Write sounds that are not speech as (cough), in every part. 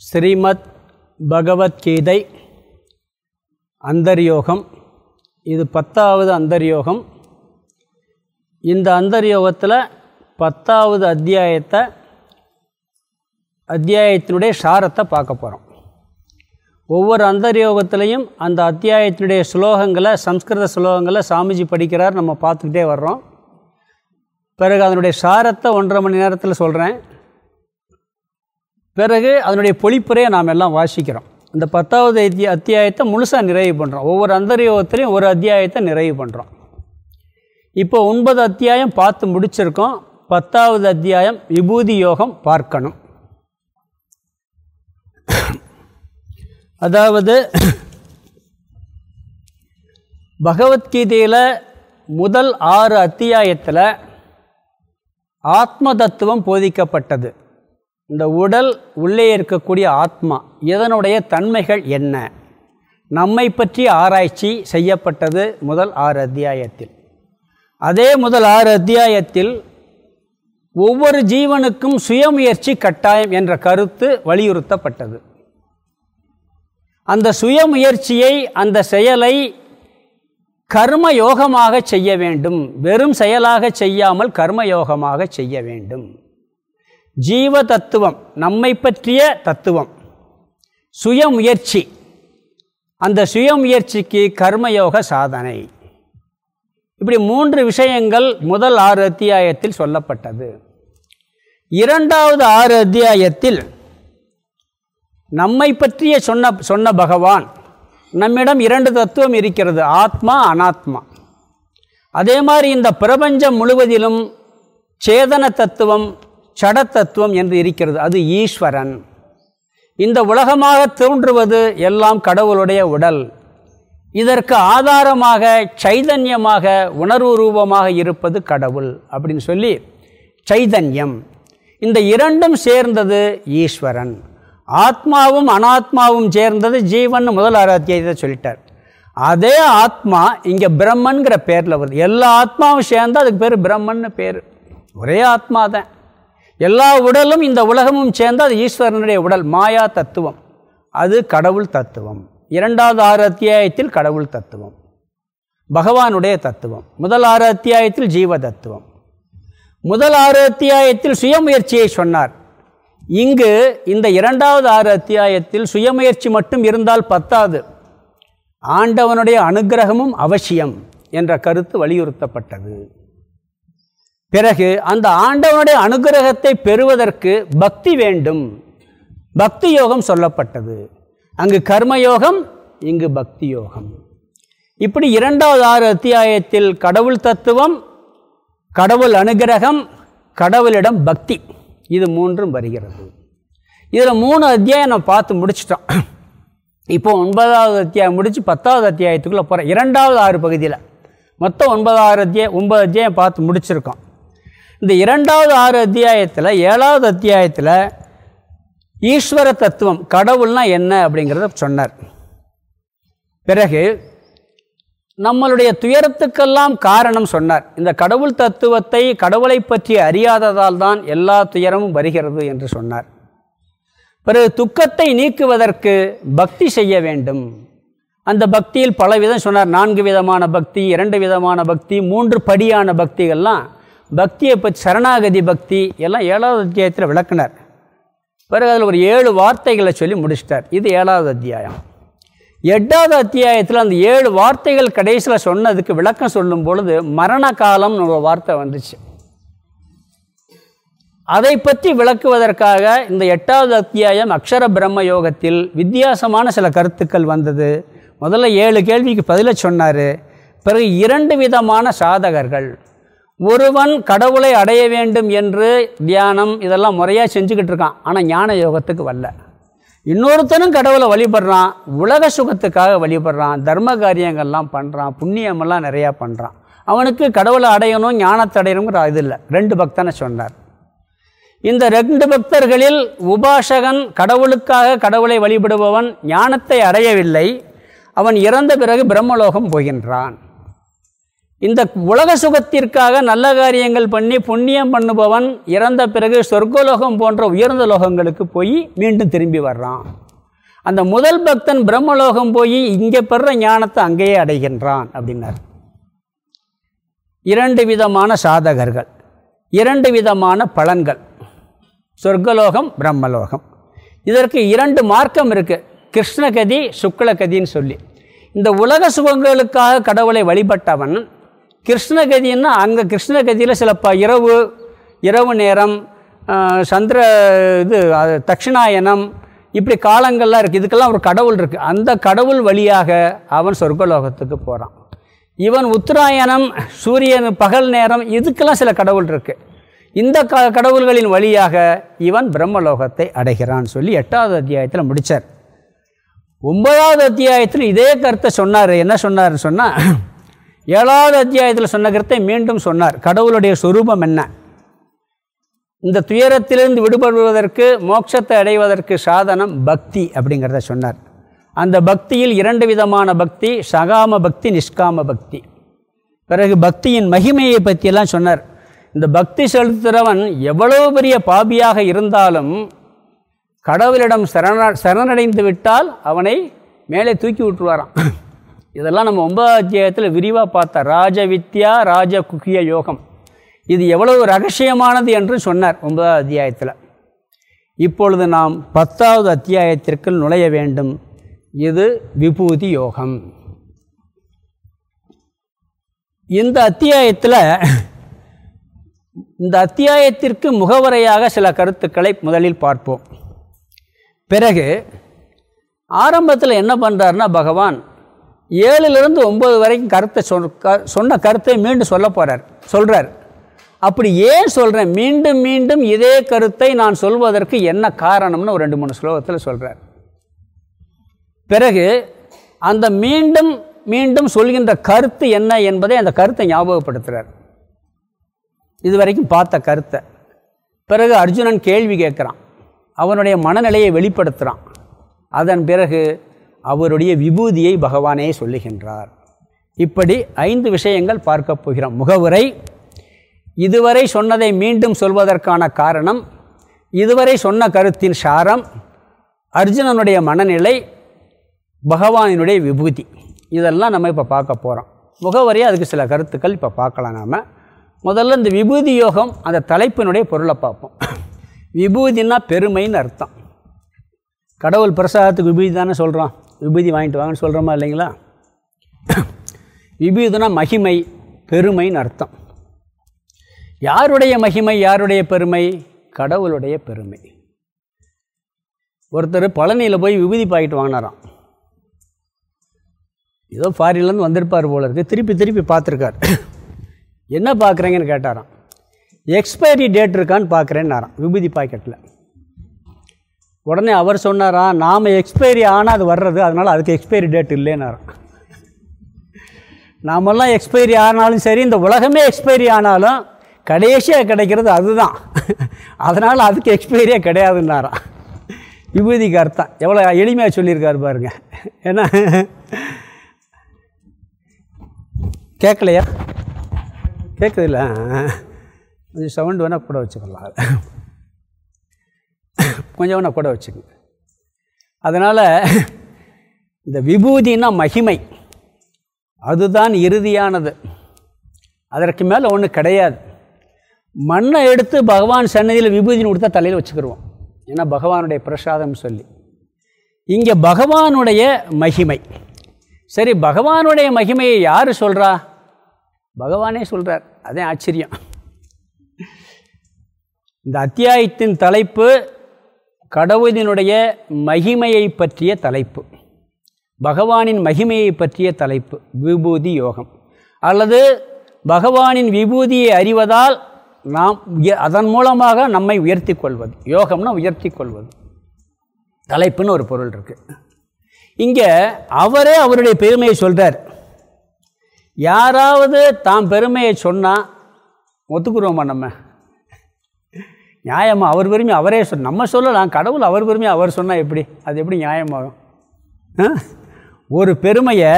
ஸ்ரீமத் பகவத்கீதை அந்தர்யோகம். இது பத்தாவது அந்தர்யோகம். இந்த அந்தர்யோகத்தில் பத்தாவது அத்தியாயத்தை அத்தியாயத்தினுடைய சாரத்தை பார்க்க போகிறோம் ஒவ்வொரு அந்தர்யோகத்திலையும் அந்த அத்தியாயத்தினுடைய ஸ்லோகங்களை சம்ஸ்கிருத ஸ்லோகங்களை சாமிஜி படிக்கிறார் நம்ம பார்த்துக்கிட்டே வர்றோம். பிறகு அதனுடைய சாரத்தை ஒன்றரை மணி நேரத்தில் சொல்கிறேன் பிறகு அதனுடைய பொழிப்புரையை நாம் எல்லாம் வாசிக்கிறோம். இந்த பத்தாவது அத்திய அத்தியாயத்தை முழுசாக நிறைவு பண்ணுறோம் ஒவ்வொரு அந்தரியோகத்திலையும் ஒரு அத்தியாயத்தை நிறைவு பண்ணுறோம் இப்போ ஒன்பது அத்தியாயம் பார்த்து முடிச்சிருக்கோம். பத்தாவது அத்தியாயம் விபூதி யோகம் பார்க்கணும். அதாவது பகவத்கீதையில் முதல் ஆறு அத்தியாயத்தில் ஆத்ம தத்துவம் போதிக்கப்பட்டது. இந்த உடல் உள்ளே இருக்கக்கூடிய ஆத்மா இதனுடைய தன்மைகள் என்ன? நம்மை பற்றி ஆராய்ச்சி செய்யப்பட்டது முதல் ஆறு அத்தியாயத்தில். அதே முதல் ஆறு அத்தியாயத்தில் ஒவ்வொரு ஜீவனுக்கும் சுயமுயற்சி கட்டாயம் என்ற கருத்து வலியுறுத்தப்பட்டது. அந்த சுயமுயற்சியை அந்த செயலை கர்ம யோகமாக செய்ய வேண்டும். வெறும் செயலாக செய்யாமல் கர்மயோகமாக செய்ய வேண்டும். ஜீவ தத்துவம் நம்மை பற்றிய தத்துவம். சுயமுயற்சி. அந்த சுயமுயற்சிக்கு கர்மயோக சாதனை. இப்படி மூன்று விஷயங்கள் முதல் ஆறு அத்தியாயத்தில் சொல்லப்பட்டது. இரண்டாவது ஆறு அத்தியாயத்தில் நம்மை பற்றிய சொன்ன சொன்ன பகவான் நம்மிடம் இரண்டு தத்துவம் இருக்கிறது ஆத்மா அனாத்மா. அதே மாதிரி இந்த பிரபஞ்சம் முழுவதிலும் சேதன தத்துவம் சடத்தத்துவம் என்று இருக்கிறது. அது ஈஸ்வரன். இந்த உலகமாக தோன்றுவது எல்லாம் கடவுளுடைய உடல். இதற்கு ஆதாரமாக சைதன்யமாக உணர்வு ரூபமாக இருப்பது கடவுள் அப்படின்னு சொல்லி சைதன்யம். இந்த இரண்டும் சேர்ந்தது ஈஸ்வரன். ஆத்மாவும் அனாத்மாவும் சேர்ந்தது ஜீவன் முதல் அத்தியாயத்தை சொல்லிட்டார். அதே ஆத்மா இங்கே பிரம்மன்கிற பேரில் வருது. எல்லா ஆத்மாவும் சேர்ந்தால் அதுக்கு பேர் பிரம்மன்னு பேர். ஒரே ஆத்மா தான் எல்லா உடலும் இந்த உலகமும் சேர்ந்து அது ஈஸ்வரனுடைய உடல் மாயா தத்துவம். அது கடவுள் தத்துவம். இரண்டாவது ஆறு அத்தியாயத்தில் கடவுள் தத்துவம். பகவானுடைய தத்துவம். முதல் ஆறு அத்தியாயத்தில் ஜீவ தத்துவம். முதல் ஆறு அத்தியாயத்தில் சுயமுயற்சியை சொன்னார். இங்கு இந்த இரண்டாவது ஆறு அத்தியாயத்தில் சுயமுயற்சி மட்டும் இருந்தால் பத்தாது. ஆண்டவனுடைய அனுகிரகமும் அவசியம் என்ற கருத்து வலியுறுத்தப்பட்டது. பிறகு அந்த ஆண்டவனுடைய அனுகிரகத்தை பெறுவதற்கு பக்தி வேண்டும். பக்தி யோகம் சொல்லப்பட்டது. அங்கு கர்மயோகம் இங்கு பக்தி யோகம். இப்படி இரண்டாவது ஆறு அத்தியாயத்தில் கடவுள் தத்துவம் கடவுள் அனுகிரகம் கடவுளிடம் பக்தி இது மூன்றும் வருகிறது. இதில் மூணு அத்தியாயம் நம்ம பார்த்து முடிச்சிட்டோம். இப்போ ஒன்பதாவது அத்தியாயம் முடித்து பத்தாவது அத்தியாயத்துக்குள்ளே போகிறேன் இரண்டாவது ஆறு பகுதியில். மொத்தம் ஒன்பதாவது அத்தியாயம் ஒன்பது அத்தியாயம் பார்த்து முடிச்சிருக்கோம். இந்த இரண்டாவது ஆறு அத்தியாயத்தில் ஏழாவது அத்தியாயத்தில் ஈஸ்வர தத்துவம் கடவுள்னால் என்ன அப்படிங்கிறத சொன்னார். பிறகு நம்மளுடைய துயரத்துக்கெல்லாம் காரணம் சொன்னார். இந்த கடவுள் தத்துவத்தை கடவுளை பற்றி அறியாததால் தான் எல்லா துயரமும் வருகிறது என்று சொன்னார். பிறகு துக்கத்தை நீக்குவதற்கு பக்தி செய்ய வேண்டும். அந்த பக்தியில் பல விதம் சொன்னார். நான்கு விதமான பக்தி இரண்டு விதமான பக்தி மூன்று படியான பக்திகள்லாம் பக்தியை பற்றி சரணாகதி பக்தி எல்லாம் ஏழாவது அத்தியாயத்தில் விளக்குனார். பிறகு அதில் ஒரு ஏழு வார்த்தைகளை சொல்லி முடிச்சிட்டார். இது ஏழாவது அத்தியாயம். எட்டாவது அத்தியாயத்தில் அந்த ஏழு வார்த்தைகள் கடைசியில் சொன்னதுக்கு விளக்கம் சொல்லும் பொழுது மரண காலம்னு ஒரு வார்த்தை வந்துச்சு. அதை பற்றி விளக்குவதற்காக இந்த எட்டாவது அத்தியாயம் அக்ஷர பிரம்ம யோகத்தில் வித்தியாசமான சில கருத்துக்கள் வந்தது. முதல்ல ஏழு கேள்விக்கு பதில சொன்னார். பிறகு இரண்டு விதமான சாதகர்கள். ஒருவன் கடவுளை அடைய வேண்டும் என்று தியானம் இதெல்லாம் முறையாக செஞ்சுக்கிட்டு இருக்கான். ஆனால் ஞான யோகத்துக்கு வரல. இன்னொருத்தனும் கடவுளை வழிபடுறான் உலக சுகத்துக்காக வழிபடுறான் தர்ம காரியங்கள்லாம் பண்ணுறான் புண்ணியமெல்லாம் நிறையா பண்ணுறான் அவனுக்கு கடவுளை அடையணும் ஞானத்தை அடையணுங்கிற இது இல்லை. ரெண்டு பக்தனை சொன்னார். இந்த ரெண்டு பக்தர்களில் உபாசகன் கடவுளுக்காக கடவுளை வழிபடுபவன் ஞானத்தை அடையவில்லை. அவன் இறந்த பிறகு பிரம்மலோகம் போகின்றான். இந்த உலக சுகத்திற்காக நல்ல காரியங்கள் பண்ணி புண்ணியம் பண்ணுபவன் இறந்த பிறகு சொர்க்கலோகம் போன்ற உயர்ந்த லோகங்களுக்கு போய் மீண்டும் திரும்பி வர்றான். அந்த முதல் பக்தன் பிரம்மலோகம் போய் இங்கே பெற ஞானத்தை அங்கேயே அடைகின்றான் அப்படின்னார். இரண்டு விதமான சாதகர்கள் இரண்டு விதமான பலன்கள். சொர்க்கலோகம் பிரம்மலோகம். இதற்கு இரண்டு மார்க்கம் இருக்குது கிருஷ்ணகதி சுக்லகதின்னு சொல்லி. இந்த உலக சுகங்களுக்காக கடவுளை வழிபட்டவன் கிருஷ்ணகதின்னா அங்கே கிருஷ்ணகதியில் சில ப இரவு இரவு நேரம் சந்திர இது அது, தட்சிணாயனம் இப்படி காலங்கள்லாம் இருக்குது இதுக்கெல்லாம் ஒரு கடவுள் இருக்குது அந்த கடவுள் வழியாக அவன் சொர்க்கலோகத்துக்கு போகிறான் இவன் உத்தராயணம் சூரியன் பகல் நேரம் இதுக்கெல்லாம் சில கடவுள் இருக்குது இந்த க கடவுள்களின் வழியாக இவன் பிரம்மலோகத்தை அடைகிறான் சொல்லி எட்டாவது அத்தியாயத்தில் முடித்தார் ஒன்பதாவது அத்தியாயத்தில் இதே கருத்தை சொன்னார். என்ன சொன்னார்னு சொன்னால் ஏழாவது அத்தியாயத்தில் சொன்ன கருத்தை மீண்டும் சொன்னார். கடவுளுடைய சொரூபம் என்ன? இந்த துயரத்திலிருந்து விடுபடுவதற்கு மோட்சத்தை அடைவதற்கு சாதனம் பக்தி அப்படிங்கிறத சொன்னார். அந்த பக்தியில் இரண்டு விதமான பக்தி சகாம பக்தி நிஷ்காம பக்தி. பிறகு பக்தியின் மகிமையை பற்றியெல்லாம் சொன்னார். இந்த பக்தி செலுத்துகிறவன் எவ்வளவு பெரிய பாபியாக இருந்தாலும் கடவுளிடம் சரண சரணடைந்து விட்டால் அவனை மேலே தூக்கி விட்டுருவாராம். இதெல்லாம் நம்ம ஒன்பதாம் அத்தியாயத்தில் விரிவாக பார்த்த ராஜ வித்யா ராஜ குக்கிய யோகம். இது எவ்வளவு ரகசியமானது என்று சொன்னார் ஒன்பதாவது அத்தியாயத்தில். இப்பொழுது நாம் பத்தாவது அத்தியாயத்திற்குள் நுழைய வேண்டும். இது விபூதி யோகம். இந்த அத்தியாயத்தில் இந்த அத்தியாயத்திற்கு முகவரையாக சில கருத்துக்களை முதலில் பார்ப்போம். பிறகு ஆரம்பத்தில் என்ன பண்ணுறாருன்னா பகவான் ஏழுலேருந்து ஒம்பது வரைக்கும் கருத்தை சொல் க- சொன்ன கருத்தை மீண்டும் சொல்ல போகிறார் சொல்கிறார் அப்படி ஏன் சொல்கிறேன் மீண்டும் மீண்டும் இதே கருத்தை நான் சொல்வதற்கு என்ன காரணம்னு ஒரு ரெண்டு மூணு ஸ்லோகத்தில் சொல்கிறார் பிறகு அந்த மீண்டும் மீண்டும் சொல்கின்ற கருத்து என்ன என்பதை அந்த கருத்தை ஞாபகப்படுத்துகிறார் இதுவரைக்கும் பார்த்த கருத்தை. பிறகு அர்ஜுனன் கேள்வி கேட்குறான். அவனுடைய மனநிலையை வெளிப்படுத்துகிறான் அதன் பிறகு அவருடைய விபூதியை பகவானே சொல்லுகின்றார். இப்படி ஐந்து விஷயங்கள் பார்க்க போகிறோம். முகவுரை இதுவரை சொன்னதை மீண்டும் சொல்வதற்கான காரணம் இதுவரை சொன்ன கருத்தின் சாரம் அர்ஜுனனுடைய மனநிலை பகவானினுடைய விபூதி. இதெல்லாம் நம்ம இப்போ பார்க்க போகிறோம் முகவரியாக அதுக்கு சில கருத்துக்கள் இப்போ பார்க்கலாம் நாம். முதல்ல இந்த விபூதி யோகம் அந்த தலைப்பினுடைய பொருளை பார்ப்போம். விபூதின்னா பெருமைன்னு அர்த்தம். கடவுள் பிரசாதத்துக்கு விபூதி தானே சொல்கிறோம் விபூதி வாங்கிட்டு வாங்கன்னு சொல்கிறோமா இல்லைங்களா? விபூதினா மகிமை பெருமைன்னு அர்த்தம். யாருடைய மகிமை யாருடைய பெருமை? கடவுளுடைய பெருமை. ஒருத்தர் பழனியில் போய் விபூதி பாக்கெட் வாங்கினாராம். ஏதோ ஃபாரின்லேருந்து வந்திருப்பார் போல இருக்குது திருப்பி திருப்பி பார்த்துருக்கார் என்ன பார்க்குறீங்கன்னு கேட்டாராம். எக்ஸ்பைரி டேட் இருக்கான்னு பார்க்குறேன்னாராம் விபூதி பாக்கெட்டில் உடனே அவர் சொன்னாரா நாம் எக்ஸ்பைரி ஆனால் அது வர்றது அதனால் அதுக்கு எக்ஸ்பைரி டேட் இல்லைன்னாராம் நாமெல்லாம் எக்ஸ்பைரி ஆனாலும் சரி இந்த உலகமே எக்ஸ்பைரி ஆனாலும் கடைசியாக கிடைக்கிறது அதுதான். அதனால் அதுக்கு எக்ஸ்பைரியே கிடையாதுன்னாராம் விபூதிக்கு அர்த்தம் எவ்வளோ எளிமையாக சொல்லியிருக்காரு பாருங்க. ஏன்னா கேட்கலையா? கேட்குதுல்ல கொஞ்சம் சவுண்டு வேணால் கூட வச்சுக்கலாம். கொஞ்சம் நான் கூட வச்சுக்கோங்க. அதனால் இந்த விபூதினா மகிமை. அதுதான் இறுதியானது. அதற்கு மேலே ஒன்று கிடையாது. மண்ணை எடுத்து பகவான் சன்னதியில் விபூதின்னு கொடுத்தா தலையில் வச்சுக்கிடுவோம் ஏன்னா பகவானுடைய பிரசாதம் சொல்லி. இங்கே பகவானுடைய மகிமை. சரி பகவானுடைய மகிமையை யார் சொல்கிறா பகவானே சொல்கிறார் அதே ஆச்சரியம். இந்த அத்தியாயத்தின் தலைப்பு கடவுளினுடைய மகிமையை பற்றிய தலைப்பு. பகவானின் மகிமையை பற்றிய தலைப்பு. விபூதி யோகம். அல்லது பகவானின் விபூதியை அறிவதால் நாம் அதன் மூலமாக நம்மை உயர்த்தி கொள்வது. யோகம்னா உயர்த்தி கொள்வது. தலைப்புன்னு ஒரு பொருள் இருக்குது இங்கே அவரே அவருடைய பெருமையை சொல்கிறார் யாராவது தாம் பெருமையை சொன்னால் ஒத்துக்குருவோமா நம்ம? நியாயமாக அவர் பெருமை அவரே சொல் நம்ம சொல்லலாம் கடவுள் அவர் பெருமை அவர் சொன்னால் எப்படி? அது எப்படி நியாயமாகும்? ஒரு பெருமையை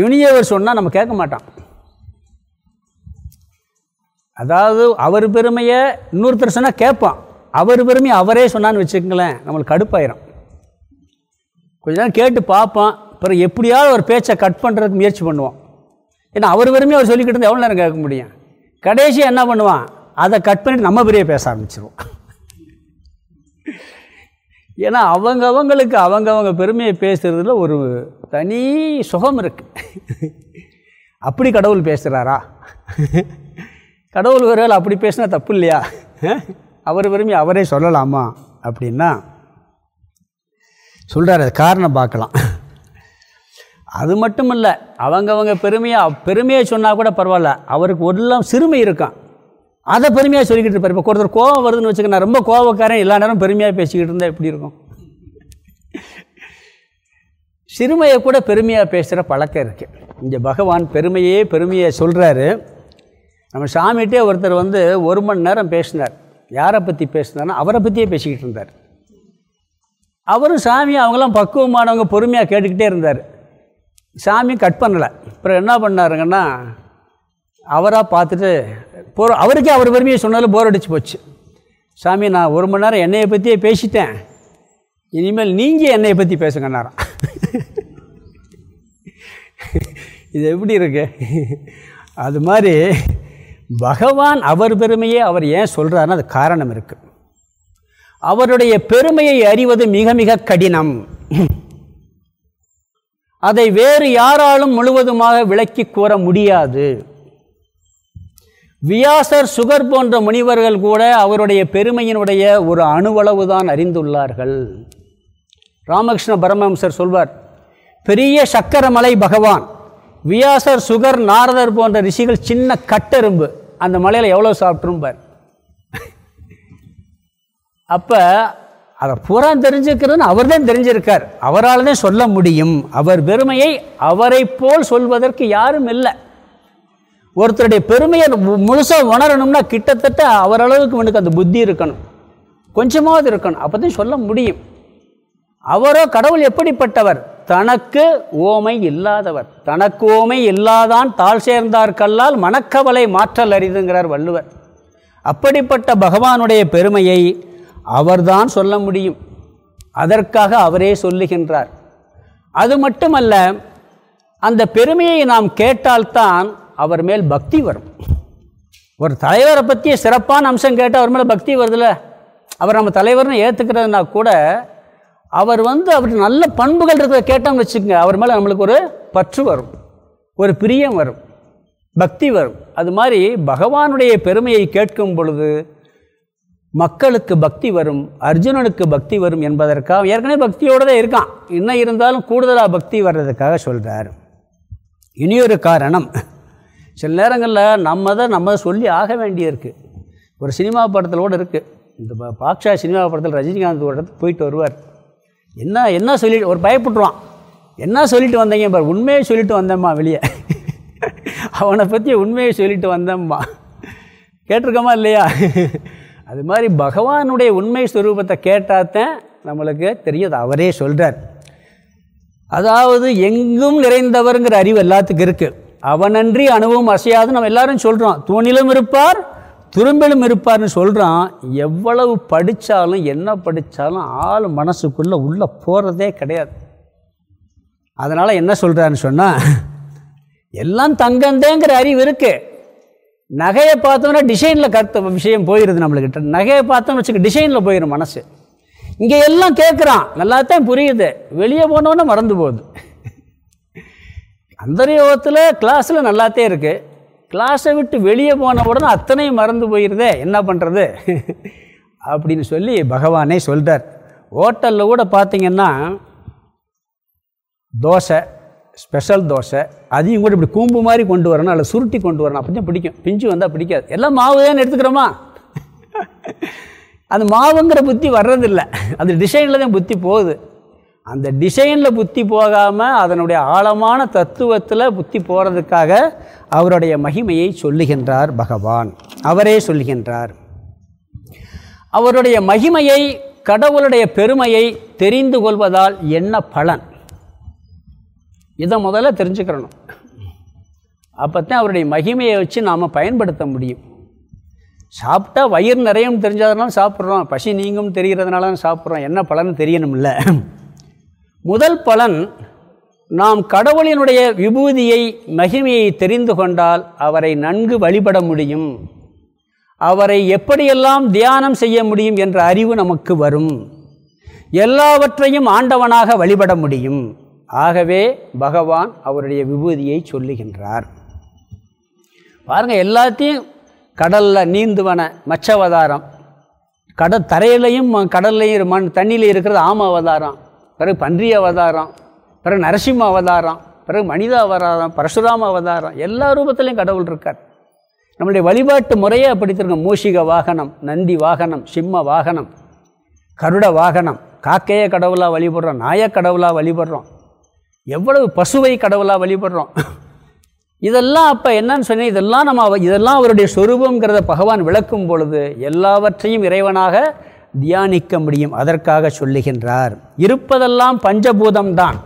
யுனியவர் சொன்னால் நம்ம கேட்க மாட்டான். அதாவது அவர் பெருமையை இன்னொருத்தர் சொன்னால் கேட்பான். அவர் பெருமை அவரே சொன்னான்னு வச்சுக்கங்களேன் நம்மளுக்கு கடுப்பாயிரும். கொஞ்ச நேரம் கேட்டு பார்ப்பான் பிறகு எப்படியாவது ஒரு பேச்சை கட் பண்ணுறதுக்கு முயற்சி பண்ணுவான். ஏன்னா அவர் பெருமையை அவர் சொல்லிக்கிட்டு இருந்தால் எவ்வளோ நேரம் கேட்க முடியும்? கடைசியாக என்ன பண்ணுவான்? அதை கட் பண்ணிட்டு நம்ம பெரிய பேச ஆரம்பிச்சிருவோம். ஏன்னா அவங்கவங்களுக்கு அவங்கவங்க பெருமையை பேசுகிறதுல ஒரு தனி சுகம் இருக்குது அப்படி கடவுள் பேசுகிறாரா கடவுள் ஒருவேளை அப்படி பேசினா தப்பு இல்லையா? அவர் பெருமை அவரே சொல்லலாமா? அப்படின்னா சொல்கிறார் அது காரணம் பார்க்கலாம். அது மட்டும் இல்லை அவங்கவங்க பெருமையாக பெருமையை சொன்னால் கூட பரவாயில்ல அவருக்கு ஒரு சிறுமை இருக்கான். அதை பெருமையாக சொல்லிக்கிட்டு இருப்பார். இப்போ ஒருத்தர் கோவம் வருதுன்னு வச்சுக்க நான் ரொம்ப கோவக்காரன் எல்லா நேரம் பெருமையாக பேசிக்கிட்டு இருந்தால் எப்படி இருக்கும்? சிறுமையை கூட பெருமையாக பேசுகிற பழக்கம் இருக்குது இங்கே பகவான் பெருமையே பெருமையை சொல்கிறாரு நம்ம சாமிகிட்டே ஒருத்தர் வந்து ஒரு மணி நேரம் பேசினார். யாரை பற்றி பேசினார்னா அவரை பற்றியே பேசிக்கிட்டு இருந்தார். அவரும் சாமி அவங்களாம் பக்குவமானவங்க பொறுமையாக கேட்டுக்கிட்டே இருந்தார். சாமி கட் பண்ணலை. அப்புறம் என்ன பண்ணாருங்கன்னா அவராக பார்த்துட்டு போர் அவருக்கே அவர் பெருமையை சொன்னாலும் போர் அடிச்சு போச்சு. சாமி நான் ஒரு மணி நேரம் என்னையை பற்றியே பேசிட்டேன். இனிமேல் நீங்கள் என்னையை பற்றி பேசுங்கன்னாராம். இது எப்படி இருக்கு? அது மாதிரி பகவான் அவர் பெருமையை அவர் ஏன் சொல்கிறாருன்னு அது காரணம் இருக்குது அவருடைய பெருமையை அறிவது மிக மிக கடினம். அதை வேறு யாராலும் முழுவதுமாக விளக்கி கூற முடியாது. வியாசர் சுகர் போன்ற முனிவர்கள் கூட அவருடைய பெருமையினுடைய ஒரு அணுவளவு தான் அறிந்துள்ளார்கள். ராமகிருஷ்ண பரமஹம்சர் சொல்வார் பெரிய சக்கரமலை பகவான் வியாசர் சுகர் நாரதர் போன்ற ரிஷிகள் சின்ன கட்டெரும்பு அந்த மலையில் எவ்வளோ சாப்பிட்ரும்பார் (laughs) அப்போ அதை பூரா தெரிஞ்சுக்கிறதுன்னு அவர் தான் தெரிஞ்சிருக்கார். அவரால் தான் சொல்ல முடியும். அவர் பெருமையை அவரை போல் சொல்வதற்கு யாரும் இல்லை. ஒருத்தருடைய பெருமையை முழுசாக உணரணும்னா கிட்டத்தட்ட அவரளவுக்கு உனக்கு அந்த புத்தி இருக்கணும். கொஞ்சமாவது இருக்கணும். அப்போ தான் சொல்ல முடியும். அவரோ கடவுள் எப்படிப்பட்டவர்? தனக்கு ஓமை இல்லாதவர். தனக்கு ஓமை இல்லாதான் தாழ் சேர்ந்தார்கல்லால் மனக்கவலை மாற்றல் அறிதுங்கிறார் வள்ளுவர். அப்படிப்பட்ட பகவானுடைய பெருமையை அவர்தான் சொல்ல முடியும். அதற்காக அவரே சொல்லுகின்றார். அது மட்டுமல்ல அந்த பெருமையை நாம் கேட்டால்தான் அவர் மேல் பக்தி வரும். ஒரு தலைவரை பற்றிய சிறப்பான அம்சம் கேட்டால் அவர் மேலே பக்தி வருதுல்ல அவர் நம்ம தலைவர்னு ஏற்றுக்கிறதுனா கூட அவர் வந்து அவர் நல்ல பண்புகள் இருக்கிறத கேட்டோம்னு வச்சுக்கோங்க. அவர் மேலே நம்மளுக்கு ஒரு பற்று வரும். ஒரு பிரியம் வரும். பக்தி வரும். அது மாதிரி பகவானுடைய பெருமையை கேட்கும் பொழுது மக்களுக்கு பக்தி வரும் அர்ஜுனனுக்கு பக்தி வரும் என்பதற்காக ஏற்கனவே பக்தியோடு தான் இருக்கான். இன்னும் இருந்தாலும் கூடுதலாக பக்தி வர்றதுக்காக சொல்கிறார் இனியொரு காரணம். சில நேரங்களில் நம்ம தான் நம்ம சொல்லி ஆக வேண்டியிருக்கு. ஒரு சினிமா படத்தில் கூட இருக்குது இந்த பாக்ஷா சினிமா படத்தில் ரஜினிகாந்த் ஒரு இடத்துக்கு போயிட்டு வருவார். என்ன என்ன சொல்லிட்டு ஒரு பயப்பட்டுருவான். என்ன சொல்லிட்டு வந்தீங்க பார் உண்மையை சொல்லிட்டு வந்தேம்மா வெளியே. அவனை பற்றி உண்மையை சொல்லிட்டு வந்தேம்மா. கேட்டிருக்கோமா இல்லையா? அது மாதிரி பகவானுடைய உண்மை ஸ்வரூபத்தை கேட்டாத்தான் நம்மளுக்கு தெரியும் அவரே சொல்கிறார் அதாவது எங்கும் நிறைந்தவருங்கிற அறிவு எல்லாத்துக்கும் இருக்குது அவனன்றி அணுவும் அசையாது. நம்ம எல்லாரும் சொல்கிறோம் தூணிலும் இருப்பார் துரும்பிலும் இருப்பார்னு சொல்கிறான் எவ்வளவு படித்தாலும் என்ன படித்தாலும் ஆள் மனசுக்குள்ளே உள்ளே போகிறதே கிடையாது. அதனால் என்ன சொல்கிறாருன்னு சொன்னால் எல்லாம் தங்கந்தேங்கிற அறிவு இருக்குது நகையை பார்த்தோம்னா டிசைனில் கருத்து விஷயம் போயிடுது நம்மளுக்கிட்ட. நகையை பார்த்தோம்னு வச்சுக்க டிசைனில் போயிடும் மனசு. இங்கே எல்லாம் கேட்குறான் நல்லாத்தான் புரியுது. வெளியே போனோன்னே மறந்து போகுது. அந்தரயோகத்தில் கிளாஸில் நல்லாத்தே இருக்குது கிளாஸை விட்டு வெளியே போன உடனே அத்தனையும் மறந்து போயிடுதே என்ன பண்ணுறது அப்படின்னு சொல்லி பகவானே சொல்கிறார் ஹோட்டலில் கூட பார்த்திங்கன்னா தோசை ஸ்பெஷல் தோசை அதையும் கூட இப்படி கூம்பு மாதிரி கொண்டு வரணும் அதில் சுருட்டி கொண்டு வரணும். அப்படி தான் பிடிக்கும். பிஞ்சு வந்தால் பிடிக்காது. எல்லாம் மாவு தான் எடுத்துக்கிறோமா? அந்த மாவுங்கிற புத்தி வர்றதில்லை. அந்த டிசைனில் தான் புத்தி போகுது. அந்த டிசைனில் புத்தி போகாமல் அதனுடைய ஆழமான தத்துவத்தில் புத்தி போகிறதுக்காக அவருடைய மகிமையை சொல்லுகின்றார் பகவான். அவரே சொல்லுகின்றார். அவருடைய மகிமையை கடவுளுடைய பெருமையை தெரிந்து கொள்வதால் என்ன பலன்? இதை முதல்ல தெரிஞ்சுக்கிறணும். அப்போ தான் அவருடைய மகிமையை வச்சு நாம் பயன்படுத்த முடியும். சாப்பிட்டா வயிறு நிறையும் தெரிஞ்சதுனால சாப்பிட்றோம். பசி நீங்கும் தெரிகிறதுனால தான் சாப்பிட்றோம். என்ன பலன் தெரியணும்ல? முதல் பலன் நாம் கடவுளினுடைய விபூதியை மகிமையை தெரிந்து கொண்டால் அவரை நன்கு வழிபட முடியும். அவரை எப்படியெல்லாம் தியானம் செய்ய முடியும் என்ற அறிவு நமக்கு வரும். எல்லாவற்றையும் ஆண்டவனாக வழிபட முடியும். ஆகவே பகவான் அவருடைய விபூதியை சொல்லுகின்றார். பாருங்கள் எல்லாத்தையும் கடலில் நீந்துவன மச்ச அவதாரம். கடல் தரையிலையும் கடல்லையும் மண் தண்ணியில் இருக்கிறது ஆம அவதாரம். பிறகு பன்றி அவதாரம் பிறகு நரசிம்ம அவதாரம் பிறகு மனித அவதாரம் பரசுராம அவதாரம் எல்லா ரூபத்திலையும் கடவுள் இருக்கார். நம்மளுடைய வழிபாட்டு முறையே அப்படித்திருக்கோம் மூஷிக வாகனம் நந்தி வாகனம் சிம்ம வாகனம் கருட வாகனம் காக்கைய கடவுளாக வழிபடுறோம் நாய கடவுளாக வழிபடுறோம் எவ்வளவு பசுவை கடவுளாக வழிபடுறோம். இதெல்லாம் அப்போ என்னன்னு சொன்னேன் இதெல்லாம் நம்ம இதெல்லாம் அவருடைய சொரூபங்கிறத பகவான் விளக்கும் பொழுது எல்லாவற்றையும் இறைவனாக தியானிக்க முடியும். அதற்காக சொல்லுகின்றார். இருப்பதெல்லாம் பஞ்சபூதம் தான்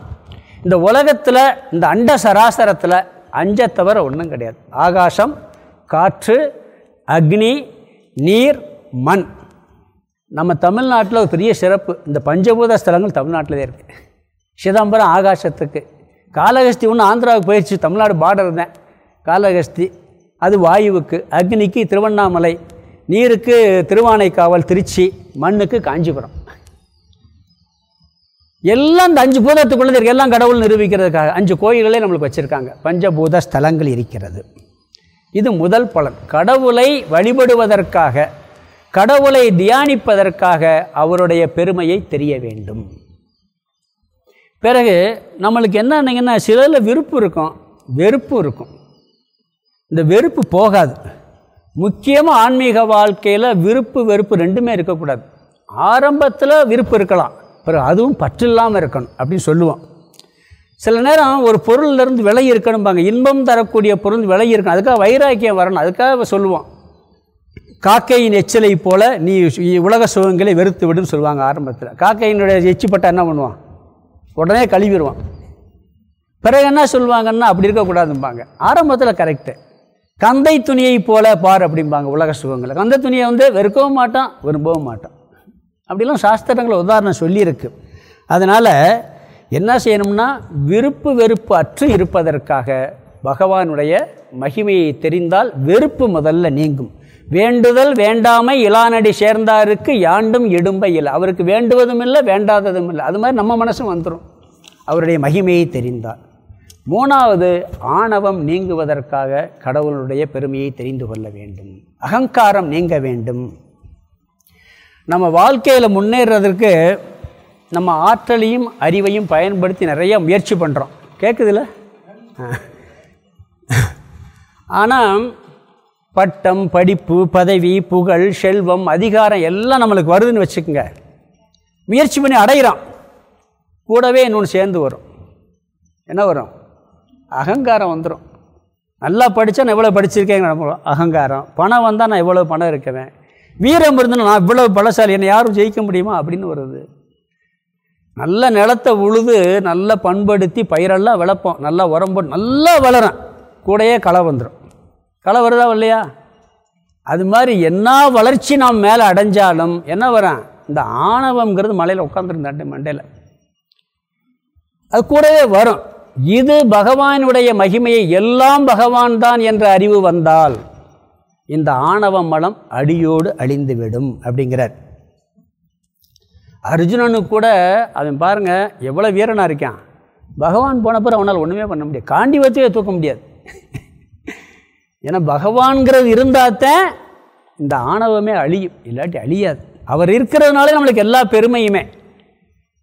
இந்த உலகத்தில் இந்த அண்ட சராசரத்தில் அஞ்ச தவிர ஒன்றும் கிடையாது. ஆகாசம் காற்று அக்னி நீர் மண். நம்ம தமிழ்நாட்டில் ஒரு பெரிய சிறப்பு. இந்த பஞ்சபூத ஸ்தலங்கள் தமிழ்நாட்டில் இருக்குது சிதம்பரம் ஆகாசத்துக்கு. காலகஸ்தி ஒன்று ஆந்திராவுக்கு போயிடுச்சு தமிழ்நாடு பார்டர் தான் காலகஸ்தி அது வாயுவுக்கு. அக்னிக்கு திருவண்ணாமலை. நீருக்கு திருவானைக்காவல் திருச்சி மண்ணுக்கு காஞ்சிபுரம். எல்லாம் இந்த அஞ்சு பூதத்துக்குள்ளது இருக்கு. எல்லாம் கடவுள் நிரூபிக்கிறதுக்காக. அஞ்சு கோயில்களே நம்மளுக்கு வச்சுருக்காங்க. பஞ்சபூத ஸ்தலங்கள் இருக்கிறது. இது முதல் பலன். கடவுளை வழிபடுவதற்காக கடவுளை தியானிப்பதற்காக அவருடைய பெருமையை தெரிய வேண்டும். பிறகு நம்மளுக்கு என்னன்னீங்கன்னா சிலரில் விருப்பு இருக்கும். வெறுப்பு இருக்கும். இந்த வெறுப்பு போகாது. முக்கியமாக ஆன்மீக வாழ்க்கையில் விருப்பு வெறுப்பு ரெண்டுமே இருக்கக்கூடாது. ஆரம்பத்தில் விருப்பு இருக்கலாம். பிறகு அதுவும் பற்று இல்லாமல் இருக்கணும் அப்படின்னு சொல்லுவோம். சில நேரம் ஒரு பொருள்லேருந்து விலை இருக்கணும்பாங்க. இன்பம் தரக்கூடிய பொருள் விலை இருக்கணும். அதுக்காக வைராக்கியம் வரணும். அதுக்காக சொல்லுவோம். காக்கையின் எச்சலை போல நீ உலக சுகங்களை வெறுத்து விடுன்னு சொல்லுவாங்க ஆரம்பத்தில். காக்கையினுடைய எச்சிப்பட்ட என்ன பண்ணுவான்? உடனே கழுவிடுவான். பிறகு என்ன சொல்லுவாங்கன்னா அப்படி இருக்கக்கூடாதும்பாங்க. ஆரம்பத்தில் கரெக்டு கந்தை துணியை போல பார் அப்படிம்பாங்க உலக சுகங்களை. கந்தை துணியை வந்து வெறுக்கவும் மாட்டான் விரும்பவும் மாட்டான். அப்படிலாம் சாஸ்திரங்கள் உதாரணம் சொல்லியிருக்கு. அதனால் என்ன செய்யணும்னா விருப்பு வெறுப்பு அற்று இருப்பதற்காக பகவானுடைய மகிமையை தெரிந்தால் வெறுப்பு முதல்ல நீங்கும். வேண்டுதல் வேண்டாமை இளானடி சேர்ந்தாருக்கு யாண்டும் இடும்பை இல்லை அவருக்கு வேண்டுவதும் இல்லை வேண்டாததும் இல்லை. அது மாதிரி நம்ம மனசும் வந்துடும் அவருடைய மகிமையை தெரிந்தால். மூணாவது ஆணவம் நீங்குவதற்காக கடவுளுடைய பெருமையை தெரிந்து கொள்ள வேண்டும். அகங்காரம் நீங்க வேண்டும். நம்ம வாழ்க்கையில் முன்னேறதற்கு நம்ம ஆற்றலையும் அறிவையும் பயன்படுத்தி நிறைய முயற்சி பண்ணுறோம் கேட்குதுல்ல ஆனால் பட்டம் படிப்பு பதவி புகழ் செல்வம் அதிகாரம் எல்லாம் நம்மளுக்கு வருதுன்னு வச்சுக்கோங்க. முயற்சி பண்ணி அடையிறோம். கூடவே இன்னொன்று சேர்ந்து வரும். என்ன வரும்? அகங்காரம் வந்துடும் நல்லா படித்தா நான் இவ்வளோ படிச்சிருக்கேங்க அகங்காரம். பணம் வந்தால் நான் இவ்வளோ பணம் இருக்கிறேன். வீரம் இருந்தால் நான் இவ்வளோ பலசாலி என்னை யாரும் ஜெயிக்க முடியுமா? அப்படின்னு வருது. நல்ல நிலத்தை உழுது நல்லா பண்படுத்தி பயிரெல்லாம் விளப்போம். நல்லா உரம் போட்டு நல்லா வளரும். கூடையே களை வந்துடும் களை வருதா இல்லையா அது மாதிரி என்ன வளர்ச்சி நாம் மேலே அடைஞ்சாலும் என்ன வரேன் இந்த ஆணவங்கிறது மலையில் உட்காந்துருந்தாண்டு மண்டையில். அது கூடவே வரும். இது பகவானுடைய மகிமையை எல்லாம் பகவான் தான் என்ற அறிவு வந்தால் இந்த ஆணவ மலம் அடியோடு அழிந்துவிடும் அப்படிங்கிறார். அர்ஜுனனுக்கு கூட அவன் பாருங்கள் எவ்வளோ வீரனாக இருக்கான். பகவான் போனப்பறம் அவனால் ஒன்றுமே பண்ண முடியாது. காண்டி வச்சே தூக்க முடியாது. ஏன்னா பகவான்கிறது இருந்தால்தான் இந்த ஆணவமே அழியும். இல்லாட்டி அழியாது. அவர் இருக்கிறதுனாலே நம்மளுக்கு எல்லா பெருமையுமே.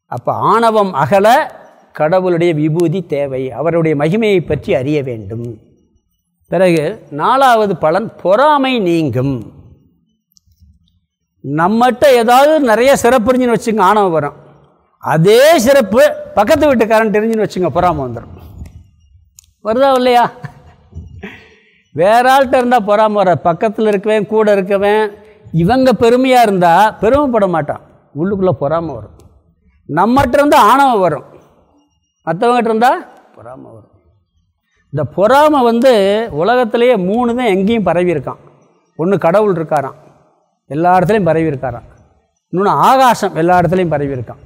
அப்போ ஆணவம் அகல கடவுளுடைய விபூதி தேவை அவருடைய மகிமையை பற்றி அறிய வேண்டும். பிறகு நாலாவது பலன் பொறாமை நீங்கும். நம்மகிட்ட ஏதாவது நிறைய சிறப்பு வச்சுங்க ஆணவம் வரும். அதே சிறப்பு பக்கத்து வீட்டுக்காரன் தெரிஞ்சுன்னு வச்சுங்க பொறாமல் வந்துடும் வருதா இல்லையா? வேற ஆள்கிட்ட இருந்தால் பொறாமல் வர பக்கத்தில் இருக்கவன் கூட இருக்கவன் இவங்க பெருமையாக இருந்தால் பெருமைப்பட மாட்டான். உள்ளுக்குள்ளே பொறாமல் வரும். நம்மகிட்ட இருந்தால் ஆணவம் வரும். மற்றவங்ககிட்ட இருந்தால் பொறாமல் வரும். இந்த பொறாமை வந்து உலகத்திலேயே மூணு தான் எங்கேயும் பரவி இருக்கான் ஒன்று கடவுள் இருக்காராம். எல்லா இடத்துலையும் பரவி இருக்காராம் இன்னொன்று ஆகாசம் எல்லா இடத்துலையும் பரவி இருக்கான்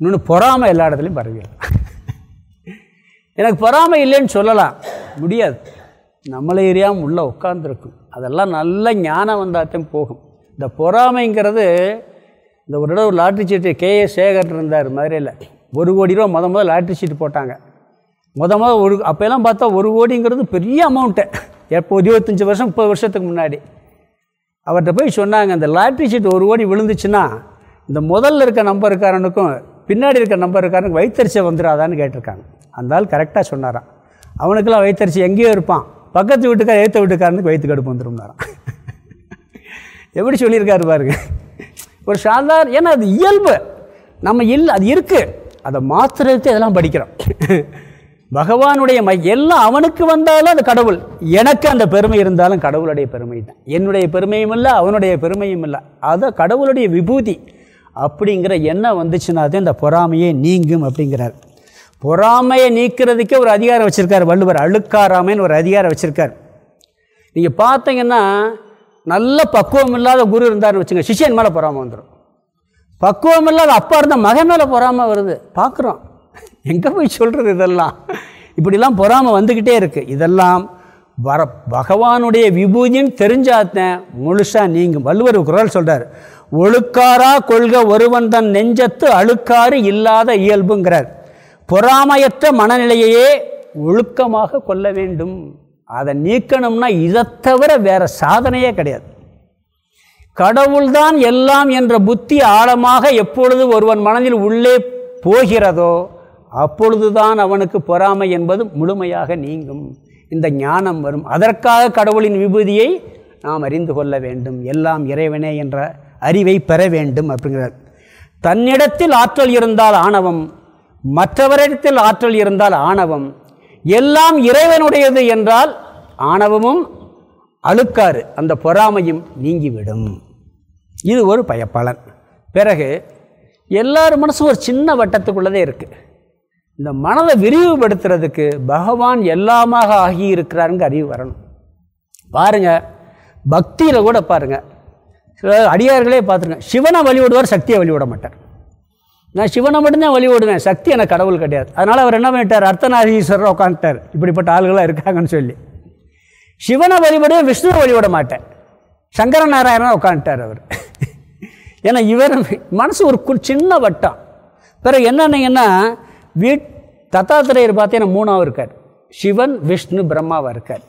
இன்னொன்று பொறாமை எல்லா இடத்துலையும் பரவி இருக்கான் (laughs) எனக்கு பொறாமை இல்லைன்னு சொல்லலாம். முடியாது. நம்மளை எரியாமல் உள்ளே உட்காந்துருக்கும் அதெல்லாம் நல்ல ஞானம் வந்தாத்தையும் போகும். இந்த பொறாமைங்கிறது இந்த ஒரு தடவை ஒரு லாட்ரி சீட்டு கேஏ சேகர் இருந்தார் மதுரையில். ஒரு கோடி ரூபா முத முதல் லாட்ரி ஷீட் போட்டாங்க. மொதல் முத ஒரு அப்போல்லாம் பார்த்தா ஒரு கோடிங்கிறது பெரிய அமௌண்ட்டு எப்போ இருபத்தஞ்சி வருஷம் முப்பது வருஷத்துக்கு முன்னாடி. அவர்கிட்ட போய் சொன்னாங்க அந்த லாட்ரி ஷீட் ஒரு கோடி விழுந்துச்சுன்னா இந்த முதல்ல இருக்க நம்பருக்காரனுக்கும் பின்னாடி இருக்க நம்பருக்காரனுக்கு வைத்தரிசை வந்துடாதான்னு கேட்டிருக்காங்க. அந்த ஆள் கரெக்டாக சொன்னாராம். அவனுக்கெல்லாம் வைத்தரிசி எங்கேயோ இருப்பான். பக்கத்து வீட்டுக்கார ஏற்ற வீட்டுக்காரனுக்கு வயிற்று கடுப்பு வந்துருந்தாராம் எப்படி சொல்லியிருக்காரு பாருங்க. ஒரு சாதாரண ஏன்னா அது இயல்பு. நம்ம இல்லை அது இருக்குது அதை மாத்திரத்தை இதெல்லாம் படிக்கிறோம் பகவானுடைய மை எல்லாம் அவனுக்கு வந்தாலும் அது கடவுள். எனக்கு அந்த பெருமை இருந்தாலும் கடவுளுடைய பெருமை தான். என்னுடைய பெருமையும் இல்லை அவனுடைய பெருமையும் இல்லை. அதை கடவுளுடைய விபூதி அப்படிங்கிற எண்ணம் வந்துச்சுன்னா தான் இந்த பொறாமையே நீங்கும் அப்படிங்கிறார். பொறாமையை நீக்கிறதுக்கே ஒரு அதிகாரம் வச்சுருக்கார் வள்ளுவர். அழுக்காராமைன்னு ஒரு அதிகாரம் வச்சுருக்கார். நீங்கள் பார்த்தீங்கன்னா நல்ல பக்குவம் இல்லாத குரு இருந்தார்னு வச்சுங்க சிஷியன் மேலே பொறாமல் வந்துடும் பக்குவம் இல்லாத அப்பா இருந்தால் மகன் மேலே பொறாமல் வருது. பார்க்குறோம். எங்கே போய் சொல்கிறது இதெல்லாம்? இப்படிலாம் பொறாமல் வந்துக்கிட்டே இருக்குது இதெல்லாம் வர பகவானுடைய விபூதியும் தெரிஞ்சாத்தேன் முழுசாக நீங்கள் வள்ளுவர் குரல் சொல்கிறார் ஒழுக்காரா கொள்க ஒருவன் தன் நெஞ்சத்து அழுக்காறு இல்லாத இயல்புங்கிறார். பொறாமையற்ற மனநிலையையே ஒழுக்கமாக கொள்ள வேண்டும். அதை நீக்கணும்னா இதை தவிர வேறு சாதனையே கிடையாது. கடவுள்தான் எல்லாம் என்ற புத்தி ஆழமாக எப்பொழுது ஒருவன் மனதில் உள்ளே போகிறதோ அப்பொழுதுதான் அவனுக்கு பொறாமை என்பது முழுமையாக நீங்கும். இந்த ஞானம் வரும். அதற்காக கடவுளின் விபூதியை நாம் அறிந்து கொள்ள வேண்டும். எல்லாம் இறைவனே என்ற அறிவை பெற வேண்டும் அப்படிங்கிறார். தன்னிடத்தில் ஆற்றல் இருந்தால் ஆணவம் மற்றவரிடத்தில் ஆற்றல் இருந்தால் ஆணவம். எல்லாம் இறைவனுடையது என்றால் ஆணவமும் அழுக்காறு அந்த பொறாமையும் நீங்கிவிடும். இது ஒரு பயப்பலன் பிறகு எல்லார் மனசும் ஒரு சின்ன வட்டத்துக்குள்ளதே இருக்குது இந்த மனதை விரிவுபடுத்துறதுக்கு பகவான் எல்லாமாக ஆகி இருக்கிறாருங்க அறிவு வரணும். பாருங்கள் பக்தியில் கூட பாருங்கள் சில அடியார்களே பார்த்துருங்க சிவனை வழிவிடுவார் சக்தியை வழிவிட மாட்டார். நான் சிவனை மட்டும்தான் வழிவிடுவேன் சக்தி எனக்கு கடவுள் கிடையாது. அதனால் அவர் என்ன பண்ணிட்டார்? அர்த்தநாதீஸ்வரர் உட்காந்துட்டார் இப்படிப்பட்ட ஆளுகளாக இருக்காங்கன்னு சொல்லி. சிவனை வழிபட விஷ்ணுவை வழிபட மாட்டேன். சங்கர நாராயணன் உட்காந்துட்டார் அவர். ஏன்னா இவர் மனசு ஒரு சின்ன வட்டம். பிறகு என்னன்னீங்கன்னா வீட் தத்தாத்திரையர் பார்த்தீங்கன்னா மூணாவது இருக்கார். சிவன் விஷ்ணு பிரம்மாவாக இருக்கார்.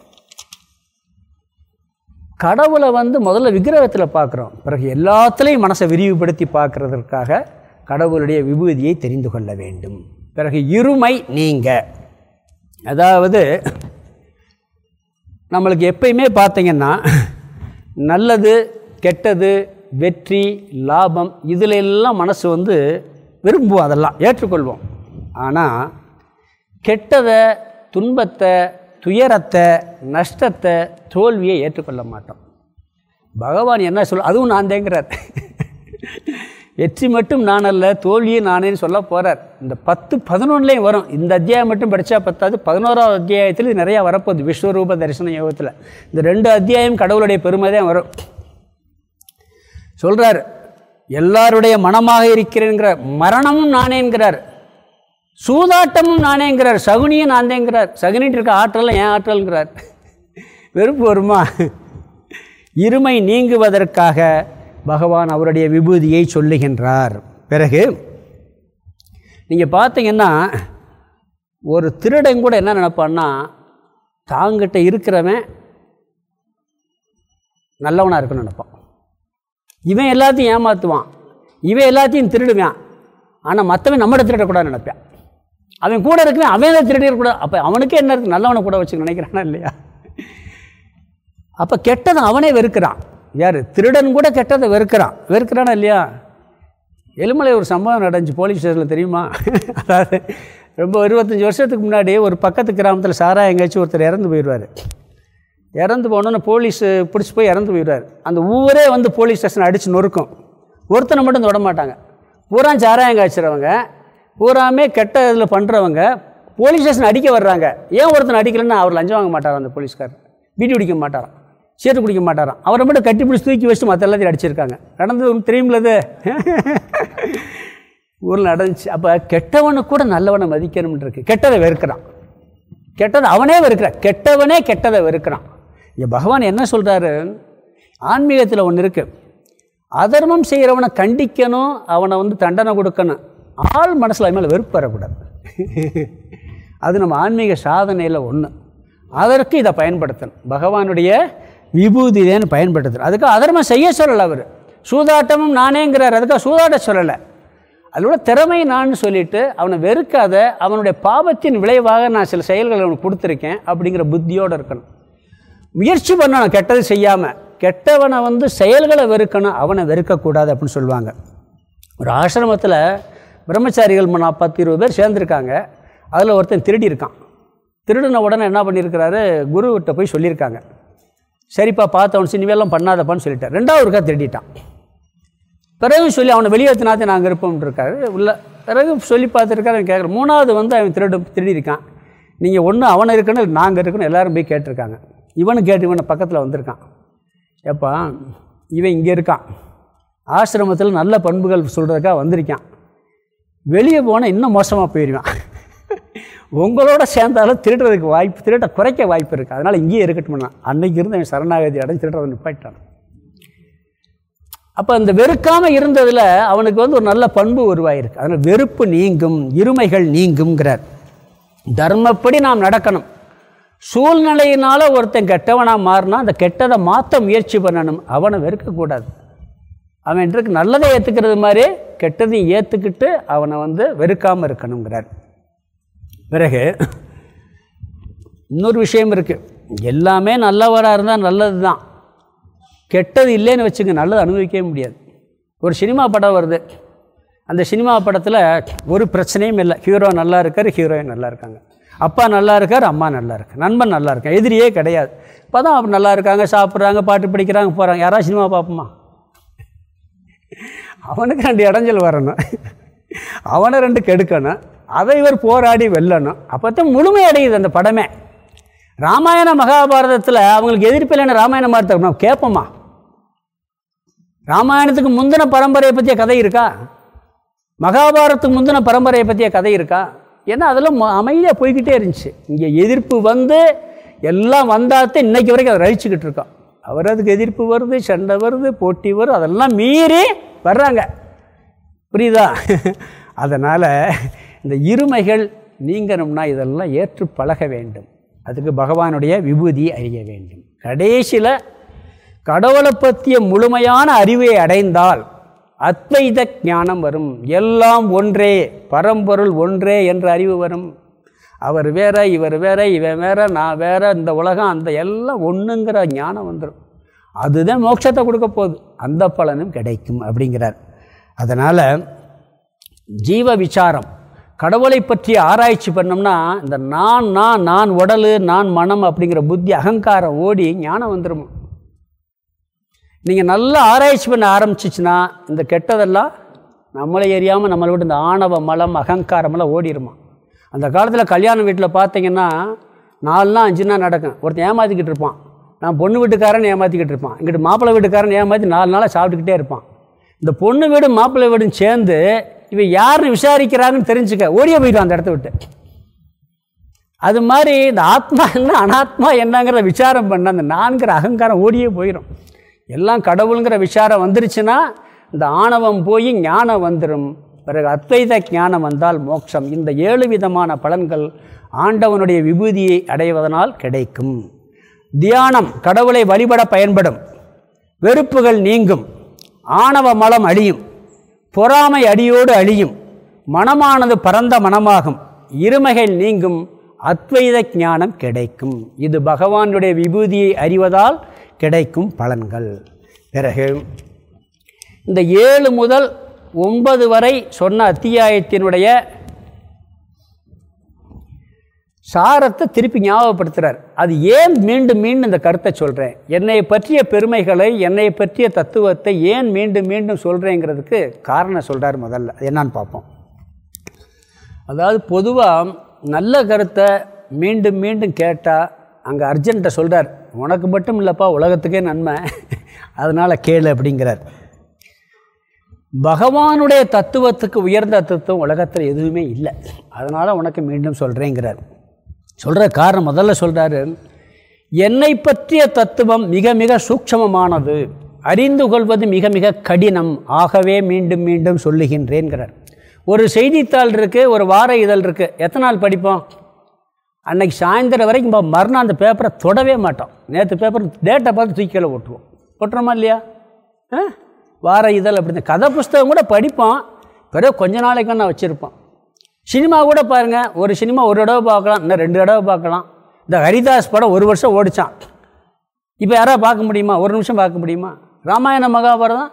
கடவுளை வந்து முதல்ல விக்கிரகத்தில் பார்க்குறோம். பிறகு எல்லாத்துலேயும் மனசை விரிவுபடுத்தி பார்க்குறதற்காக கடவுளுடைய விபூதியை தெரிந்து கொள்ள வேண்டும். பிறகு இருமை நீங்க. அதாவது நம்மளுக்கு எப்பயுமே பார்த்திங்கன்னா நல்லது கெட்டது வெற்றி லாபம் இதில் எல்லாம் மனசு வந்து விரும்புவோம் அதெல்லாம் ஏற்றுக்கொள்வோம். ஆனால் கெட்டதை துன்பத்தை துயரத்தை நஷ்டத்தை தோல்வியை ஏற்றுக்கொள்ள மாட்டோம். பகவான் என்ன சொல்ல அதுவும் நான் தேங்கிறார். வெற்றி மட்டும் நான் அல்ல தோல்வியும் நானேன்னு சொல்ல போகிறார் இந்த பத்து பதினொன்றுலேயும் வரும். இந்த அத்தியாயம் மட்டும் படித்தா பத்தாது. பதினோராவது அத்தியாயத்தில் இது நிறையா வரப்போகுது விஸ்வரூப தரிசன யோகத்தில். இந்த ரெண்டு அத்தியாயம் கடவுளுடைய பெருமை தான் வரும். சொல்கிறார் எல்லாருடைய மனமாக இருக்கிறேங்கிறார் மரணமும் நானேங்கிறார். சூதாட்டமும் நானேங்கிறார். சகுனியும் நான் தேங்கிறார் சகுனிட்டு இருக்க ஆற்றல் ஏன் ஆற்றல்ங்கிறார்? வெறுப்பு வருமா? இருமை நீங்குவதற்காக பகவான் அவருடைய விபூதியை சொல்லுகின்றார். பிறகு நீங்கள் பார்த்தீங்கன்னா ஒரு திருடன் கூட என்ன நினப்பான்னா தாங்கிட்ட இருக்கிறவன் நல்லவனாக இருக்குன்னு நினைப்பான். இவன் எல்லாத்தையும் ஏமாற்றுவான் இவன் எல்லாத்தையும் திருடுவான். ஆனால் மற்றவன் நம்மகிட்ட திருடக்கூடாதுன்னு நினைப்பான். அவன் கூட இருக்கிறவன் அவன் தான் திருடிடக்கூடாது அப்போ அவனுக்கே என்ன இருக்குது நல்லவனை கூட வச்சு நினைக்கிறானா இல்லையா? அப்போ கெட்டதை அவனே வெறுக்கிறான். யார்? திருடன் கூட கெட்டதை வெறுக்கிறான். வெறுக்கிறானா இல்லையா? எலுமலை ஒரு சம்பவம் நடந்துச்சு போலீஸ் ஸ்டேஷனில் தெரியுமா? (laughs) அதாவது ரொம்ப இருபத்தஞ்சி வருஷத்துக்கு முன்னாடி ஒரு பக்கத்து கிராமத்தில் சாரா எங்கேயாச்சும் ஒருத்தர் இறந்து போயிடுவார். இறந்து போனோன்னு போலீஸ் பிடிச்சி போய் இறந்து போயிடுவார். அந்த ஊரே வந்து போலீஸ் ஸ்டேஷன் அடித்து நொறுக்கும். ஒருத்தனை மட்டும் தொட மாட்டாங்க. பூரா சாராயம் காய்ச்சிறவங்க பூராமே கெட்ட இதில் பண்ணுறவங்க போலீஸ் ஸ்டேஷன் அடிக்க வர்றாங்க. ஏன் ஒருத்தன் அடிக்கலன்னு அவர் லஞ்சம் வாங்க மாட்டார் அந்த போலீஸ்கார் பீடி பிடிக்க மாட்டாரான் சீட்டு குடிக்க மாட்டாராம். அவரை மட்டும் கட்டி பிடிச்சி தூக்கி வச்சுட்டு மற்ற எல்லாத்தையும் அடிச்சிருக்காங்க. நடந்தது உங்களுக்கு தெரியுமில்லது (laughs) ஊரில் நடந்துச்சு. அப்போ கெட்டவனை கூட நல்லவனை மதிக்கணும்னு இருக்கு. கெட்டதை வெறுக்கிறான். கெட்டதை அவனே வெறுக்கிறான். கெட்டவனே கெட்டதை வெறுக்கிறான். இங்கே பகவான் என்ன சொல்கிறாரு ஆன்மீகத்தில் ஒன்று இருக்குது அதர்மம் செய்கிறவனை கண்டிக்கணும் அவனை வந்து தண்டனை கொடுக்கணும். ஆள் மனசில் அது மேலே வெறுப்பு வரக்கூடாது. (laughs) அது நம்ம ஆன்மீக சாதனையில் ஒன்று அதற்கு இதை பயன்படுத்தணும். பகவானுடைய விபூதிதேன்னு பயன்படுத்தணும் அதுக்கு அதர்மம் செய்ய சொல்லலை அவர். சூதாட்டமும் நானேங்கிறார். அதுக்காக சூதாட்ட சொல்லலை. அதோட திறமை நான் சொல்லிட்டு அவனை வெறுக்காத அவனுடைய பாவத்தின் விளைவாக நான் சில செயல்களை அவனுக்கு கொடுத்துருக்கேன் அப்படிங்கிற புத்தியோடு இருக்கணும். முயற்சி பண்ணணும். கெட்டது செய்யாமல் கெட்டவனை வந்து செயல்களை வெறுக்கணும். அவனை வெறுக்கக்கூடாது அப்படின்னு சொல்லுவாங்க. ஒரு ஆசிரமத்தில் பிரம்மச்சாரிகள் ம- நான் பத்து இருபது பேர் சேர்ந்துருக்காங்க. அதில் ஒருத்தன் திருடி இருக்கான் திருடின உடனே என்ன பண்ணியிருக்கிறாரு? குருவிட்ட போய் சொல்லியிருக்காங்க. சரிப்பா பார்த்தவன் சினிவேலாம் பண்ணாதப்பான்னு சொல்லிட்டார். ரெண்டாவது ஒருக்கா திருடிட்டான். பிறகு சொல்லி அவனை வெளியேற்றினாத்தே நாங்கள் இருப்போம்னு இருக்காரு உள்ள பிறகு சொல்லி பார்த்துருக்காரு அவன் கேட்குற மூணாவது வந்து அவன் திருடு திருடியிருக்கான். நீங்கள் ஒன்று அவனை இருக்கணும் நாங்கள் இருக்கணும் எல்லோரும் போய் கேட்டிருக்காங்க. இவனும் கேட்டு இவனை பக்கத்தில் வந்திருக்கான். ஏப்பா இவன் இங்கே இருக்கான். ஆசிரமத்தில் நல்ல பண்புகள் சொல்கிறதுக்காக வந்திருக்கான். வெளியே போனால் இன்னும் மோசமாக போயிடுவான் உங்களோட சேர்ந்தாலும் திருடுறதுக்கு வாய்ப்பு திருட குறைக்க வாய்ப்பு இருக்குது அதனால் இங்கேயே இருக்கட்டும்னா அன்னைக்கு இருந்து அவன் சரணாகதி அடைஞ்சு திருடுறதை நிப்பாட்டான் அப்போ அந்த வெறுக்காமல் இருந்ததில் அவனுக்கு வந்து ஒரு நல்ல பண்பு உருவாயிருக்கு. அதனால் வெறுப்பு நீங்கும் இருமைகள் நீங்கும்ங்கிறார். தர்மப்படி நாம் நடக்கணும். சூழ்நிலையினால் ஒருத்தன் கெட்டவனாக மாறினா அந்த கெட்டதை மாற்ற முயற்சி பண்ணணும். அவனை வெறுக்கக்கூடாது. அவன் நல்லதை ஏற்றுக்கிறது மாதிரி கெட்டதையும் ஏற்றுக்கிட்டு அவனை வந்து வெறுக்காமல் இருக்கணுங்கிறார். பிறகு இன்னொரு விஷயம் இருக்குது எல்லாமே நல்லவராக இருந்தால் நல்லது தான் கெட்டது இல்லைன்னு வச்சுங்க நல்லது அனுபவிக்கவே முடியாது. ஒரு சினிமா படம் வருது. அந்த சினிமா படத்தில் ஒரு பிரச்சனையும் இல்லை. ஹீரோ நல்லா இருக்கார் ஹீரோயின் நல்லா இருக்காங்க. அப்பா நல்லா இருக்கார் அம்மா நல்லா இருக்கு. நண்பன் நல்லா இருக்கான் எதிரியே கிடையாது. இப்போ தான் அவர் நல்லா இருக்காங்க சாப்பிட்றாங்க பாட்டு படிக்கிறாங்க போகிறாங்க யாராவது சினிமா பார்ப்போமா? அவனுக்கு ரெண்டு இடைஞ்சல் வரணும். அவனை ரெண்டு கெடுக்கணும். அதை இவர் போராடி வெல்லணும். அப்போ தான் முழுமை அடையுது அந்த படமே. ராமாயண மகாபாரதத்தில் அவங்களுக்கு எதிர்ப்பில்லைன்னு ராமாயண மரத்தை நம்ம கேட்போமா? ராமாயணத்துக்கு முந்தின பரம்பரையை பற்றிய கதை இருக்கா? மகாபாரதத்துக்கு முந்தின பரம்பரையை பற்றிய கதை இருக்கா? ஏன்னா அதெல்லாம் ம- போய்கிட்டே இருந்துச்சு. இங்கே எதிர்ப்பு வந்து எல்லாம் வந்தாத்தான் இன்னைக்கு வரைக்கும் அதை ரழிச்சிக்கிட்டு இருக்கோம். அவர் அதுக்கு எதிர்ப்பு வருது சண்டை வருது போட்டி வருது அதெல்லாம் மீறி வர்றாங்க. புரியுதா? (laughs) அதனால் இந்த இருமைகள் நீங்கணும்னா இதெல்லாம் ஏற்று பழக வேண்டும். அதுக்கு பகவானுடைய விபூதி அறிய வேண்டும். கடைசியில் கடவுளை பற்றிய முழுமையான அறிவை அடைந்தால் அத்வைத ஞானம் வரும். எல்லாம் ஒன்றே பரம்பொருள் ஒன்றே என்ற அறிவு வரும். அவர் வேற இவர் வேற இவன் வேற நான் வேற இந்த உலகம் அந்த எல்லாம் ஒன்றுங்கிற ஞானம் வந்துடும் அதுதான் மோட்சத்தை கொடுக்க போகுது. அந்த பலனும் கிடைக்கும் அப்படிங்கிறார். அதனால் ஜீவ விசாரம் கடவுளை பற்றி ஆராய்ச்சி பண்ணோம்னா இந்த நான் நான் நான் உடல் நான் மனம் அப்படிங்கிற புத்தி அகங்காரம் ஓடி ஞானம் வந்துடும் நீங்கள் நல்லா ஆராய்ச்சி பண்ண ஆரம்பிச்சிச்சுன்னா இந்த கெட்டதெல்லாம் நம்மளை எரியாமல் நம்மளை விட்டு இந்த ஆணவ மலம் அகங்காரமெல்லாம் ஓடிடுமா அந்த காலத்தில் கல்யாண வீட்டில் பார்த்தீங்கன்னா நாலுனா அஞ்சுனா நடக்கும். ஒருத்தன் ஏமாற்றிக்கிட்டு இருப்பான். நான் பொண்ணு வீட்டுக்காரன் ஏமாற்றிக்கிட்டு இருப்பான். இங்கிட்டு மாப்பிள்ளை வீட்டுக்காரன் ஏமாற்றி நாலு நாளாக சாப்பிட்டுக்கிட்டே இருப்பான். இந்த பொண்ணு வீடும் மாப்பிள்ளை வீடும் சேர்ந்து இவன் யார் விசாரிக்கிறாங்கன்னு தெரிஞ்சுக்க. ஓடியே போயிடும் அந்த இடத்த விட்டு. அது மாதிரி இந்த ஆத்மா என்ன அனாத்மா என்னங்கிற விசாரம் பண்ண அந்த நான்கிற அகங்காரம் ஓடியே போயிடும் எல்லாம் கடவுளுங்கிற விசாரம் வந்துருச்சுன்னா இந்த ஆணவம் போய் ஞானம் வந்துடும் பிறகு அத்வைத ஞானம் வந்தால் மோட்சம். இந்த ஏழு விதமான பலன்கள் ஆண்டவனுடைய விபூதியை அடைவதனால் கிடைக்கும். தியானம் கடவுளை வழிபட பயன்படும். வெறுப்புகள் நீங்கும். ஆணவ மலம் அழியும். பொறாமை அடியோடு அழியும். மனமானது பரந்த மனமாகும். இருமைகள் நீங்கும். அத்வைத ஞானம் கிடைக்கும். இது பகவானுடைய விபூதியை அறிவதால் கிடைக்கும் பலன்கள். பிறகு இந்த ஏழு முதல் ஒன்பது வரை சொன்ன அத்தியாயத்தினுடைய சாரத்தை திருப்பி ஞாபகப்படுத்துகிறார் அது ஏன் மீண்டும் மீண்டும் இந்த கருத்தை சொல்கிறேன் என்னை பற்றிய பெருமைகளை என்னை பற்றிய தத்துவத்தை ஏன் மீண்டும் மீண்டும் சொல்கிறேங்கிறதுக்கு காரணம் சொல்கிறார் முதல்ல. அது பார்ப்போம். அதாவது பொதுவாக நல்ல கருத்தை மீண்டும் மீண்டும் கேட்டால் அங்கே அர்ஜென்ட்டை சொல்கிறார் உனக்கு மட்டும் இல்லைப்பா உலகத்துக்கே நன்மை. அதனால் கேளு அப்படிங்கிறார். பகவானுடைய தத்துவத்துக்கு உயர்ந்த தத்துவம் உலகத்தில் எதுவுமே இல்லை. அதனால் உனக்கு மீண்டும் சொல்கிறேங்கிறார் சொல்கிற காரணம் முதல்ல சொல்கிறாரு என்னை பற்றிய தத்துவம் மிக மிக சூக்ஷமமானது. அறிந்து கொள்வது மிக மிக கடினம். ஆகவே மீண்டும் மீண்டும் சொல்லுகின்றேங்கிறார் ஒரு செய்தித்தாள் இருக்குது ஒரு வார இதழ் இருக்குது எத்தனை நாள் படிப்போம்? அன்னைக்கு சாயந்தரம் வரைக்கும் இப்போ மறுநாள் அந்த பேப்பரை தொடவே மாட்டோம். நேற்று பேப்பர் டேட்டை பார்த்து தூக்கியில் ஓட்டுவோம் ஓட்டுறோமா இல்லையா? ஆ? வார இதழ் அப்படி கதை புஸ்தகம் கூட படிப்போம். பிறகு கொஞ்ச நாளைக்கு நான் வச்சுருப்போம். சினிமா கூட பாருங்கள் ஒரு சினிமா ஒரு தடவை பார்க்கலாம் இன்னும் ரெண்டு தடவை பார்க்கலாம். இந்த ஹரிதாஸ் படம் ஒரு வருஷம் ஓடிச்சான். இப்போ யாராவது பார்க்க முடியுமா? ஒரு நிமிஷம் பார்க்க முடியுமா? ராமாயண மகாபாரதம்?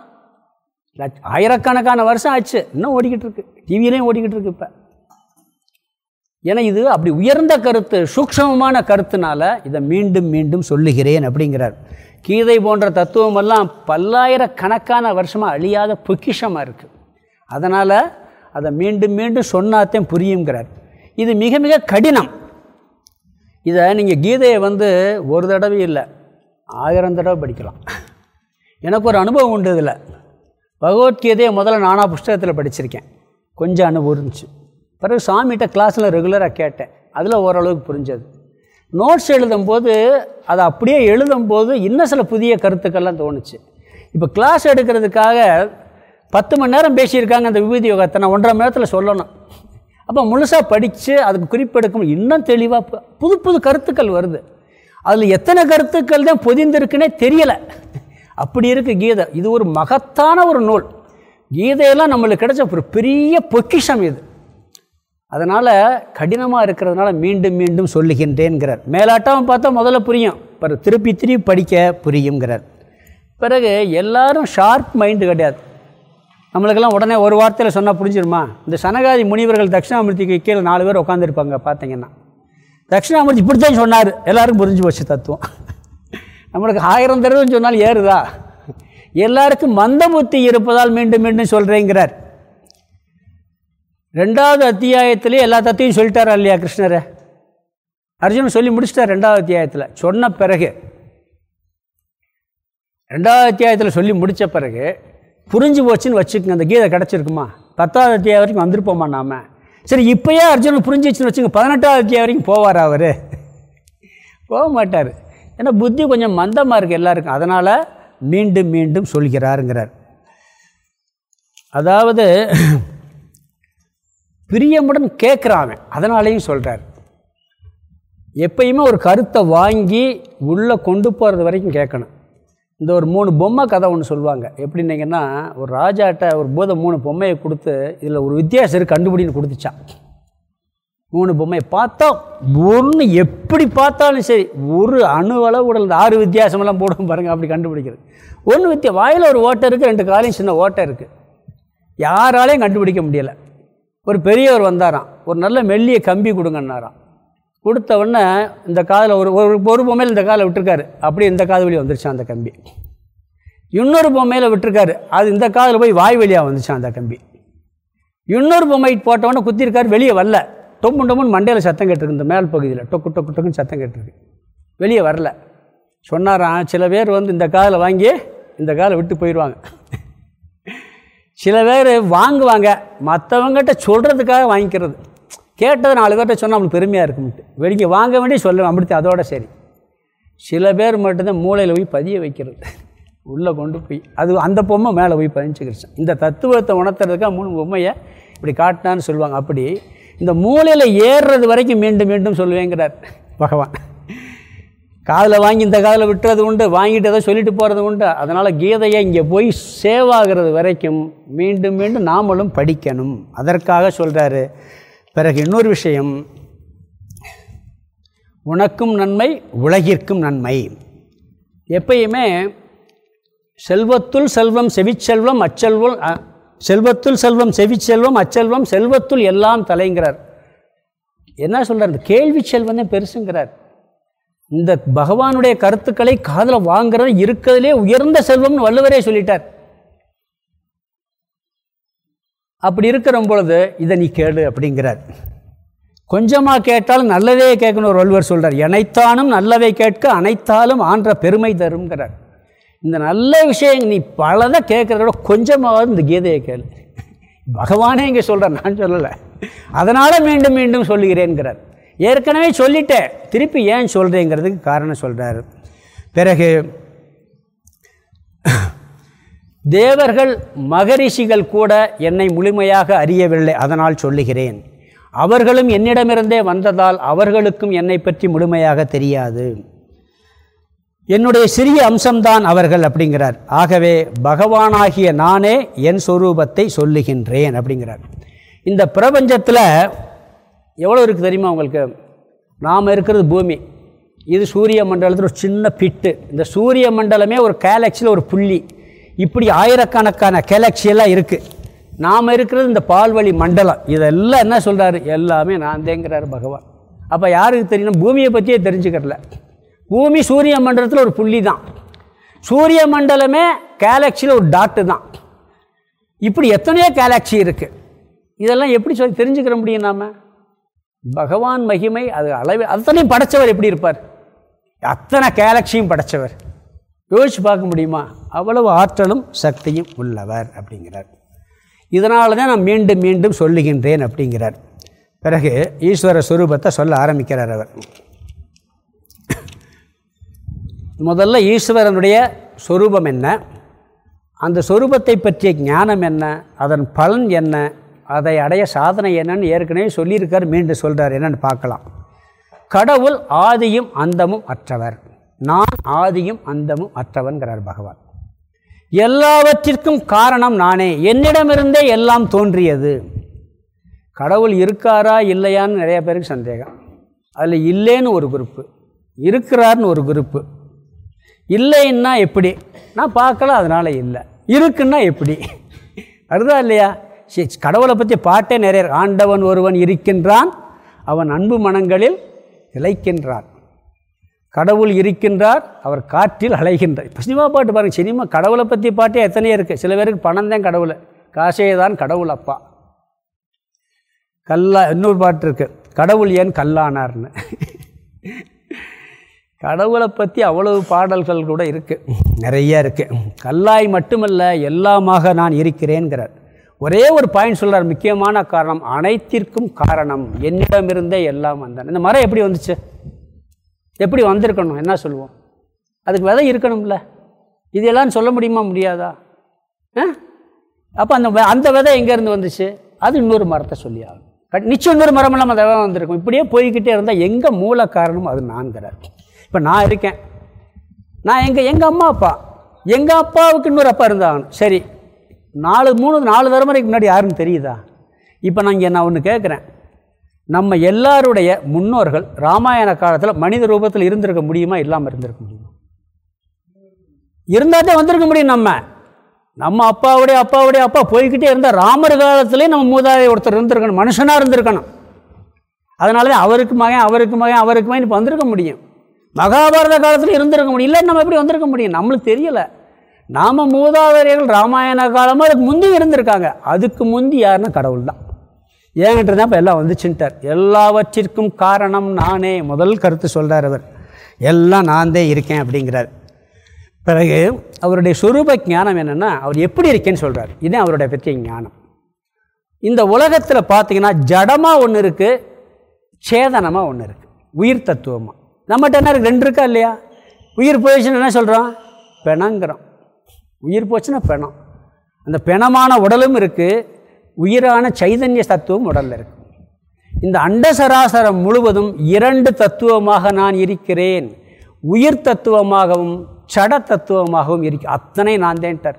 ஆயிரக்கணக்கான வருஷம் ஆச்சு. இன்னும் ஓடிக்கிட்டு இருக்கு. டிவிலையும் ஓடிக்கிட்டு இருக்கு இப்போ. ஏன்னா இது அப்படி உயர்ந்த கருத்து சூக்ஷமமான கருத்துனால இதை மீண்டும் மீண்டும் சொல்லுகிறேன் அப்படிங்கிறார். கீதை போன்ற தத்துவமெல்லாம் பல்லாயிரக்கணக்கான வருஷமாக அழியாத பொக்கிஷமாக இருக்குது அதனால் அதை மீண்டும் மீண்டும் சொன்னாத்தையும் புரியுங்கிறார் இது மிக மிக கடினம். இதை நீங்கள் கீதையை வந்து ஒரு தடவை இல்லை ஆயிரம் தடவை படிக்கலாம். எனக்கு ஒரு அனுபவம் உண்டு இதில். பகவத்கீதையை முதல்ல நானாக புஸ்தகத்தில் படிச்சிருக்கேன். கொஞ்சம் அனுபவம் இருந்துச்சு. பிறகு சாமிகிட்ட கிளாஸில் ரெகுலராக கேட்டேன். அதில் ஓரளவுக்கு புரிஞ்சது. நோட்ஸ் எழுதும்போது அதை அப்படியே எழுதும்போது இன்னும் சில புதிய கருத்துக்கள்லாம் தோணுச்சு. இப்போ கிளாஸ் எடுக்கிறதுக்காக பத்து மணி நேரம் பேசியிருக்காங்க அந்த விபூதி யோகத்தை. நான் ஒன்றரை மணி நேரத்தில் சொல்லணும். அப்போ முழுசாக படித்து அதுக்கு குறிப்பெடுக்கும் இன்னும் தெளிவாக புது புது கருத்துக்கள் வருது. அதில் எத்தனை கருத்துக்கள் தான் பொதிந்திருக்குன்னே தெரியலை. அப்படி இருக்குது கீதை. இது ஒரு மகத்தான ஒரு நூல். கீதையெல்லாம் நம்மளுக்கு கிடைச்ச ஒரு பெரிய பொக்கிஷம் இது. அதனால் கடினமாக இருக்கிறதுனால மீண்டும் மீண்டும் சொல்லுகின்றேங்கிறார் மேலாட்டம் பார்த்தா முதல்ல புரியும். பிறகு திருப்பி திருப்பி படிக்க புரியுங்கிறார் பிறகு எல்லாரும் ஷார்ப் மைண்டு கிடையாது. நம்மளுக்கெல்லாம் உடனே ஒரு வார்த்தையில் சொன்னால் புரிஞ்சிருமா? இந்த சனகாதி முனிவர்கள் தட்சிணாமூர்த்திக்கு கீழே நாலு பேர் உட்காந்துருப்பாங்க பார்த்தீங்கன்னா தட்சிணாமூர்த்தி இப்படித்தான் சொன்னார். எல்லாருக்கும் புரிஞ்சு போச்சு தத்துவம். நம்மளுக்கு ஆயிரம் தடவை சொன்னால் ஏறுதா? எல்லாருக்கும் மந்தபுத்தி இருப்பதால் மீண்டும் மீண்டும் சொல்கிறேங்கிறார் ரெண்டாவது அத்தியாயத்திலே எல்லா தத்தையும் சொல்லிட்டாரா இல்லையா கிருஷ்ணரை? அர்ஜுனன் சொல்லி முடிச்சிட்டார் ரெண்டாவது அத்தியாயத்தில். சொன்ன பிறகு ரெண்டாவது அத்தியாயத்தில் சொல்லி முடித்த பிறகு புரிஞ்சு போச்சுன்னு வச்சுக்கோங்க அந்த கீதை கிடச்சிருக்குமா? பத்தாவது அத்தியாயம் வரைக்கும் வந்திருப்போமா நாம? சரி இப்போயே அர்ஜுனன் புரிஞ்சிச்சுன்னு வச்சுங்க பதினெட்டாவது அத்தியாயம் வரைக்கும் போவார் அவர்? போக மாட்டார். ஏன்னா புத்தி கொஞ்சம் மந்தமாக இருக்குது எல்லாருக்கும். அதனால் மீண்டும் மீண்டும் சொல்கிறாருங்கிறார். அதாவது பிரியமுடன் கேட்குறான் அவன் அதனாலேயும் சொல்கிறார் எப்பயுமே ஒரு கருத்தை வாங்கி உள்ளே கொண்டு போகிறது வரைக்கும் கேட்கணும். இந்த ஒரு மூணு பொம்மை கதை ஒன்று சொல்லுவாங்க. எப்படின்னீங்கன்னா ஒரு ராஜாட்ட ஒரு போத மூணு பொம்மையை கொடுத்து இதில் ஒரு வித்தியாசம் கண்டுபிடின்னு கொடுத்துச்சான் மூணு பொம்மையை பார்த்தா ஒன்று எப்படி பார்த்தாலும் சரி ஒரு அணு அளவு உடல் ஆறு வித்தியாசமெல்லாம் போடும் பாருங்கள் அப்படி கண்டுபிடிக்கிறது. ஒன்று வித்தியா வாயில் ஒரு ஓட்டை இருக்குது ரெண்டு காலையும் சின்ன ஓட்டை இருக்குது யாராலையும் கண்டுபிடிக்க முடியலை. ஒரு பெரியவர் வந்தாராம் ஒரு நல்ல மெல்லிய கம்பி கொடுங்கன்னாராம். கொடுத்த உடனே இந்த காதில் ஒரு ஒரு ஒரு பொம்மையில் இந்த காலை விட்டுருக்காரு. அப்படியே இந்த காது வழி வந்துருச்சான் அந்த கம்பி. இன்னொரு பொம்மையில் விட்டுருக்காரு. அது இந்த காதில் போய் வாய் வழியாக வந்துச்சான் அந்த கம்பி. இன்னொரு பொம்மை போட்ட உடனே குத்திருக்காரு வெளியே வரல. டொம்பு டொம்புன்னு மண்டையில் சத்தம் கேட்டிருக்கு இந்த மேல் பகுதியில். டொக்கு டொக்கு டொக்குன்னு சத்தம் கேட்டிருக்கு. வெளியே வரல. சொன்னாராம் சில பேர் வந்து இந்த காதில் வாங்கி இந்த காலை விட்டு போயிடுவாங்க சில பேர் வாங்குவாங்க. மற்றவங்ககிட்ட சொல்கிறதுக்காக வாங்கிக்கிறது. கேட்டது நாலு பேர்கிட்ட சொன்னால் நம்மளுக்கு பெருமையாக இருக்கும்ட்டு வெடிக்க வாங்க வேண்டிய சொல்லுவேன் அப்படி அதோட சரி. சில பேர் மட்டும்தான் மூளையில் போய் பதிய வைக்கிறது. உள்ளே கொண்டு போய் அது அந்த பொம்மை மேலே போய் பதிஞ்சுக்கிடுச்சு இந்த தத்துவத்தை உணர்த்துறதுக்காக மூணு பொம்மையை இப்படி காட்டினான்னு சொல்லுவாங்க. அப்படி இந்த மூளையில் ஏறுறது வரைக்கும் மீண்டும் மீண்டும் சொல்லுவேங்கிறார் பகவான். காதில் வாங்கி இந்த காதில் விட்டுறது உண்டு வாங்கிட்டு ஏதோ சொல்லிட்டு போகிறது உண்டு. அதனால் கீதையை இங்கே போய் சேவ் ஆகிறது வரைக்கும் மீண்டும் மீண்டும் நாமளும் படிக்கணும். அதற்காக சொல்கிறாரு பிறகு இன்னொரு விஷயம். உனக்கும் நன்மை உலகிற்கும் நன்மை. எப்பயுமே செல்வத்துள் செல்வம் செவிச்செல்வம் அச்செல்வம் செல்வத்துள் செல்வம் செவிச்செல்வம் அச்செல்வம் செல்வத்துள் எல்லாம் தலைங்கிறார். என்ன சொல்கிறார் இந்த கேள்வி செல்வம் தான் பெருசுங்கிறார். இந்த பகவானுடைய கருத்துக்களை காதில் வாங்குறது இருக்கிறதுலே உயர்ந்த செல்வம்னு வள்ளுவரே சொல்லிட்டார். அப்படி இருக்கிற பொழுது இதை நீ கேளு அப்படிங்கிறார். கொஞ்சமாக கேட்டாலும் நல்லதே கேட்கணும் ஒரு வள்ளுவர் சொல்கிறார் எனைத்தானும் நல்லதை கேட்க அனைத்தாலும் ஆன்ற பெருமை தருங்கிறார் இந்த நல்ல விஷயம் நீ பலதை கேட்குறத விட கொஞ்சமாவது இந்த கீதையை கேளு. பகவானே இங்கே சொல்கிறார் நான் சொல்லலை. அதனால் மீண்டும் மீண்டும் சொல்லுகிறேங்கிறார் ஏற்கனவே சொல்லிட்டேன் திருப்பி ஏன் சொல்கிறேங்கிறதுக்கு காரணம் சொல்கிறார் பிறகு தேவர்கள் மகரிஷிகள் கூட என்னை முழுமையாக அறியவில்லை அதனால் சொல்லுகிறேன். அவர்களும் என்னிடமிருந்தே வந்ததால் அவர்களுக்கும் என்னை பற்றி முழுமையாக தெரியாது. என்னுடைய சிறிய அம்சம்தான் அவர்கள் அப்படிங்கிறார். ஆகவே பகவானாகிய நானே என் சொரூபத்தை சொல்லுகின்றேன் அப்படிங்கிறார். இந்த பிரபஞ்சத்தில் எவ்வளோ இருக்குது தெரியுமா உங்களுக்கு? நாம் இருக்கிறது பூமி. இது சூரிய மண்டலத்தில் ஒரு சின்ன பிட்டு. இந்த சூரிய மண்டலமே ஒரு கேலக்சியில் ஒரு புள்ளி. இப்படி ஆயிரக்கணக்கான கேலக்சியெல்லாம் இருக்குது நாம் இருக்கிறது இந்த பால்வழி மண்டலம். இதெல்லாம் என்ன சொல்கிறாரு எல்லாமே நான் தேங்கிறாரு பகவான். அப்போ யாருக்கு தெரியணும் பூமியை பற்றியே தெரிஞ்சுக்கிறல. பூமி சூரிய மண்டலத்தில் ஒரு புள்ளி தான். சூரிய மண்டலமே கேலக்சியில் ஒரு டாட்டு தான். இப்படி எத்தனையோ கேலக்சி இருக்குது இதெல்லாம் எப்படி சொல்லி தெரிஞ்சுக்கிற முடியும் நாம்? பகவான் மகிமை அது அளவு அத்தனையும் படைத்தவர் எப்படி இருப்பார்? அத்தனை கேலக்சியும் படைத்தவர் யோசிச்சு பார்க்க முடியுமா? அவ்வளவு ஆற்றலும் சக்தியும் உள்ளவர் அப்படிங்கிறார். இதனால தான் நான் மீண்டும் மீண்டும் சொல்லுகின்றேன் அப்படிங்கிறார். பிறகு ஈஸ்வர சுரூபத்தை சொல்ல ஆரம்பிக்கிறார் அவர். முதல்ல ஈஸ்வரனுடைய சொரூபம் என்ன? அந்த சொரூபத்தை பற்றிய ஞானம் என்ன? அதன் பலன் என்ன? அதை அடைய சாதனை என்னன்னு ஏற்கனவே சொல்லியிருக்கார் மீண்டும் சொல்கிறார் என்னன்னு பார்க்கலாம். கடவுள் ஆதியும் அந்தமும் அற்றவர். நான் ஆதியும் அந்தமும் அற்றவன்கிறார் பகவான். எல்லாவற்றிற்கும் காரணம் நானே. என்னிடமிருந்தே எல்லாம் தோன்றியது. கடவுள் இருக்காரா இல்லையான்னு நிறைய பேருக்கு சந்தேகம். அதில் இல்லைன்னு ஒரு குரூப்பு இருக்கிறார்னு ஒரு குரூப்பு இல்லைன்னா எப்படி? நான் பார்க்கல அதனால் இல்லை. இருக்குன்னா எப்படி? வருதா இல்லையா? சரி கடவுளை பற்றி பாட்டே நிறைய ஆண்டவன் ஒருவன் இருக்கின்றான் அவன் அன்பு மனங்களில் இழைக்கின்றான் கடவுள் இருக்கின்றார் அவர் காற்றில் அலைகின்றார். இப்போ சினிமா பாட்டு பாருங்கள் சினிமா கடவுளை பற்றி பாட்டே எத்தனையோ இருக்குது சில பேருக்கு பணம் தான் கடவுள். காசே தான் கடவுள் அப்பா. கல்லா இன்னொரு பாட்டு இருக்குது கடவுள் ஏன் கல்லானார்னு. கடவுளை பற்றி அவ்வளவு பாடல்கள் கூட இருக்குது நிறைய இருக்குது கல்லாய் மட்டுமல்ல எல்லாமாக நான் இருக்கிறேன்கிறார். ஒரே ஒரு பாயிண்ட் சொல்கிறார் முக்கியமான காரணம் அனைத்திற்கும் காரணம் என்னிடமிருந்தே எல்லாம் வந்தான். இந்த மரம் எப்படி வந்துச்சு? எப்படி வந்திருக்கணும்? என்ன சொல்லுவோம்? அதுக்கு விதை இருக்கணும்ல. இதெல்லாம் சொல்ல முடியுமா? முடியாதா? அப்போ அந்த அந்த விதை எங்கேருந்து வந்துச்சு? அது இன்னொரு மரத்தை சொல்லி ஆகும் நிச்சயம் இன்னொரு மரமெல்லாம் அந்த விதை வந்திருக்கும். இப்படியே போய்கிட்டே இருந்தால் எங்கள் மூல காரணம் அது நான்கிறார். இப்போ நான் இருக்கேன். நான் எங்கள் எங்கள் அம்மா அப்பா. எங்கள் அப்பாவுக்கு இன்னொரு அப்பா இருந்தாகணும். சரி. நாலு மூணு நாலு தலைமுறைக்கு முன்னாடி யாருன்னு தெரியுதா? இப்போ நான் இங்கே நான் ஒன்று கேட்குறேன் நம்ம எல்லாருடைய முன்னோர்கள் ராமாயண காலத்தில் மனித ரூபத்தில் இருந்திருக்க முடியுமா? இல்லாமல் இருந்திருக்க முடியுமா? இருந்தால் தான் வந்திருக்க முடியும் நம்ம. நம்ம அப்பாவுடைய அப்பாவுடைய அப்பா போய்கிட்டே இருந்தால் ராமர் காலத்துலேயே நம்ம மூதாதை ஒருத்தர் இருந்திருக்கணும் மனுஷனாக இருந்திருக்கணும். அதனால தான் அவருக்கு மகன் அவருக்கு மகன் அவருக்கு மகன் இப்போ வந்திருக்க முடியும். மகாபாரத காலத்தில் இருந்திருக்க முடியும். இல்லை நம்ம எப்படி வந்திருக்க முடியும்? நம்மளுக்கு தெரியலை. நாம் மூதாதையர்கள் ராமாயண காலமாக அதுக்கு முந்தி இருந்திருக்காங்க. அதுக்கு முந்தி யாருன்னா கடவுள் தான் ஏங்கிட்ட தான் இப்போ எல்லாம் வந்துச்சுட்டார் எல்லாவற்றிற்கும் காரணம் நானே முதல் கருத்து சொல்கிறார் அவர். எல்லாம் நான் தான் இருக்கேன் அப்படிங்கிறார். பிறகு அவருடைய சுரூப ஞானம் என்னென்னா அவர் எப்படி இருக்கேன்னு சொல்கிறார் இதுதான் அவருடைய பற்றிய ஞானம். இந்த உலகத்தில் பார்த்தீங்கன்னா ஜடமாக ஒன்று இருக்குது சேதனமாக ஒன்று இருக்குது உயிர் தத்துவமாக நம்மகிட்ட என்ன இருக்குது ரெண்டு இருக்கா இல்லையா? உயிர் போயிடுச்சுன்னு என்ன சொல்கிறோம் பிணங்கிறோம். உயிர் போச்சுன்னா பெணம். அந்த பெணமான உடலும் இருக்குது உயிரான சைதன்ய தத்துவம் உடலில் இருக்குது இந்த அண்டசராசரம் முழுவதும் இரண்டு தத்துவமாக நான் இருக்கிறேன். உயிர் தத்துவமாகவும் சட தத்துவமாகவும் இருக்க. அத்தனை நான் தேன்ட்டார்.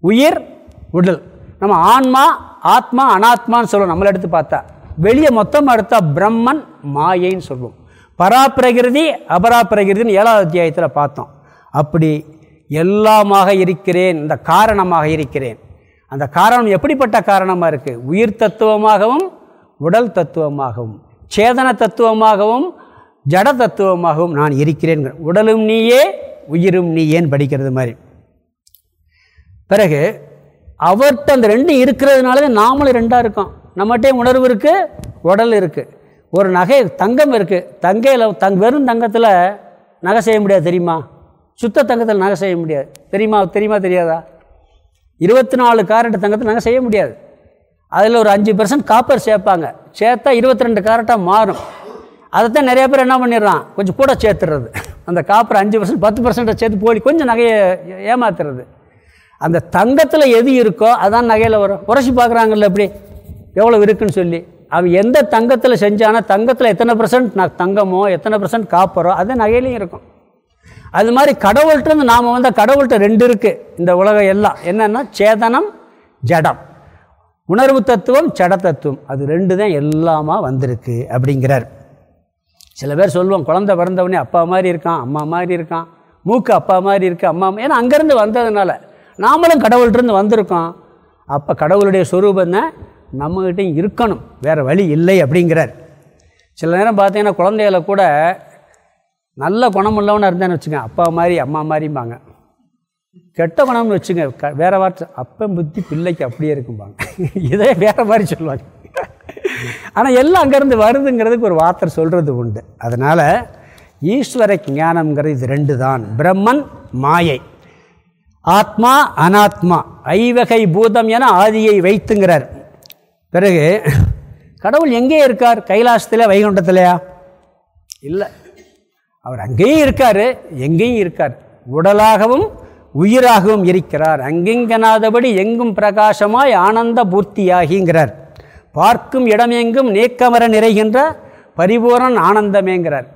உயிர் உடல். நம்ம ஆன்மா ஆத்மா அனாத்மான்னு சொல்லுவோம். நம்மளை எடுத்து பார்த்தா. வெளியே மொத்தம் எடுத்தா பிரம்மன் மாயைன்னு சொல்லுவோம். பராப்பிரகிருதி அபராப்பிரகிருதின்னு ஏழாவது அத்தியாயத்தில் பார்த்தோம். அப்படி எல்லாமாக இருக்கிறேன். இந்த காரணமாக இருக்கிறேன். அந்த காரணம் எப்படிப்பட்ட காரணமாக இருக்குது உயிர் தத்துவமாகவும் உடல் தத்துவமாகவும் சேதன தத்துவமாகவும் ஜட தத்துவமாகவும் நான் இருக்கிறேன். உடலும் நீயே உயிரும் நீயேன்னு படிக்கிறது மாதிரி. பிறகு அவர்கிட்ட அந்த ரெண்டு இருக்கிறதுனால தான் நாமளும் ரெண்டாக இருக்கோம். நம்மகிட்டே உணர்வு இருக்குது உடல் இருக்குது ஒரு நகை தங்கம் இருக்குது தங்கையில் தங் வெறும் தங்கத்தில் நகை செய்ய முடியாது தெரியுமா? சுத்த தங்கத்தில் நகை செய்ய முடியாது. தெரியுமா? தெரியுமா? தெரியாதா? இருபத்தி நாலு கேரட் தங்கத்தை நாங்கள் செய்ய முடியாது. அதில் ஒரு அஞ்சு பர்சன்ட் காப்பர் சேர்ப்பாங்க. சேர்த்தா இருபத்தி ரெண்டு கேரட்டாக மாறும். அதைத்தான் நிறைய பேர் என்ன பண்ணிடுறான்? கொஞ்சம் கூட சேர்த்துறது அந்த காப்பர் அஞ்சு பர்சன்ட் பத்து பர்சன்ட்டை சேர்த்து போடி கொஞ்சம் நகையை ஏமாத்துறது. அந்த தங்கத்தில் எது இருக்கோ அதான் நகையில் வரும். உரைச்சி பார்க்குறாங்கல்ல எப்படி எவ்வளோ இருக்குன்னு சொல்லி. அவன் எந்த தங்கத்தில் செஞ்சானா தங்கத்தில் எத்தனை பர்சன்ட் நான் தங்கமோ எத்தனை பர்சன்ட் காப்பரோ அது நகையிலையும் இருக்கும். அது மாதிரி கடவுள்கிட்ட நாம் வந்து கடவுள்கிட்ட ரெண்டு இருக்குது இந்த உலகம் எல்லாம். என்னென்னா சேதனம் ஜடம். உணர்வு தத்துவம் ஜட தத்துவம். அது ரெண்டு தான் எல்லாமா வந்திருக்கு அப்படிங்கிறார். சில பேர் சொல்லுவோம் குழந்தை பிறந்தவொடனே அப்பா மாதிரி இருக்கான் அம்மா மாதிரி இருக்கான் மூக்கு அப்பா மாதிரி இருக்குது அம்மா ஏன்னா அங்கேருந்து வந்ததுனால நாமளும் கடவுள்கிட்டருந்து வந்திருக்கோம். அப்போ கடவுளுடைய சொரூபம் தான் நம்மகிட்டையும் இருக்கணும். வேறு வழி இல்லை அப்படிங்கிறார். சில நேரம் பார்த்தீங்கன்னா குழந்தைகளை கூட நல்ல குணம் உள்ளவனாக இருந்தேன்னு வச்சுங்க அப்பா மாதிரி அம்மா மாதிரிம்பாங்க. கெட்ட குணம்னு வச்சுங்க க வேறு வார்த்தை அப்பன் புத்தி பிள்ளைக்கு அப்படியே இருக்கும்பாங்க. இதே வேறு மாதிரி சொல்லுவாங்க. ஆனால் எல்லாம் அங்கேருந்து வருதுங்கிறதுக்கு ஒரு வார்த்தை சொல்கிறது உண்டு. அதனால் ஈஸ்வர ஞானம்ங்கிறது இது ரெண்டு தான். பிரம்மன் மாயை. ஆத்மா அனாத்மா. ஐவகை பூதம் என ஆதியை வைத்துங்கிறார். பிறகு கடவுள் எங்கே இருக்கார்? கைலாசத்தில் வைகுண்டத்திலையா? இல்லை. அவர் அங்கேயும் இருக்கார் எங்கேயும் இருக்கார். உடலாகவும் உயிராகவும் இருக்கிறார். அங்கிங்கனாதபடி எங்கும் பிரகாசமாய் ஆனந்த பூர்த்தியாகிங்கிறார். பார்க்கும் இடமெங்கும் நீக்கமர நிறைகின்ற பரிபூரண ஆனந்தமேங்கிறார்.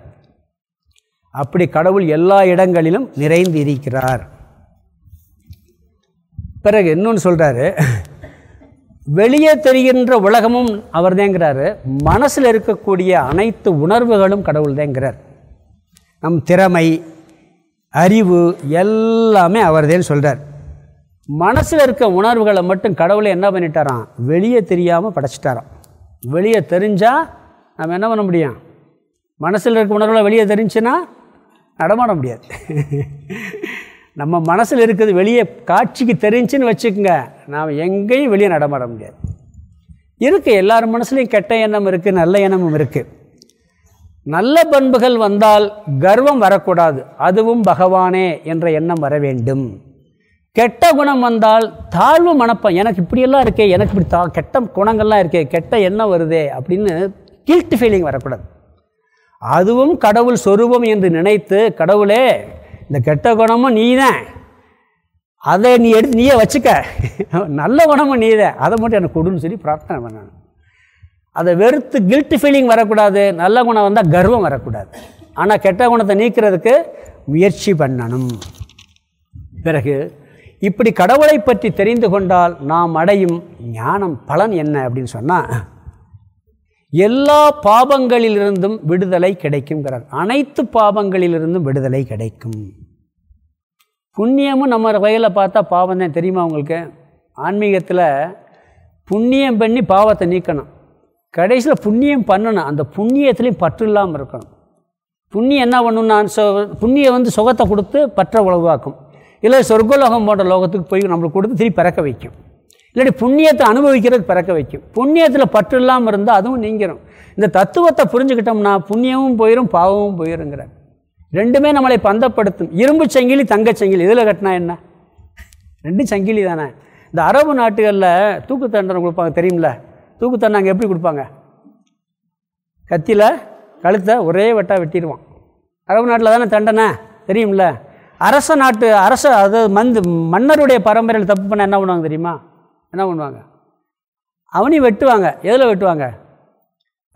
அப்படி கடவுள் எல்லா இடங்களிலும் நிறைந்து இருக்கிறார். பிறகு இன்னொன்று சொல்கிறாரு வெளியே தெரிகின்ற உலகமும் அவர் தேங்கிறாரு மனசில் இருக்கக்கூடிய அனைத்து உணர்வுகளும் கடவுள் தேங்கிறார் நம் திறமை அறிவு எல்லாமே அவர்தேன்னு சொல்கிறார் மனசில் இருக்க உணர்வுகளை மட்டும் கடவுளை என்ன பண்ணிட்டாராம்? வெளியே தெரியாமல் படைச்சிட்டாராம். வெளியே தெரிஞ்சால் நம்ம என்ன பண்ண முடியும்? மனசில் இருக்க உணர்வுகளை வெளியே தெரிஞ்சுன்னா நடமாட முடியாது. (laughs) நம்ம மனசில் இருக்கிறது வெளியே காட்சிக்கு தெரிஞ்சுன்னு வச்சுக்கோங்க நாம் எங்கேயும் வெளியே நடமாட முடியாது. இருக்குது எல்லார் மனசுலேயும் கெட்ட எண்ணம் இருக்குது நல்ல எண்ணமும் இருக்குது நல்ல பண்புகள் வந்தால் கர்வம் வரக்கூடாது. அதுவும் பகவானே என்ற எண்ணம் வர வேண்டும். கெட்ட குணம் வந்தால் தாழ்வு மனப்பம் எனக்கு இப்படியெல்லாம் இருக்கே எனக்கு இப்படி தா கெட்ட குணங்கள்லாம் இருக்கே கெட்ட எண்ணம் வருதே அப்படின்னு கில்ட் ஃபீலிங் வரக்கூடாது. அதுவும் கடவுள் சொரூபம் என்று நினைத்து கடவுளே இந்த கெட்ட குணமும் நீ தான் அதை நீ எடுத்து நீயே வச்சுக்க. நல்ல குணமும் நீ தான் அதை மட்டும் எனக்கு கொடுன்னு சொல்லி பிரார்த்தனை பண்ணணும். அதை வெறுத்து கில்ட் ஃபீலிங் வரக்கூடாது. நல்ல குணம் வந்தால் கர்வம் வரக்கூடாது. ஆனால் கெட்ட குணத்தை நீக்கிறதுக்கு முயற்சி பண்ணணும். பிறகு இப்படி கடவுளை பற்றி தெரிந்து கொண்டால் நாம் அடையும் ஞானம் பலன் என்ன அப்படின்னு சொன்னால் எல்லா பாபங்களிலிருந்தும் விடுதலை கிடைக்குங்கிறார் அனைத்து பாபங்களிலிருந்தும் விடுதலை கிடைக்கும். புண்ணியமும் நம்ம வகையில் பார்த்தா பாவம் தான் தெரியுமா உங்களுக்கு? ஆன்மீகத்தில் புண்ணியம் பண்ணி பாவத்தை நீக்கணும். கடைசியில் புண்ணியம் பண்ணணும். அந்த புண்ணியத்துலேயும் பற்று இல்லாமல் இருக்கணும். புண்ணியம் என்ன பண்ணணும்னா சொ புண்ணியம் வந்து சுகத்தை கொடுத்து பற்ற உழவாக்கும் இல்லை சொர்க்கலோகம் போன்ற லோகத்துக்கு போய் நம்மளுக்கு கொடுத்து திருப்பி பிறக்க வைக்கும். இல்லாட்டி புண்ணியத்தை அனுபவிக்கிறது பிறக்க வைக்கும். புண்ணியத்தில் பற்று இல்லாமல் இருந்தால் அதுவும் நீங்கிடும் இந்த தத்துவத்தை புரிஞ்சுக்கிட்டோம்னா புண்ணியமும் போயிடும் பாவமும் போயிருங்கிற. ரெண்டுமே நம்மளை பந்தப்படுத்தும். இரும்பு சங்கிலி தங்கச்சங்கிலி இதில் கட்டினா என்ன? ரெண்டும் சங்கிலி தானே. இந்த அரபு நாட்டுகளில் தூக்கு தண்டனை கொடுப்பாங்க தெரியுமில்ல தூக்கு தண்டனை எப்படி கொடுப்பாங்க? கத்தியில் கழுத்தை ஒரே வெட்டாக வெட்டிடுவான். அரபு நாட்டில் தானே தண்டனை? தெரியும்ல? அரச நாட்டு அரச அதாவது மந்து மன்னருடைய பரம்பரையில் தப்பு பண்ண என்ன பண்ணுவாங்க தெரியுமா? என்ன பண்ணுவாங்க? அவனையும் வெட்டுவாங்க. எதில் வெட்டுவாங்க?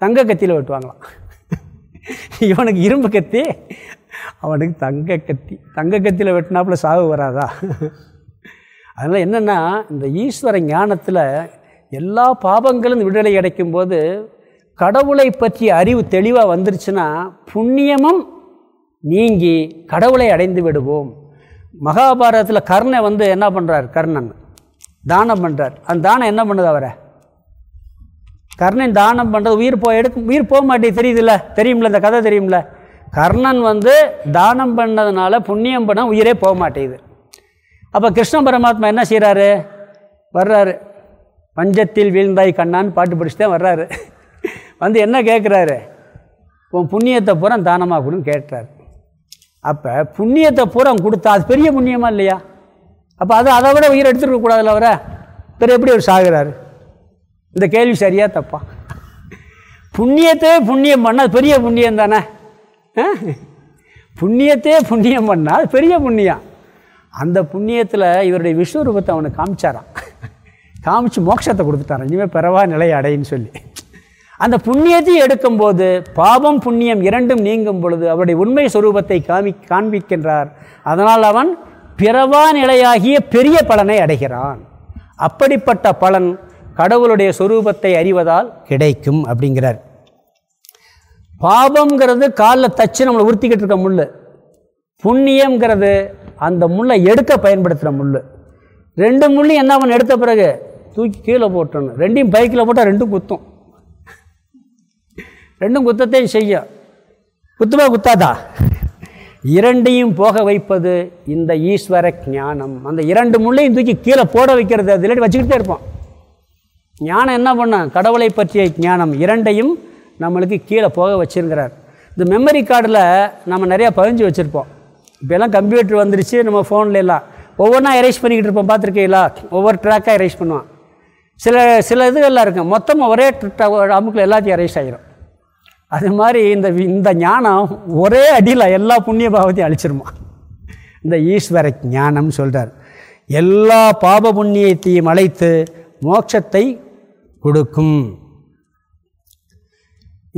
தங்க கத்தியில் வெட்டுவாங்களாம். இவனுக்கு இரும்பு கத்தி அவனுக்கு தங்க கத்தி. தங்க கத்தியில் வெட்டினாப்புல சாவு வராதா? அதனால் என்னென்னா இந்த ஈஸ்வர ஞானத்தில் எல்லா பாபங்களும் விடுதலை கிடைக்கும் போது கடவுளை பற்றிய அறிவு தெளிவாக வந்துருச்சுன்னா புண்ணியமும் நீங்கி கடவுளை அடைந்து விடுவோம். மகாபாரதத்தில் கர்ணை வந்து என்ன பண்ணுறார் கர்ணன். தானம் பண்ணுறார் அந்த தானம் என்ன பண்ணுது அவரை? கர்ணன் தானம் பண்ணுறது உயிர் போ எடுக்க உயிர் போக மாட்டேங்குது. தெரியுதுல்ல? தெரியும்ல? இந்த கதை தெரியும்ல? கர்ணன் வந்து தானம் பண்ணதுனால புண்ணியம் பண்ண உயிரே போக மாட்டேங்குது. அப்போ கிருஷ்ண பரமாத்மா என்ன செய்கிறாரு வர்றாரு. பஞ்சத்தில் வீழ்ந்தாய் கண்ணான்னு பாட்டு படிச்சுட்டே வர்றாரு. வந்து என்ன கேட்குறாரு உன் புண்ணியத்தை பூரா தானமாக கொடுன்னு கேட்டார். அப்போ புண்ணியத்தை பூரா கொடுத்தா அது பெரிய புண்ணியமாக இல்லையா? அப்போ அது அதை விட உயிர் எடுத்துருக்க கூடாதுல்ல அவரை? பிறகு எப்படி அவர் சாகுறாரு? இந்த கேள்வி சரியா தப்பா? புண்ணியத்தையே புண்ணியம் பண்ணால் அது பெரிய புண்ணியம் தானே? புண்ணியத்தே புண்ணியத்தையே புண்ணியம் பண்ணால் அது பெரிய புண்ணியம். அந்த புண்ணியத்தில் இவருடைய விஸ்வரூபத்தை அவனுக்கு காமிச்சாராம். காமிச்சு மோட்சத்தை கொடுத்துட்டான் இனிமேல் பிறவா நிலை அடைன்னு சொல்லி. அந்த புண்ணியத்தையும் எடுக்கும்போது பாவம் புண்ணியம் இரண்டும் நீங்கும் பொழுது அவருடைய உண்மை சொரூபத்தை காமி காண்பிக்கின்றார். அதனால் அவன் பிறவா நிலையாகிய பெரிய பலனை அடைகிறான். அப்படிப்பட்ட பலன் கடவுளுடைய சொரூபத்தை அறிவதால் கிடைக்கும் அப்படிங்கிறார். பாபங்கிறது காலில் தச்சு நம்மளை உறுத்திக்கிட்டு இருக்க முள் புண்ணியங்கிறது அந்த முள்ளை எடுக்க பயன்படுத்துகிற முள் ரெண்டு முள்ளையும் என்ன அவன் எடுத்த பிறகு? தூக்கி கீழே போட்டணும் ரெண்டையும் பைக்கில் போட்டால் ரெண்டும் குத்தும். ரெண்டும் குத்தத்தையும் செய்யும் குத்துமா குத்தாதா? இரண்டையும் போக வைப்பது இந்த ஈஸ்வர ஞானம். அந்த இரண்டு முள்ளையும் தூக்கி கீழே போட வைக்கிறது அது இல்லாட்டி வச்சுக்கிட்டே இருப்போம். ஞானம் என்ன பண்ண? கடவுளை பற்றிய ஞானம். இரண்டையும் நம்மளுக்கு கீழே போக வச்சிருக்கிறார். இந்த மெமரி கார்டில் நம்ம நிறையா பதிஞ்சு வச்சுருப்போம். இப்போலாம் கம்ப்யூட்டர் வந்துருச்சு நம்ம ஃபோனில் எல்லாம். ஒவ்வொன்றா எரேஸ் பண்ணிக்கிட்டு இருப்போம் பார்த்துருக்கீங்களா? ஒவ்வொரு ட்ராக்காக எரேஸ் பண்ணுவான். சில சில இதுகள்லாம் இருக்கும் மொத்தமாக ஒரே அமுக்கில் எல்லாத்தையும் அரைஸ் ஆகிரும் அது மாதிரி இந்த இந்த ஞானம் ஒரே அடியில் எல்லா புண்ணிய பாவத்தையும் அழிச்சிருமா? இந்த ஈஸ்வர ஞானம்னு சொல்கிறார் எல்லா பாப புண்ணியத்தையும் அழைத்து மோட்சத்தை கொடுக்கும்.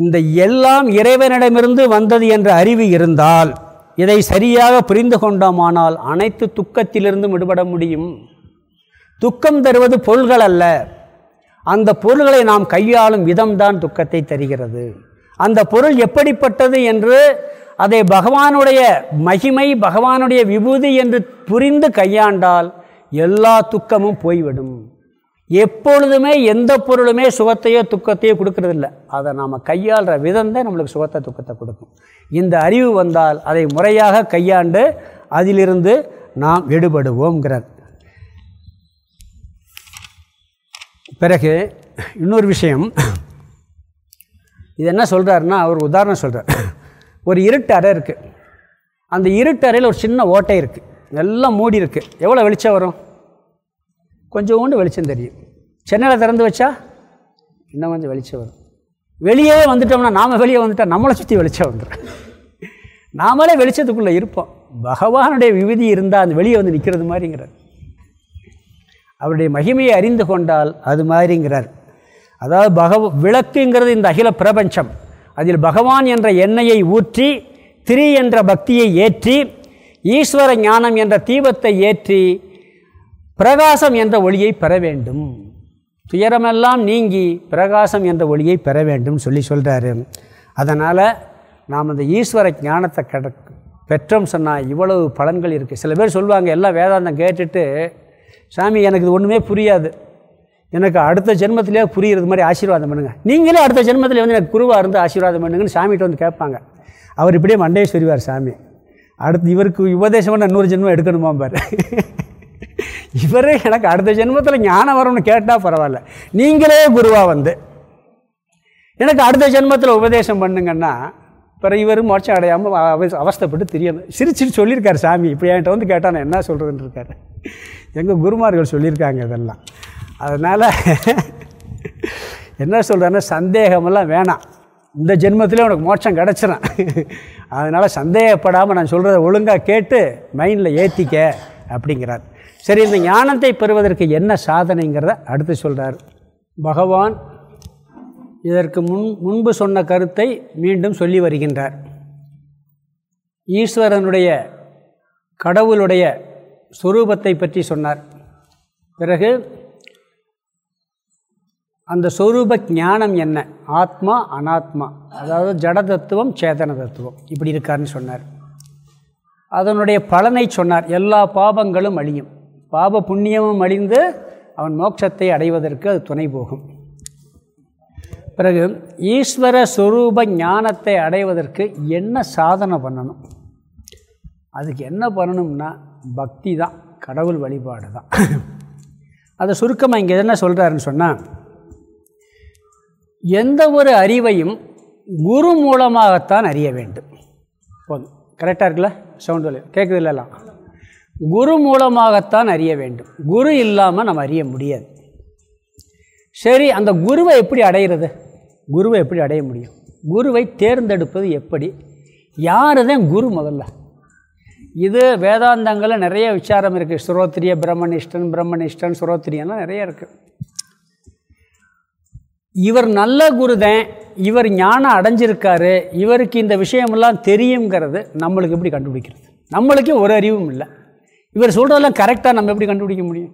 இந்த எல்லாம் இறைவனிடமிருந்து வந்தது என்ற அறிவு இருந்தால் இதை சரியாக புரிந்து கொண்டோமானால் அனைத்து துக்கத்திலிருந்தும் விடுபட முடியும். துக்கம் தருவது பொருள்கள் அல்ல. அந்த பொருள்களை நாம் கையாளும் விதம்தான் துக்கத்தை தருகிறது. அந்த பொருள் எப்படிப்பட்டது என்று அதை பகவானுடைய மகிமை பகவானுடைய விபூதி என்று புரிந்து கையாண்டால் எல்லா துக்கமும் போய்விடும். எப்பொழுதுமே எந்த பொருளுமே சுகத்தையோ துக்கத்தையோ கொடுக்கறதில்ல. அதை நாம் கையாளுற விதம் தான் நம்மளுக்கு சுகத்தை துக்கத்தை கொடுக்கும். இந்த அறிவு வந்தால் அதை முறையாக கையாண்டு அதிலிருந்து நாம் விடுபடுவோங்கிறார் பிறகு இன்னொரு விஷயம். இது என்ன சொல்கிறாருன்னா அவர் உதாரணம் சொல்கிறார் ஒரு இருட்டு அறை இருக்குது அந்த இருட்டு அறையில் ஒரு சின்ன ஓட்டை இருக்குது எல்லாம் மூடி இருக்குது எவ்வளோ வெளிச்சம் வரும்? கொஞ்சோண்டு வெளிச்சம் தெரியும். சென்னையில் திறந்து வச்சா இன்னும் கொஞ்சம் வெளிச்சம் வரும். வெளியே வந்துட்டோம்னா நாம் வெளியே வந்துட்டால் நம்மளை சுற்றி வெளிச்சம் வந்துடும் நாமளே வெளிச்சத்துக்குள்ளே இருப்போம். பகவானுடைய விவிதி இருந்தால் அந்த வெளியே வந்து நிற்கிறது மாதிரிங்கிறது அவருடைய மகிமையை அறிந்து கொண்டால் அது மாதிரிங்கிறார். அதாவது பகவ விளக்குங்கிறது இந்த அகில பிரபஞ்சம். அதில் பகவான் என்ற எண்ணெயை ஊற்றி திரி என்ற பக்தியை ஏற்றி ஈஸ்வர ஞானம் என்ற தீபத்தை ஏற்றி பிரகாசம் என்ற ஒளியை பெற வேண்டும். துயரமெல்லாம் நீங்கி பிரகாசம் என்ற ஒளியை பெற வேண்டும் சொல்லி சொல்கிறாரு அதனால் நாம் அந்த ஈஸ்வர ஞானத்தை கட பெற்றோம் சொன்னால் இவ்வளவு பலன்கள் இருக்குது சில பேர் சொல்லுவாங்க எல்லாம் வேதாந்தம் கேட்டுட்டு சாமி எனக்கு இது ஒன்றுமே புரியாது. எனக்கு அடுத்த ஜென்மத்திலே புரியுறது மாதிரி ஆசீர்வாதம் பண்ணுங்கள் நீங்களே அடுத்த ஜென்மத்தில் வந்து எனக்கு குருவாக இருந்து ஆசீர்வாதம் பண்ணுங்கன்னு சாமிகிட்ட வந்து கேட்பாங்க. அவர் இப்படியே மண்டையை சொல்லுவார் சாமி. அடுத்து இவருக்கு உபதேசம் பண்ண இன்னொரு ஜென்மம் எடுக்கணுமா பாரு. இவரே எனக்கு அடுத்த ஜென்மத்தில் ஞானம் வரும்னு கேட்டால் பரவாயில்ல. நீங்களே குருவாக வந்து எனக்கு அடுத்த ஜென்மத்தில் உபதேசம் பண்ணுங்கன்னா பிறகு இவர் மோட்சம் அடையாமல் அவ- அவஸ்தைப்பட்டு தெரியணும். சிரிச்சிட்டு சொல்லியிருக்கார் சாமி. இப்படி என்கிட்ட வந்து கேட்டால் நான் என்ன சொல்கிறதுன்னு இருக்காரு. எங்கள் குருமார்கள் சொல்லியிருக்காங்க இதெல்லாம். அதனால் என்ன சொல்கிறேன்னா சந்தேகமெல்லாம் வேணாம். இந்த ஜென்மத்திலே உனக்கு மோட்சம் கிடச்சிடும் அதனால் சந்தேகப்படாமல் நான் சொல்கிறத ஒழுங்காக கேட்டு மைண்டில் ஏற்றிக்க அப்படிங்கிறார். சரி இந்த ஞானத்தை பெறுவதற்கு என்ன சாதனைங்கிறத அடுத்து சொல்கிறார் பகவான் இதற்கு முன் முன்பு சொன்ன கருத்தை மீண்டும் சொல்லி வருகின்றார். ஈஸ்வரனுடைய கடவுளுடைய சொரூபத்தை பற்றி சொன்னார். பிறகு அந்த சொரூப ஞானம் என்ன? ஆத்மா அனாத்மா. அதாவது ஜட தத்துவம் சேதன தத்துவம். இப்படி இருக்காருன்னு சொன்னார். அதனுடைய பலனை சொன்னார். எல்லா பாபங்களும் அழியும். பாப புண்ணியமும் அழிந்து அவன் மோட்சத்தை அடைவதற்கு அது துணை போகும். பிறகு ஈஸ்வர சுரூப ஞானத்தை அடைவதற்கு என்ன சாதனை பண்ணணும்? அதுக்கு என்ன பண்ணணும்னா பக்தி தான் கடவுள் வழிபாடு தான். அதை சுருக்கமாக இங்கே என்ன சொல்கிறாருன்னு சொன்னால் எந்த ஒரு அறிவையும் குரு மூலமாகத்தான் அறிய வேண்டும். போதும். கரெக்டாக இருக்குல்ல? சவுண்ட் வலி. கேட்குது இல்லைலாம் குரு மூலமாகத்தான் அறிய வேண்டும். குரு இல்லாமல் நம்ம அறிய முடியாது. சரி அந்த குருவை எப்படி அடையிறது? குருவை எப்படி அடைய முடியும்? குருவை தேர்ந்தெடுப்பது எப்படி? யார் தான் குரு முதல்ல? இது வேதாந்தங்களில் நிறைய விசாரம் இருக்குது சுரோத்திரிய பிரம்மனிஷ்டன் பிரம்மனிஷ்டன் சுரோத்திரியெல்லாம் நிறைய இருக்குது இவர் நல்ல குருதன் இவர் ஞானம் அடைஞ்சிருக்காரு இவருக்கு இந்த விஷயமெல்லாம் தெரியுங்கிறது நம்மளுக்கு எப்படி கண்டுபிடிக்கிறது? நம்மளுக்கே ஒரு அறிவும் இல்லை. இவர் சொல்கிறதெல்லாம் கரெக்டாக நம்ம எப்படி கண்டுபிடிக்க முடியும்?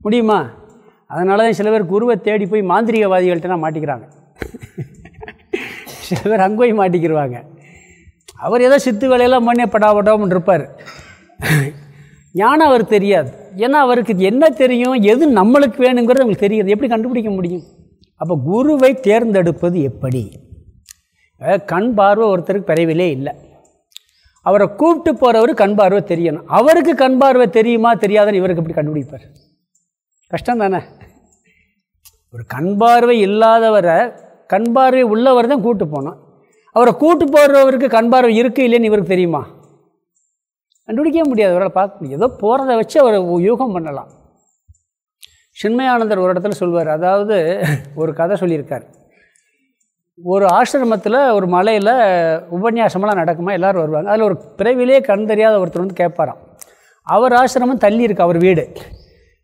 முடியுமா? அதனால தான் சில பேர் குருவை தேடி போய் மாந்திரிகவாதிகள்கிட்ட மாட்டிக்கிறாங்க. சில பேர் அங்கே போய் மாட்டிக்கிடுவாங்க அவர் ஏதோ சித்து வேலையெல்லாம் பண்ணி படாபடாமன் இருப்பார். ஞானம் அவர் தெரியாது. ஏன்னா அவருக்கு என்ன தெரியும் எது நம்மளுக்கு வேணுங்கிறது அவங்களுக்கு தெரியாது. எப்படி கண்டுபிடிக்க முடியும்? அப்போ குருவை தேர்ந்தெடுப்பது எப்படி? கண் பார்வை ஒருத்தருக்கு பிறவிலே இல்லை. அவரை கூப்பிட்டு போகிறவர் கண் பார்வை தெரியணும். அவருக்கு கண் பார்வை தெரியுமா தெரியாதுன்னு இவருக்கு எப்படி கண்டுபிடிப்பார்? கஷ்டம் தானே? ஒரு கண் பார்வை இல்லாதவரை கண் பார்வை உள்ளவர் தான் கூப்பிட்டு போனோம் அவரை கூட்டு போகிறவருக்கு கண் பார்வை இருக்குது இல்லைன்னு இவருக்கு தெரியுமா? கண்டுபிடிக்கவே முடியாது. அவரால் பார்க்க முடியும் ஏதோ போகிறத வச்சு அவர் யூகம் பண்ணலாம். சின்மயானந்தர் ஒரு இடத்துல சொல்வார். அதாவது ஒரு கதை சொல்லியிருக்கார். ஒரு ஆசிரமத்தில் ஒரு மலையில் உபன்யாசமெல்லாம் நடக்குமா? எல்லோரும் வருவாங்க. அதில் ஒரு பிறவிலே கண் தெரியாத ஒருத்தர் வந்து கேட்பாராம். அவர் ஆசிரமம் தள்ளி இருக்கு அவர் வீடு.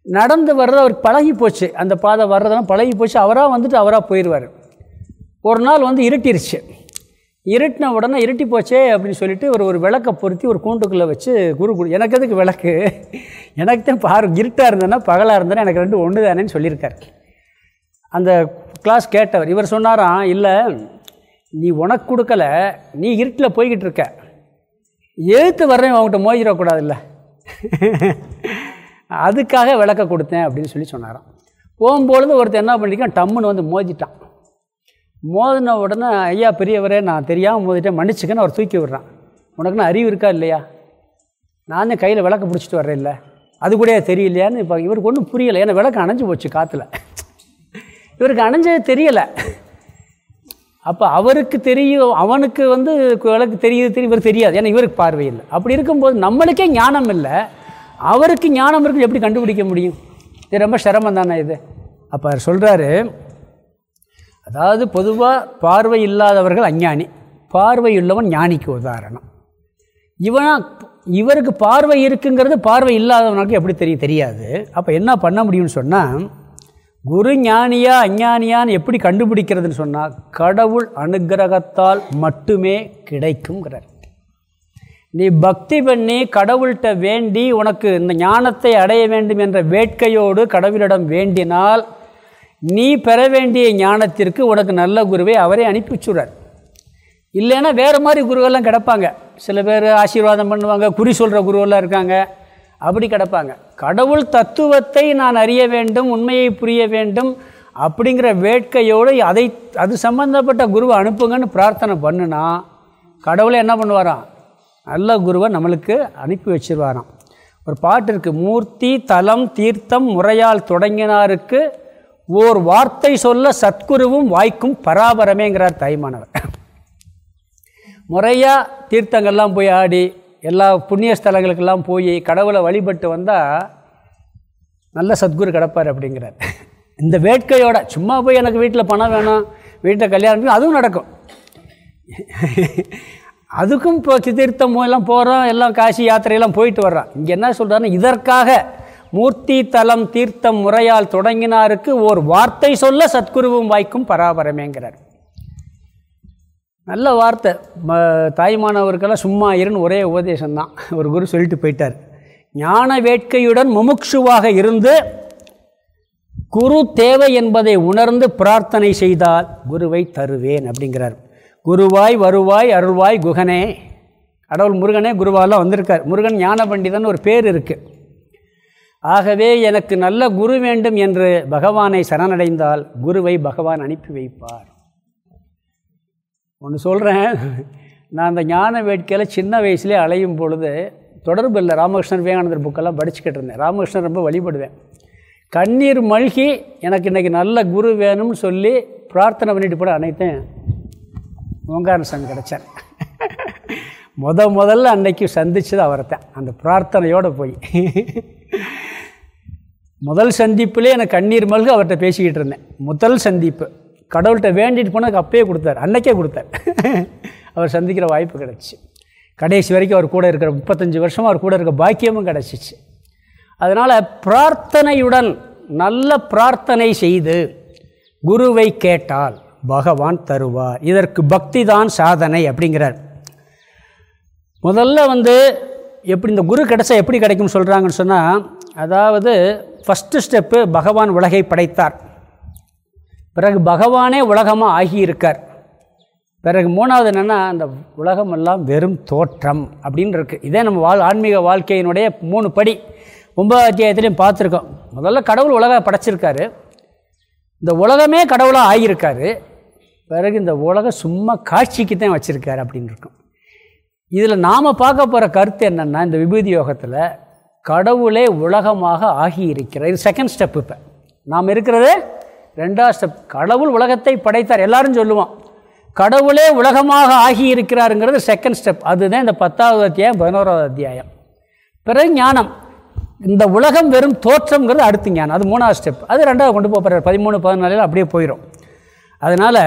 நடந்து வர்றது அவருக்கு பழகி போச்சு. அந்த பாதை வர்றதெல்லாம் பழகி போச்சு. அவராக வந்துட்டு அவராக போயிடுவார் ஒரு நாள் வந்து இருட்டிருச்சு. இருட்டின உடனே இருட்டி போச்சே அப்படின்னு சொல்லிட்டு ஒரு ஒரு விளக்கை பொருத்தி ஒரு கூண்டுக்குள்ளே வச்சு குரு குரு எனக்கு எதுக்கு விளக்கு? எனக்கு தான் பாரு இருட்டாக இருந்தேன்னா பகலாக இருந்தேன்னா எனக்கு ரெண்டு ஒன்று தானேன்னு சொல்லியிருக்கார். அந்த கிளாஸ் கேட்டவர் இவர் சொன்னாராம் இல்லை நீ உனக்கு கொடுக்கல நீ இருட்டில் போய்கிட்டு இருக்க. எழுத்து வர்றேன் அவங்ககிட்ட மோதிடக்கூடாதுல்ல. அதுக்காக விளக்க கொடுத்தேன் அப்படின்னு சொல்லி சொன்னாராம். போகும்பொழுது ஒருத்தர் என்ன பண்ணியிருக்கான் டம்முன்னு வந்து மோதிட்டான். மோதின உடனே ஐயா பெரியவரே நான் தெரியாமல் மோதிட்டேன் மன்னிச்சுக்கன்னு அவர் தூக்கி விடுறான். உனக்குன்னு அறிவு இருக்கா இல்லையா? நானே கையில் விளக்கு பிடிச்சிட்டு வர்றேன் இல்லை அது கூட தெரியலையான்னு இப்போ இவருக்கு ஒன்றும் புரியலை. ஏன்னா விளக்கு அணைஞ்சு போச்சு காற்றுல இவருக்கு அணைஞ்சது தெரியலை. அப்போ அவருக்கு தெரியும் அவனுக்கு வந்து விளக்கு தெரியுது தெரியும் இவர் தெரியாது. ஏன்னா இவருக்கு பார்வை இல்லை. அப்படி இருக்கும்போது நம்மளுக்கே ஞானம் இல்லை. அவருக்கு ஞானம் இருக்குது எப்படி கண்டுபிடிக்க முடியும்? இது ரொம்ப சிரமம் தானே இது? அப்போ அவர் சொல்கிறாரு அதாவது பொதுவாக பார்வை இல்லாதவர்கள் அஞ்ஞானி. பார்வை உள்ளவன் ஞானிக்கு உதாரணம். இவனா இவருக்கு பார்வை இருக்குங்கிறது பார்வை இல்லாதவனுக்கு எப்படி தெரியும் தெரியாது. அப்போ என்ன பண்ண முடியும்னு சொன்னால் குரு ஞானியா அஞ்ஞானியான்னு எப்படி கண்டுபிடிக்கிறதுன்னு சொன்னால் கடவுள் அனுகிரகத்தால் மட்டுமே கிடைக்குங்கிறார் நீ பக்தி பண்ணி கடவுள்கிட்ட வேண்டி உனக்கு இந்த ஞானத்தை அடைய வேண்டும் என்ற வேட்கையோடு கடவுளிடம் வேண்டினால் நீ பெற வேண்டிய ஞானத்திற்கு உனக்கு நல்ல குருவை அவரே அனுப்பி வச்சுடுறார் இல்லைன்னா வேறு மாதிரி குருவெல்லாம் கிடப்பாங்க. சில பேர் ஆசீர்வாதம் பண்ணுவாங்க குறி சொல்கிற குருவெல்லாம் இருக்காங்க அப்படி கிடப்பாங்க. கடவுள் தத்துவத்தை நான் அறிய வேண்டும் உண்மையை புரிய வேண்டும் அப்படிங்கிற வேட்கையோடு அதை அது சம்மந்தப்பட்ட குருவை அனுப்புங்கன்னு பிரார்த்தனை பண்ணுனா கடவுளை என்ன பண்ணுவாராம்? நல்ல குருவை நம்மளுக்கு அனுப்பி வச்சிருவாராம். ஒரு பாட்டு இருக்குது மூர்த்தி தலம் தீர்த்தம் முறையால் தொடங்கினாருக்கு ஓர் வார்த்தை சொல்ல சத்குருவும் வாய்க்கும் பராபரமேங்கிறார் தாய்மானவர். முறையாக தீர்த்தங்கள்லாம் போய் ஆடி எல்லா புண்ணிய ஸ்தலங்களுக்கெல்லாம் போய் கடவுளை வழிபட்டு வந்தால் நல்ல சத்குரு கிடப்பார் அப்படிங்கிறார். இந்த வேட்கையோட சும்மா போய் எனக்கு வீட்டில் பணம் வேணும் வீட்டில் கல்யாணம் அதுவும் நடக்கும். அதுக்கும் இப்போ தீர்த்தம் எல்லாம் போகிறோம் எல்லாம் காசி யாத்திரையெல்லாம் போயிட்டு வர்றோம். இங்கே என்ன சொல்கிறாருன்னா இதற்காக மூர்த்தி தலம் தீர்த்தம் முறையால் தொடங்கினாருக்கு ஓர் வார்த்தை சொல்ல சத்குருவும் வாய்க்கும் பராபரமேங்கிறார். நல்ல வார்த்தை. தாய்மானவருக்கெல்லாம் சும்மா இருன்னு ஒரே உபதேசம்தான். ஒரு குரு சொல்லிட்டு போயிட்டார். ஞான வேட்கையுடன் முமுட்சுவாக இருந்து குரு தேவை என்பதை உணர்ந்து பிரார்த்தனை செய்தால் குருவை தருவேன் அப்படிங்கிறார். குருவாய் வருவாய் அருள்வாய் குகனே. கடவுள் முருகனே குருவாலாம் வந்திருக்கார். முருகன் ஞான பண்டிதன் ஒரு பேர் இருக்குது ஆகவே எனக்கு நல்ல குரு வேண்டும் என்று பகவானை சரணடைந்தால் குருவை பகவான் அனுப்பி வைப்பார். ஒன்று சொல்கிறேன் நான் அந்த ஞான வேட்கையில் சின்ன வயசுலேயே அலையும் பொழுது தொடர்பு இல்லை. ராமகிருஷ்ணன் விவேகானந்தர் புக்கெல்லாம் படிச்சுக்கிட்டு இருந்தேன். ராமகிருஷ்ணன் ரொம்ப வழிபடுவேன். கண்ணீர் மழ்கி எனக்கு இன்றைக்கி நல்ல குரு வேணும்னு சொல்லி பிரார்த்தனை பண்ணிட்டு போட அனைத்தும் ஓங்கார கிடச்சேன் முத முதல்ல அன்னைக்கு சந்திச்சது அவரைத்தான் அந்த பிரார்த்தனையோடு போய். முதல் சந்திப்புலேயே எனக்கு கண்ணீர் மல்கு அவர்கிட்ட பேசிக்கிட்டு இருந்தேன். முதல் சந்திப்பு. கடவுள்கிட்ட வேண்டிட்டு போனதுக்கு அப்பயே கொடுத்தார். அன்னைக்கே கொடுத்தார். (laughs) அவர் சந்திக்கிற வாய்ப்பு கிடச்சி. கடைசி வரைக்கும் அவர் கூட இருக்கிற முப்பத்தஞ்சு வருஷம் அவர் கூட இருக்க பாக்கியமும் கிடச்சிச்சு. அதனால் பிரார்த்தனையுடன் நல்ல பிரார்த்தனை செய்து குருவை கேட்டால் பகவான் தருவார். இதற்கு பக்தி தான் சாதனை அப்படிங்கிறார். முதல்ல வந்து எப்படி இந்த குரு கிடச்சா எப்படி கிடைக்கும்னு சொல்கிறாங்கன்னு சொன்னால் அதாவது ஃபஸ்ட்டு ஸ்டெப்பு பகவான் உலகை படைத்தார். பிறகு பகவானே உலகமாக ஆகியிருக்கார். பிறகு மூணாவது என்னென்னா அந்த உலகமெல்லாம் வெறும் தோற்றம் அப்படின்னு இருக்குது இதே நம்ம வாழ் ஆன்மீக வாழ்க்கையினுடைய மூணு படி. ஒன்பது அத்தியாயத்துலேயும் பார்த்துருக்கோம். முதல்ல கடவுள் உலக படைச்சிருக்காரு. இந்த உலகமே கடவுளாக ஆகியிருக்காரு. பிறகு இந்த உலகம் சும்மா காட்சிக்கு தான் வச்சுருக்காரு அப்படின்னு இருக்கும் இதில் நாம் பார்க்க போகிற கருத்து என்னென்னா இந்த விபூதி யோகத்தில் கடவுளே உலகமாக ஆகியிருக்கிறார். இது செகண்ட் ஸ்டெப் இப்போ. நாம் இருக்கிறது ரெண்டாவது ஸ்டெப் கடவுள் உலகத்தை படைத்தார். எல்லாரும் சொல்லுவோம். கடவுளே உலகமாக ஆகியிருக்கிறாருங்கிறது செகண்ட் ஸ்டெப் அதுதான் இந்த பத்தாவது அத்தியாயம் பதினோராவது அத்தியாயம். பிறகு ஞானம். இந்த உலகம் வெறும் தோற்றம்ங்கிறது அடுத்த ஞானம். அது மூணாவது ஸ்டெப் அது ரெண்டாவது கொண்டு போகிறார் பதிமூணு பதினாலில் அப்படியே போயிடும் அதனால்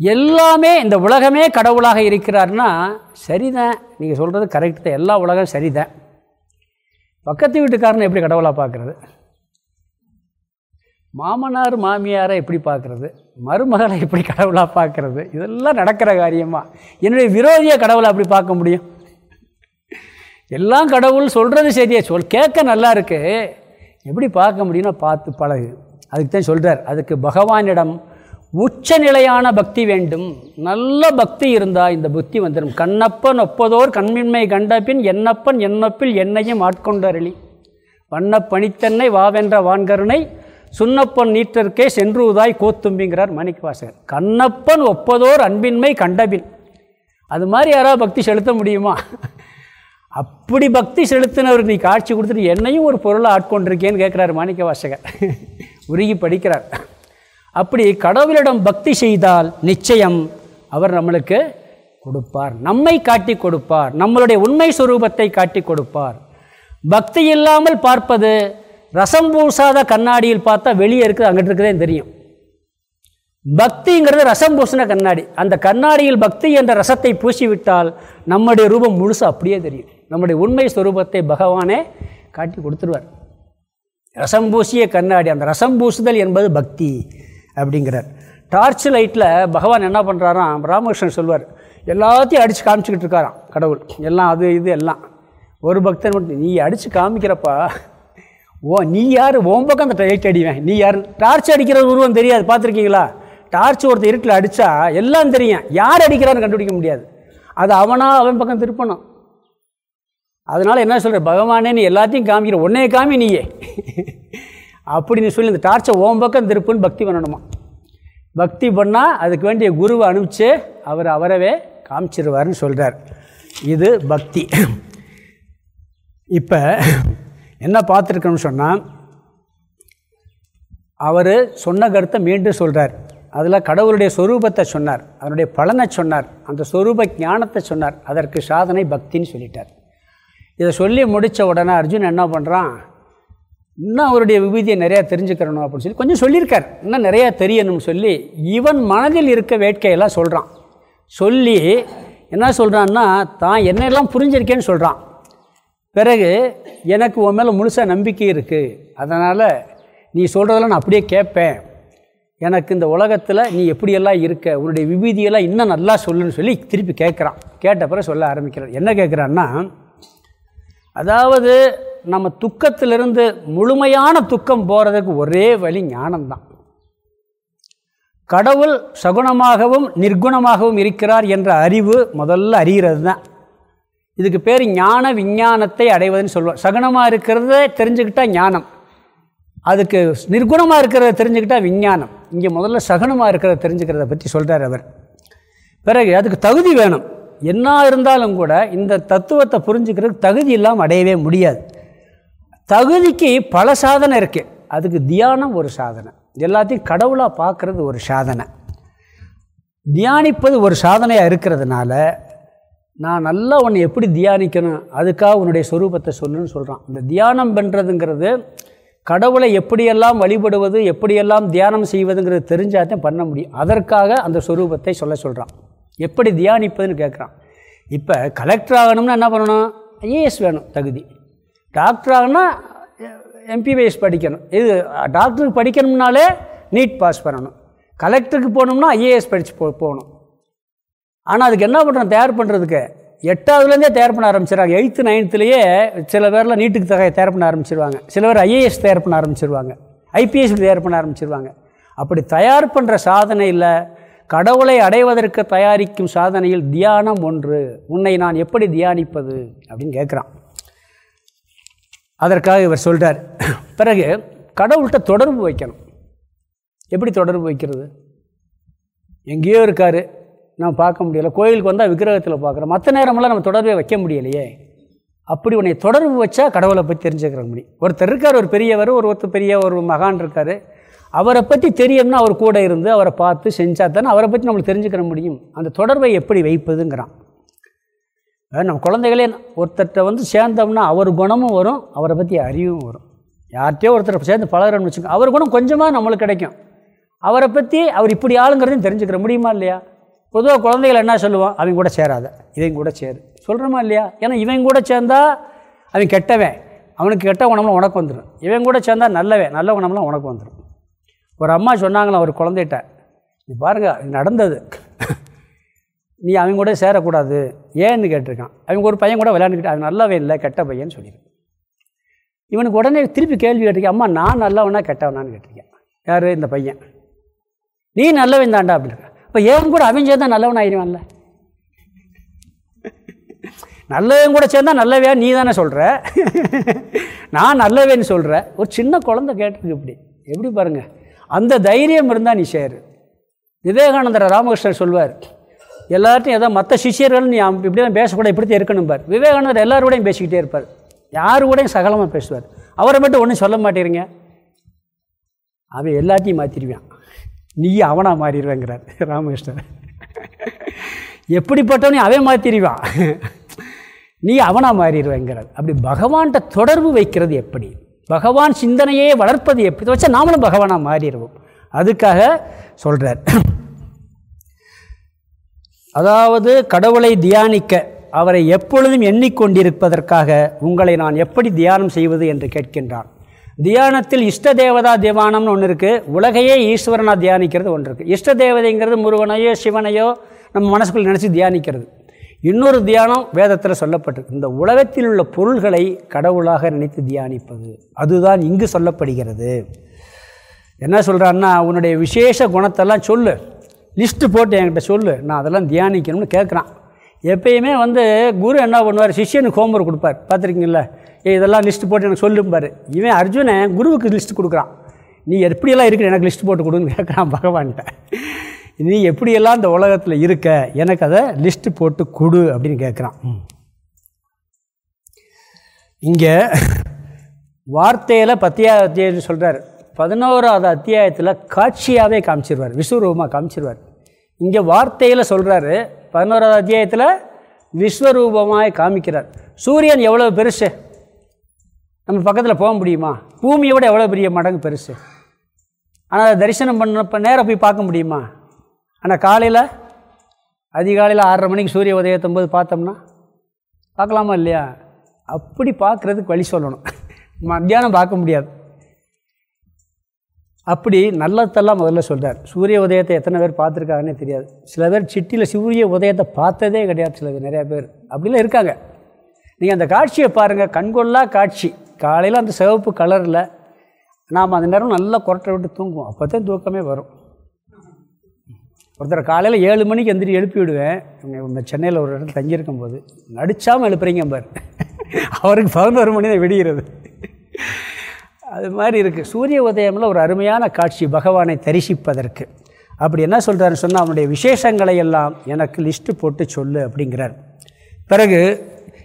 எல்லாமே இந்த உலகமே கடவுளாக இருக்கிறார்னா சரிதான். நீங்கள் சொல்கிறது கரெக்டு தான். எல்லா உலகம் சரிதான். பக்கத்து வீட்டுக்காரனை எப்படி கடவுளாக பார்க்குறது? மாமனார் மாமியாரை எப்படி பார்க்குறது? மருமகளை எப்படி கடவுளாக பார்க்குறது? இதெல்லாம் நடக்கிற காரியமாக என்னுடைய விரோதியை கடவுளை அப்படி பார்க்க முடியும்? எல்லாம் கடவுள் சொல்கிறது சரியா சொல் கேட்க நல்லா இருக்குது எப்படி பார்க்க முடியும்னா பார்த்து பழகு. அதுக்கு தான் சொல்கிறார் அதுக்கு பகவானிடம் உச்ச நிலையான பக்தி வேண்டும். நல்ல பக்தி இருந்தால் இந்த புத்தி வந்துடும் கண்ணப்பன் ஒப்பதோர் கண்மின்மை கண்டபின் என்னப்பன் என்னப்பில் என்னையும் ஆட்கொண்டரளி. வண்ண பணித்தன்னை வாவென்ற வான்கருணை சுண்ணப்பன் நீற்றற்கே சென்றுதாய் கோத்தும்பிங்கிறார் மணிக்கு வாசகர் கண்ணப்பன் ஒப்பதோர் அன்பின்மை கண்டபின். அது மாதிரி யாராவது பக்தி செலுத்த முடியுமா? அப்படி பக்தி செலுத்தினவர் நீ காட்சி கொடுத்துட்டு என்னையும் ஒரு பொருளை ஆட்கொண்டிருக்கேன்னு கேட்குறாரு மாணிக்க வாசகர் உருகி படிக்கிறார். அப்படி கடவுளிடம் பக்தி செய்தால் நிச்சயம் அவர் நம்மளுக்கு கொடுப்பார். நம்மை காட்டி கொடுப்பார். நம்மளுடைய உண்மை சுரூபத்தை காட்டி கொடுப்பார். பக்தி இல்லாமல் பார்ப்பது ரசம் பூசாத கண்ணாடியில் பார்த்தா வெளியே இருக்குது அங்கிட்டு இருக்குதே தெரியும். பக்திங்கிறது ரசம் பூசின கண்ணாடி. அந்த கண்ணாடியில் பக்தி என்ற ரசத்தை பூசிவிட்டால் நம்முடைய ரூபம் முழுசு அப்படியே தெரியும். நம்முடைய உண்மை ஸ்வரூபத்தை பகவானே காட்டி கொடுத்துருவார். ரசம் பூசிய கண்ணாடி. அந்த ரசம் பூசுதல் என்பது பக்தி. அப்படிங்கிறார். டார்ச் லைட்டில் பகவான் என்ன பண்ணுறாராம் ராமகிருஷ்ணன் சொல்வார் எல்லாத்தையும் அடித்து காமிச்சிக்கிட்டு இருக்காராம் கடவுள். எல்லாம் அது இது எல்லாம். ஒரு பக்தன் மட்டும் நீ அடித்து காமிக்கிறப்பா ஓ நீ யார்? ஓம் பக்கம் அந்த லைட் அடிவேன். நீ யார்? டார்ச் அடிக்கிற உருவம் தெரியாது பார்த்துருக்கீங்களா? டார்ச் ஒருத்தர் இருட்டில் அடித்தா எல்லாம் தெரியும். யார் அடிக்கிறான்னு கண்டுபிடிக்க முடியாது. அது அவனாக அவன் பக்கம் திருப்பணும். அதனால் என்ன சொல்கிற பகவானே நீ எல்லாத்தையும் காமிக்கிற. உன்னைய காமி நீயே. அப்படின்னு சொல்லி இந்த டார்ச்சை ஓம் பக்கம் திருப்புன்னு பக்தி பண்ணணுமா? பக்தி பண்ணால் அதுக்கு வேண்டிய குருவை அனுப்பிச்சு அவர் அவரவே காமிச்சிருவார்னு சொல்கிறார் இது பக்தி. இப்போ என்ன பார்த்துருக்கோன்னு சொன்னால் அவர் சொன்ன கருத்தை மீண்டும் சொல்கிறார் அதில் கடவுளுடைய சொரூபத்தை சொன்னார் அதனுடைய பலனை சொன்னார் அந்த சொரூப ஞானத்தை சொன்னார் அதற்கு சாதனை பக்தின்னு சொல்லிட்டார். இதை சொல்லி முடித்த உடனே அர்ஜுன் என்ன பண்ணுறான் இன்னும் அவருடைய விபூதியை நிறையா தெரிஞ்சுக்கிறணும் அப்படின்னு சொல்லி கொஞ்சம் சொல்லியிருக்கார். இன்னும் நிறையா தெரியணும்னு சொல்லி இவன் மனதில் இருக்க வேட்கையெல்லாம் சொல்கிறான் சொல்லி என்ன சொல்கிறான்னா தான் என்னெல்லாம் புரிஞ்சிருக்கேன்னு சொல்கிறான் பிறகு எனக்கு உன் மேலே முழுசாக நம்பிக்கை இருக்குது அதனால் நீ சொல்கிறதெல்லாம் நான் அப்படியே கேட்பேன். எனக்கு இந்த உலகத்தில் நீ எப்படியெல்லாம் இருக்க? உன்னுடைய விபூதியெல்லாம் இன்னும் நல்லா சொல்லுன்னு சொல்லி திருப்பி கேட்குறான். கேட்ட பிறகு சொல்ல ஆரம்பிக்கிறான் என்ன கேட்குறான்னா அதாவது நம்ம துக்கத்திலிருந்து முழுமையான துக்கம் போகிறதுக்கு ஒரே வழி ஞானம்தான். கடவுள் சகுணமாகவும் நிர்குணமாகவும் இருக்கிறார் என்ற அறிவு முதல்ல அறிகிறது தான் இதுக்கு பேர் ஞான விஞ்ஞானத்தை அடைவதுன்னு சொல்லுவோம். சகுனமாக இருக்கிறத தெரிஞ்சுக்கிட்டால் ஞானம். அதுக்கு நிர்குணமாக இருக்கிறத தெரிஞ்சுக்கிட்டால் விஞ்ஞானம். இங்கே முதல்ல சகுனமாக இருக்கிறத தெரிஞ்சுக்கிறத பற்றி சொல்கிறார் அவர். பிறகு அதுக்கு தகுதி வேணும். என்ன இருந்தாலும் கூட இந்த தத்துவத்தை புரிஞ்சுக்கிறதுக்கு தகுதி இல்லாமல் அடையவே முடியாது. தகுதிக்கு பல சாதனை இருக்குது அதுக்கு தியானம் ஒரு சாதனை. எல்லாத்தையும் கடவுளாக பார்க்குறது ஒரு சாதனை. தியானிப்பது ஒரு சாதனையாக இருக்கிறதுனால நான் நல்லா உன்னை எப்படி தியானிக்கணும் அதுக்காக உன்னுடைய சொரூபத்தை சொல்லுன்னு சொல்கிறான் இந்த தியானம் பண்ணுறதுங்கிறது கடவுளை எப்படியெல்லாம் வழிபடுவது எப்படியெல்லாம் தியானம் செய்வதுங்கிறது தெரிஞ்சாதான் பண்ண முடியும். அதற்காக அந்த சொரூபத்தை சொல்ல சொல்கிறான் எப்படி தியானிப்பதுன்னு கேட்குறான் இப்போ கலெக்டர் ஆகணும்னா என்ன பண்ணணும்? ஐஏஎஸ் வேணும் தகுதி. டாக்டர் எம்பிபிஎஸ் படிக்கணும். இது டாக்டருக்கு படிக்கணும்னாலே நீட் பாஸ் பண்ணணும். கலெக்டருக்கு போகணும்னா ஐஏஎஸ் படித்து போ போகணும். ஆனால் அதுக்கு என்ன பண்ணுறோம் தயார் பண்ணுறதுக்கு எட்டாவதுலேருந்தே தயார் பண்ண ஆரம்பிச்சிடுறாங்க எயித்து நைன்த்துலேயே சில பேரில் நீட்டுக்கு தகைய தயார் பண்ண ஆரம்பிச்சிருவாங்க. சில பேர் ஐஏஎஸ் தயார் பண்ண ஆரம்பிச்சிருவாங்க. ஐபிஎஸ்க்கு தயார் பண்ண ஆரம்பிச்சிருவாங்க. அப்படி தயார் பண்ணுற சாதனையில் கடவுளை அடைவதற்கு தயாரிக்கும் சாதனையில் தியானம் ஒன்று. உன்னை நான் எப்படி தியானிப்பது? அப்படின்னு கேட்குறான் அதற்காக இவர் சொல்கிறார் பிறகு கடவுள்கிட்ட தொடர்பு வைக்கணும். எப்படி தொடர்பு வைக்கிறது? எங்கேயோ இருக்கார் நம்ம பார்க்க முடியல. கோயிலுக்கு வந்தால் விக்கிரகத்தில் பார்க்குறோம். மற்ற நேரமெல்லாம் நம்ம தொடர்பே வைக்க முடியலையே. அப்படி உன்னை தொடர்பு வச்சா கடவுளை பற்றி தெரிஞ்சுக்கிற முடியும். ஒருத்தர் இருக்கார் ஒரு பெரியவர் ஒரு ஒருத்தர் பெரிய ஒரு மகான் இருக்கார். அவரை பற்றி தெரியும்னா அவர் கூட இருந்து அவரை பார்த்து செஞ்சால் தானே அவரை பற்றி நம்மளுக்கு தெரிஞ்சுக்கிற முடியும். அந்த தொடர்பை எப்படி வைப்பதுங்கிறான். நம்ம குழந்தைகளே ஒருத்தர்கிட்ட வந்து சேர்ந்தோம்னா அவர் குணமும் வரும் அவரை பற்றி அறிவும் வரும். யார்கிட்டயோ ஒருத்தர் சேர்ந்து பழகிறோம்னு வச்சுக்கோங்க அவர் குணம் கொஞ்சமாக நம்மளுக்கு கிடைக்கும். அவரை பற்றி அவர் இப்படி ஆளுங்கிறதையும் தெரிஞ்சுக்கிற முடியுமா இல்லையா? பொதுவாக குழந்தைகள் என்ன சொல்லுவான்? அவங்க கூட சேராத இவங்க கூட சேரு. சொல்கிறோமா இல்லையா? ஏன்னா இவன் கூட சேர்ந்தால் அவன் கெட்டவன். அவனுக்கு கெட்ட குணம்லாம் உனக்கு வந்துடும் இவன் கூட சேர்ந்தால் நல்லவன் நல்ல குணம்லாம் உனக்கு வந்துடும் ஒரு அம்மா சொன்னாங்களாம் ஒரு குழந்தைகிட்ட நீ பாருங்கள் நடந்தது. நீ அவங்க கூட சேரக்கூடாது. ஏன்னு கேட்டிருக்கான். அவங்க ஒரு பையன் கூட விளையாண்டுக்கிட்டு அவன் நல்லவே இல்லை கெட்ட பையன்னு சொல்லியிருக்கான் இவனுக்கு உடனே திருப்பி கேள்வி கேட்டிருக்கேன் அம்மா நான் நல்லவனா கெட்டவனான்னு கேட்டிருக்கேன். யார் இந்த பையன்? நீ நல்லவன் தாண்டா அப்படின்னு இப்போ ஏன் கூட அவன் சேர்ந்தா நல்லவன் ஆயிடுவான்ல? நல்லவன் கூட சேர்ந்தா நல்லவே நீ தானே சொல்கிற நான் நல்லவேன்னு சொல்கிற ஒரு சின்ன குழந்தை கேட்டிருக்கு இப்படி. எப்படி பாருங்கள் அந்த தைரியம் இருந்தால் நீ சேரு. விவேகானந்தர் ராமகிருஷ்ணர் சொல்வார் எல்லார்ட்டையும் ஏதோ மற்ற சிஷியர்கள் நீ இப்படி தான் பேசக்கூடாது இப்படி இருக்கணும் பார். விவேகானந்தர் எல்லாரோடையும் பேசிக்கிட்டே இருப்பார். யாரு கூடயும் சகலமாக பேசுவார். அவரை மட்டும் ஒன்றும் சொல்ல மாட்டேறீங்க அவன் எல்லாத்தையும் மாற்றிடுவான் நீ அவனாக மாறிடுவேங்கிறார் ராமகிருஷ்ணர். எப்படிப்பட்டவனையும் அவன் மாற்றிடுவான் நீ அவனாக மாறிடுவேங்கிறார். அப்படி பகவான்கிட்ட தொடர்பு வைக்கிறது எப்படி? பகவான் சிந்தனையே வளர்ப்பது எப்படி? வச்சா நாமளும் பகவானாக மாறிடுவோம். அதுக்காக சொல்கிறார் அதாவது கடவுளை தியானிக்க அவரை எப்பொழுதும் எண்ணிக்கொண்டிருப்பதற்காக உங்களை நான் எப்படி தியானம் செய்வது என்று கேட்கின்றான். தியானத்தில் இஷ்ட தேவதா தியானம்னு ஒன்று இருக்குது உலகையே ஈஸ்வரனாக தியானிக்கிறது ஒன்று இருக்குது இஷ்ட தேவதைங்கிறது முருகனையோ சிவனையோ நம்ம மனசுக்குள் நினச்சி தியானிக்கிறது. இன்னொரு தியானம் வேதத்தில் சொல்லப்பட்டிருக்கு. இந்த உலகத்தில் உள்ள பொருள்களை கடவுளாக நினைத்து தியானிப்பது. அதுதான் இங்கு சொல்லப்படுகிறது. என்ன சொல்கிறான்னா உன்னுடைய விசேஷ குணத்தெல்லாம் சொல்லு. லிஸ்ட்டு போட்டு என்கிட்ட சொல்லு. நான் அதெல்லாம் தியானிக்கணும்னு கேட்குறான். எப்பயுமே வந்து குரு என்ன பண்ணுவார்? சிஷியனுக்கு ஹோம்ஒர்க் கொடுப்பார். பார்த்துருக்கீங்கள ஏ இதெல்லாம் லிஸ்ட்டு போட்டு எனக்கு சொல்லும்பார். இவன் அர்ஜுனை குருவுக்கு லிஸ்ட்டு கொடுக்குறான். நீ எப்படியெல்லாம் இருக்கிற எனக்கு லிஸ்ட் போட்டு கொடுன்னு கேட்குறான் பகவான்கிட்ட. நீ எப்படியெல்லாம் இந்த உலகத்தில் இருக்க? எனக்கு அதை லிஸ்ட்டு போட்டு கொடு அப்படின்னு கேட்குறான். இங்கே வார்த்தையில் பத்தியாவது அத்தியாயம் சொல்கிறார் பதினோராவது அத்தியாயத்தில் காட்சியாகவே காமிச்சிருவார். விஸ்வரூபமாக காமிச்சிருவார். இங்கே வார்த்தையில் சொல்கிறாரு பதினோராவது அத்தியாயத்தில் விஸ்வரூபமாக காமிக்கிறார். சூரியன் எவ்வளோ பெருசு? நம்ம பக்கத்தில் போக முடியுமா? பூமியை விட எவ்வளோ பெரிய மடங்கு பெருசு? ஆனால் அதை தரிசனம் பண்ணப்போ நேராக போய் பார்க்க முடியுமா? ஆனால் காலையில் அதிகாலையில் ஆறரை மணிக்கு சூரிய உதயத்தும் போது பார்த்தோம்னா பார்க்கலாமா இல்லையா? அப்படி பார்க்குறதுக்கு வழி சொல்லணும். மத்தியானம் பார்க்க முடியாது. அப்படி நல்லதெல்லாம் முதல்ல சொல்கிறார் சூரிய உதயத்தை எத்தனை பேர் பார்த்துருக்காங்கன்னே தெரியாது. சில பேர் சிட்டியில் சூரிய உதயத்தை பார்த்ததே கிடையாது. சில பேர் நிறையா பேர் அப்படிலாம் இருக்காங்க. நீங்கள் அந்த காட்சியை பாருங்கள் கண்கொள்ளா காட்சி. காலையில் அந்த சிவப்பு கலரில் நாம் அந்த நேரம் நல்லா குரட்டை விட்டு தூங்குவோம். அப்போ தான் தூக்கமே வரும். ஒருத்தர் காலையில் ஏழு மணிக்கு எந்திரி எழுப்பி விடுவேன். இந்த சென்னையில் ஒரு இடத்துல தங்கியிருக்கும் போது நடித்தாமல் எழுப்புறீங்க பார். அவருக்கு பதினோரு மணி தான் விடுகிறது அது மாதிரி இருக்குது சூரிய உதயமில் ஒரு அருமையான காட்சி பகவானை தரிசிப்பதற்கு. அப்படி என்ன சொல்கிறாருன்னு சொன்னால் அவனுடைய விசேஷங்களை எல்லாம் எனக்கு லிஸ்ட்டு போட்டு சொல்லு அப்படிங்கிறார். பிறகு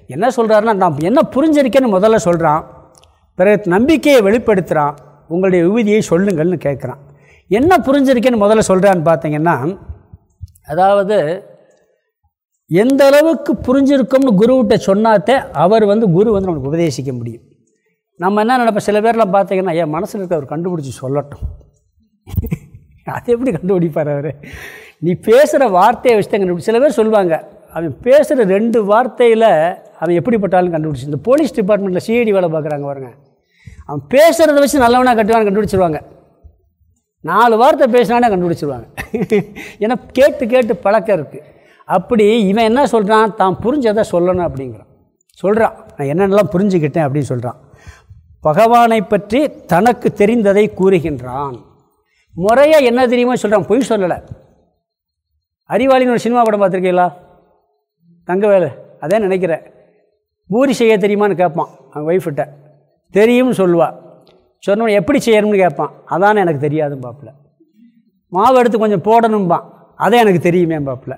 என்ன சொல்கிறாருன்னா நாம் என்ன புரிஞ்சிருக்கேன்னு முதல்ல சொல்கிறான் பிறகு நம்பிக்கையை வெளிப்படுத்துகிறான் உங்களுடைய விபூதியை சொல்லுங்கள்னு கேட்குறான் என்ன புரிஞ்சிருக்கேன்னு முதல்ல சொல்கிறான்னு பார்த்தீங்கன்னா அதாவது எந்த அளவுக்கு புரிஞ்சிருக்கும்னு குருவிட்ட சொன்னாத்தே அவர் வந்து குரு வந்து நமக்கு உபதேசிக்க முடியும். நம்ம என்ன நினைப்போம்? சில பேர்லாம் பார்த்தீங்கன்னா என் மனசில் இருக்க அவர் கண்டுபிடிச்சி சொல்லட்டும். (laughs) அது எப்படி கண்டுபிடிப்பார் அவர்? நீ பேசுகிற வார்த்தையை வச்சு தான் கண்டுபிடி சில பேர் சொல்லுவாங்க அவன் பேசுகிற ரெண்டு வார்த்தையில் அவன் எப்படிப்பட்டாலும் கண்டுபிடிச்சி இந்த போலீஸ் டிபார்ட்மெண்ட்டில் சிஐடி வேலை பார்க்குறாங்க பாருங்க. அவன் பேசுகிறத வச்சு நல்லவனாக கட்டுவான்னு கண்டுபிடிச்சிருவாங்க. நாலு வார்த்தை பேசினானே கண்டுபிடிச்சிருவாங்க. (laughs) ஏன்னா கேட்டு கேட்டு பழக்கம் இருக்குது அப்படி இவன் என்ன சொல்கிறான் தான் புரிஞ்சதை சொல்லணும் அப்படிங்கிறான். சொல்கிறான் நான் என்னென்னலாம் புரிஞ்சுக்கிட்டேன் அப்படின்னு சொல்கிறான் பகவானை பற்றி தனக்கு தெரிந்ததை கூறுகின்றான். முறையாக என்ன தெரியுமோ சொல்கிறான் பொய் சொல்லலை. அறிவாளின்னு ஒரு சினிமா படம் பார்த்துருக்கீங்களா? தங்கவேலு அதே நினைக்கிறேன் பூரி செய்ய தெரியுமான்னு கேட்பான் அவன் ஒய்ஃப்கிட்ட தெரியும்னு சொல்லுவாள் சொன்னவன் எப்படி செய்யணும்னு கேட்பான் அதானே எனக்கு தெரியாதுன்னு பாப்பில். மாவு எடுத்து கொஞ்சம் போடணும்பான் அதே எனக்கு தெரியுமே பாப்பில்.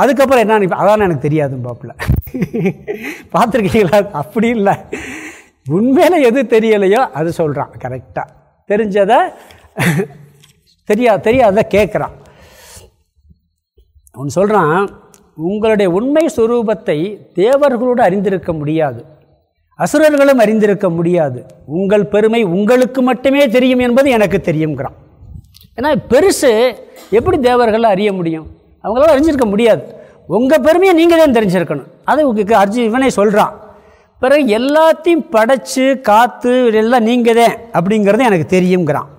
அதுக்கப்புறம் என்ன நினைப்பேன் அதானே எனக்கு தெரியாதுன்னு பாப்பில். பார்த்துருக்கீங்களா? அப்படி இல்லை. உண்மையில் எது தெரியலையோ அது சொல்கிறான் கரெக்டாக தெரிஞ்சதை தெரியா தெரியாத கேட்குறான் அவன் சொல்கிறான் உங்களுடைய உண்மை சுரூபத்தை தேவர்களோடு அறிந்திருக்க முடியாது. அசுரர்களும் அறிந்திருக்க முடியாது. உங்கள் பெருமை உங்களுக்கு மட்டுமே தெரியும் என்பது எனக்கு தெரியுங்கிறான் ஏன்னா பெருசு எப்படி தேவர்களை அறிய முடியும்? அவங்களால அறிஞ்சிருக்க முடியாது. உங்கள் பெருமையை நீங்கள் தான் தெரிஞ்சிருக்கணும். அது உங்களுக்கு அர்ஜி இவனே சொல்கிறான் பிறகு எல்லாத்தையும் படைச்சு காத்து எல்லாம் நீங்கள் தான் அப்படிங்கிறது எனக்கு தெரியுங்கிறான்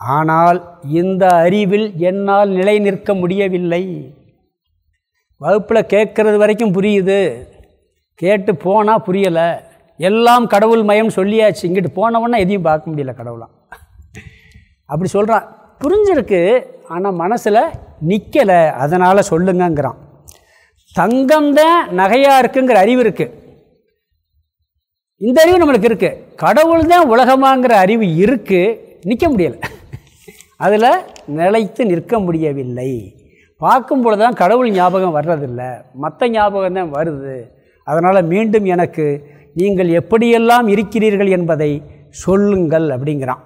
ஆனால் இந்த அறிவில் என்னால் நிலை நிற்க முடியவில்லை. வகுப்பில் கேட்குறது வரைக்கும் புரியுது. கேட்டு போனால் புரியலை. எல்லாம் கடவுள் மயம் சொல்லியாச்சு. இங்கிட்டு போனவொன்னே எதையும் பார்க்க முடியல கடவுளாம். அப்படி சொல்கிறான் புரிஞ்சிருக்கு. ஆனால் மனசில் நிற்கலை அதனால் சொல்லுங்கங்கிறான். தங்கம் தான் நகையாக இருக்குங்கிற அறிவு இருக்குது இந்த அறிவு நம்மளுக்கு இருக்குது கடவுள் தான் உலகமாங்கிற அறிவு இருக்குது நிற்க முடியலை. (laughs) அதில் நிலைத்து நிற்க முடியவில்லை. பார்க்கும் பொழுது தான் கடவுள் ஞாபகம் வர்றதில்லை. மற்ற ஞாபகம் தான் வருது. அதனால் மீண்டும் எனக்கு நீங்கள் எப்படியெல்லாம் இருக்கிறீர்கள் என்பதை சொல்லுங்கள் அப்படிங்கிறான்.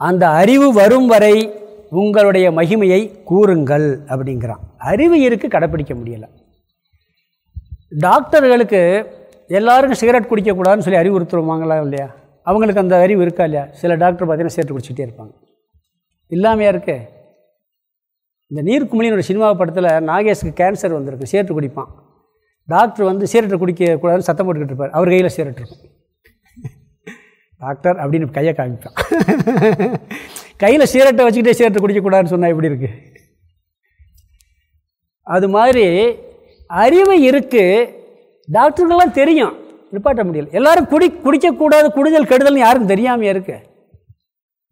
அந்த அறிவு வரும் வரை உங்களுடைய மகிமையை கூறுங்கள் அப்படிங்கிறான். அறிவு இருக்குது கடைப்பிடிக்க முடியலை. டாக்டர்களுக்கு எல்லாருக்கும் சிகரெட் குடிக்கக்கூடாதுன்னு சொல்லி அறிவுறுத்துருவாங்களா இல்லையா? அவங்களுக்கு அந்த அறிவு இருக்கா இல்லையா? சில டாக்டர் பார்த்தீங்கன்னா சிகரெட் குடிச்சிட்டே இருப்பாங்க. இல்லாமையாக இருக்கு? இந்த நீர்க்குமிழினோட சினிமா படத்தில் நாகேஷுக்கு கேன்சர் வந்திருக்கு. சிகரெட் குடிப்பான். டாக்டர் வந்து சிகரெட்டை குடிக்கக்கூடாதுன்னு சத்தம் போட்டுக்கிட்டு இருப்பார். அவர் கையில் சிகரெட் இருக்கும். டாக்டர் அப்படின்னு கையை காமிப்பான். கையில் சிகரெட்டை வச்சுக்கிட்டே சிகரெட்டை குடிக்கக்கூடாதுன்னு சொன்னால் எப்படி இருக்குது அது மாதிரி அறிவு இருக்குது டாக்டருக்கெல்லாம் தெரியும். நிப்பாட்ட முடியல. எல்லாரும் குடி குடிக்கக்கூடாது குடிதல் கெடுதல்னு யாருக்கும் தெரியாமல் இருக்கு.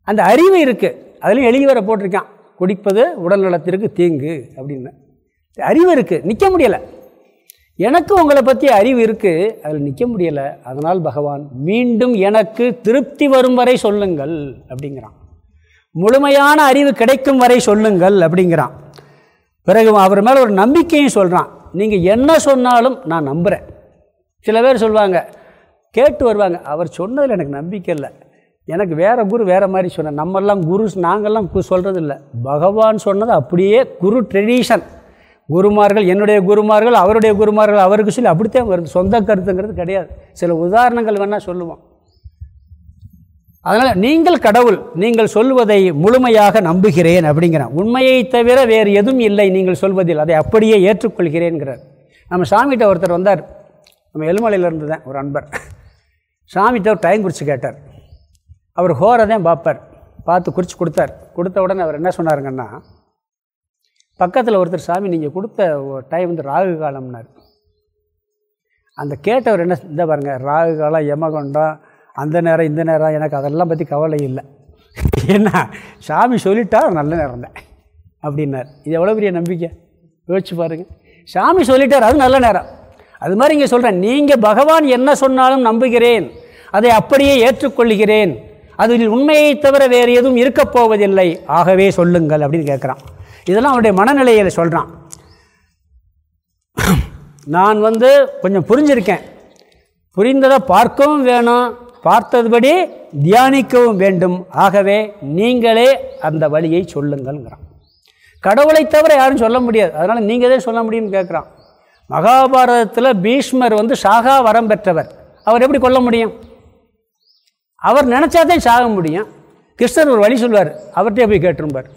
அந்த அறிவு இருக்குது அதுலேயும் எழுதி வர போட்டிருக்கான். குடிப்பது உடல் நலத்திற்கு தீங்கு அப்படின்னு. அறிவு இருக்குது நிற்க முடியலை. எனக்கு உங்களை பற்றி அறிவு இருக்குது அதில் நிற்க முடியலை. அதனால் பகவான் மீண்டும் எனக்கு திருப்தி வரும் வரை சொல்லுங்கள் அப்படிங்கிறான். முழுமையான அறிவு கிடைக்கும் வரை சொல்லுங்கள் அப்படிங்கிறான். பிறகு அவர் மேலே ஒரு நம்பிக்கையும் சொல்கிறான் நீங்கள் என்ன சொன்னாலும் நான் நம்புகிறேன் சில பேர் சொல்லுவாங்க கேட்டு வருவாங்க அவர் சொன்னதில் எனக்கு நம்பிக்கை இல்லை. எனக்கு வேறு குரு வேறு மாதிரி சொன்னேன் நம்மெல்லாம் குரு நாங்கள்லாம் சொல்கிறது இல்லை பகவான் சொன்னது அப்படியே குரு ட்ரெடிஷன். குருமார்கள் என்னுடைய குருமார்கள் அவருடைய குருமார்கள் அவருக்கு சொல்லி அப்படித்தான் வருது. சொந்த கருத்துங்கிறது கிடையாது. சில உதாரணங்கள் வேணால் சொல்லுவோம். அதனால் நீங்கள் கடவுள் நீங்கள் சொல்வதை முழுமையாக நம்புகிறேன் அப்படிங்கிறான். உண்மையை தவிர வேறு எதுவும் இல்லை நீங்கள் சொல்வதில். அதை அப்படியே ஏற்றுக்கொள்கிறேன்கிறார். நம்ம சாமிகிட்ட ஒருத்தர் வந்தார். நம்ம எலுமலையிலேருந்து தான் ஒரு அன்பர். சாமிகிட்ட ஒரு டைம் குறித்து கேட்டார். அவர் ஹோரதான் பார்ப்பார். பார்த்து குறித்து கொடுத்தார். கொடுத்த உடனே அவர் என்ன சொன்னாருங்கன்னா பக்கத்தில் ஒருத்தர் சாமி நீங்கள் கொடுத்த டைம் வந்து ராகு காலம்னார். அந்த கேட்டவர் என்ன இந்த பாருங்கள் ராகு காலம் யமகண்டம் அந்த நேரம் இந்த நேரம் எனக்கு அதெல்லாம் பற்றி கவலை இல்லை. என்ன சாமி சொல்லிட்டா நல்ல நேரம் தான். அப்படின்னார். இது எவ்வளோ பெரிய நம்பிக்கை? யோசிச்சு பாருங்கள் சாமி சொல்லிட்டார் அது நல்ல நேரம். அது மாதிரி இங்கே சொல்கிறேன் நீங்கள் பகவான் என்ன சொன்னாலும் நம்புகிறேன். அதை அப்படியே ஏற்றுக்கொள்கிறேன் அதில் உண்மையை தவிர வேறு எதுவும் இருக்கப் போவதில்லை. ஆகவே சொல்லுங்கள் அப்படின்னு கேட்குறான் இதெல்லாம் அவனுடைய மனநிலையில் சொல்கிறான் நான் வந்து கொஞ்சம் புரிஞ்சிருக்கேன். புரிந்ததை பார்க்கவும் வேணும். பார்த்ததுபடி தியானிக்கவும் வேண்டும். ஆகவே நீங்களே அந்த வழியை சொல்லுங்கள்ங்கிறான். கடவுளை தவிர யாரும் சொல்ல முடியாது. அதனால் நீங்கள் தான் சொல்ல முடியும்னு கேட்குறான். மகாபாரதத்தில் பீஷ்மர் வந்து சாகா வரம் பெற்றவர். அவர் எப்படி கொல்ல முடியும்? அவர் நினச்சாதான் சாக முடியும். கிருஷ்ணர் ஒரு வழி சொல்வார். அவர்கிட்டே போய் கேட்டுருப்பார்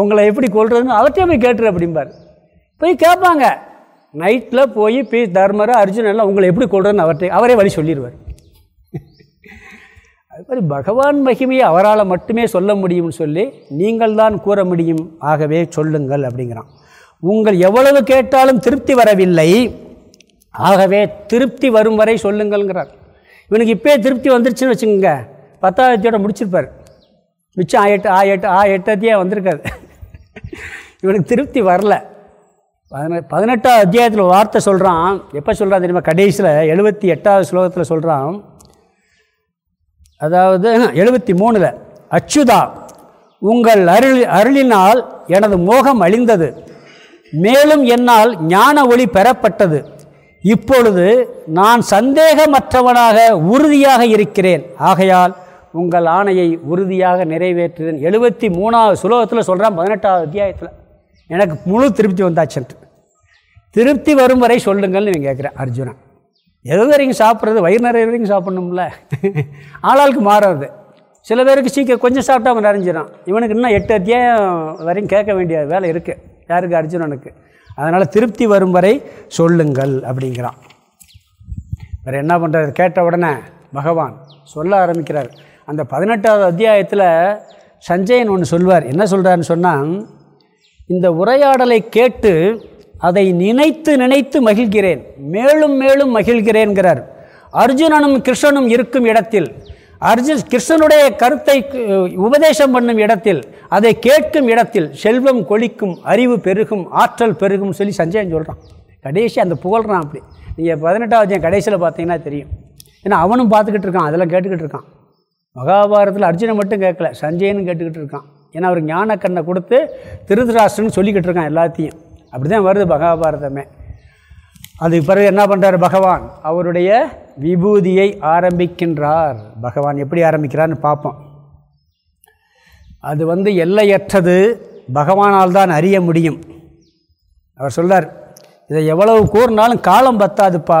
உங்களை எப்படி கொள்றதுன்னு அவர்கிட்டே போய் கேட்டுரு அப்படிம்பார். போய் கேட்பாங்க. நைட்டில் போய் பி தர்மர் அர்ஜுனெல்லாம் உங்களை எப்படி கொள்றதுன்னு அவர்கிட்ட அவரே வழி சொல்லிடுவார். (laughs) அது மாதிரி பகவான் மகிமையை அவரால் மட்டுமே சொல்ல முடியும்னு சொல்லி நீங்கள் தான் கூற முடியும். ஆகவே சொல்லுங்கள் அப்படிங்கிறான். உங்கள் எவ்வளவு கேட்டாலும் திருப்தி வரவில்லை. ஆகவே திருப்தி வரும் வரை சொல்லுங்கள்ங்கிறார். இவனுக்கு இப்போயே திருப்தி வந்துருச்சுன்னு வச்சுக்கோங்க. பத்தாயிரத்தியோட முடிச்சிருப்பார். மிச்சம் ஆயிட்டு எட்டு ஆ எட்டு ஆ வந்திருக்காது. (laughs) இவனுக்கு திருப்தி வரல. பதின பதினெட்டாவது அத்தியாயத்தில் வார்த்தை சொல்கிறான் எப்போ சொல்கிறான் தெரியுமா? கடைசியில் எழுபத்தி எட்டாவது ஸ்லோகத்தில் சொல்கிறான் அதாவது எழுபத்தி மூணில் அச்சுதா உங்கள் அருள் அருளினால் எனது மோகம் அழிந்தது. மேலும் என்னால் ஞான ஒளி பெறப்பட்டது. இப்பொழுது நான் சந்தேகமற்றவனாக உறுதியாக இருக்கிறேன். ஆகையால் உங்கள் ஆணையை உறுதியாக நிறைவேற்றுகிறேன் எழுபத்தி மூணாவது சுலோகத்தில் சொல்கிறான் பதினெட்டாவது அத்தியாயத்தில். எனக்கு முழு திருப்தி வந்தாச்சுன்ட்டு. திருப்தி வரும் வரை சொல்லுங்கள்னு நீங்கள் கேட்குறேன் அர்ஜுனன் எது வரைக்கும் சாப்பிட்றது? வயிறு நிறைய வரைக்கும் சாப்பிட்ணும்ல. ஆளாளுக்கு மாறாது. சில பேருக்கு சீக்கிரம் கொஞ்சம் சாப்பிட்டா அவன் நிறைஞ்சிடும் இவனுக்கு இன்னும் எட்டு அத்தியாயம் வரையும் கேட்க வேண்டிய வேலை இருக்குது யாருக்கு? அர்ஜுனனுக்கு. அதனால் திருப்தி வரும் வரை சொல்லுங்கள் அப்படிங்கிறான். வேறு என்ன பண்ணுறது கேட்ட உடனே பகவான் சொல்ல ஆரம்பிக்கிறார். அந்த பதினெட்டாவது அத்தியாயத்தில் சஞ்சயன் ஒன்று சொல்வார். என்ன சொல்கிறாருன்னு சொன்னால் இந்த உரையாடலை கேட்டு அதை நினைத்து நினைத்து மகிழ்கிறேன். மேலும் மேலும் மகிழ்கிறேன்கிறார். அர்ஜுனனும் கிருஷ்ணனும் இருக்கும் இடத்தில் அர்ஜுன் கிருஷ்ணனுடைய கருத்தை உபதேசம் பண்ணும் இடத்தில் அதை கேட்கும் இடத்தில் செல்வம் கொளிக்கும் அறிவு பெருகும் ஆற்றல் பெருகும் சொல்லி சஞ்சயன் சொல்கிறான் கடைசி அந்த புகழ்கிறான் அப்படி. நீங்கள் பதினெட்டாவது கடைசியில் பார்த்தீங்கன்னா தெரியும். ஏன்னா அவனும் பார்த்துக்கிட்டு இருக்கான் அதெல்லாம் கேட்டுக்கிட்டு இருக்கான். மகாபாரதத்தில் அர்ஜுனை மட்டும் கேட்கல சஞ்சயனும் கேட்டுக்கிட்டு இருக்கான். ஏன்னா அவர் ஞான கண்ணை கொடுத்து திருதராஷ்டிரன்னு சொல்லிக்கிட்டு இருக்கான் எல்லாத்தையும். அப்படி தான் வருது மகாபாரதமே. அதுக்கு பிறகு என்ன பண்ணுறார் பகவான்? அவருடைய விபூதியை ஆரம்பிக்கின்றார். பகவான் எப்படி ஆரம்பிக்கிறான்னு பார்ப்போம். அது வந்து எல்லையற்றது. பகவானால் தான் அறிய முடியும். அவர் சொல்கிறார் இதை எவ்வளவு கூறினாலும் காலம் பத்தாதுப்பா.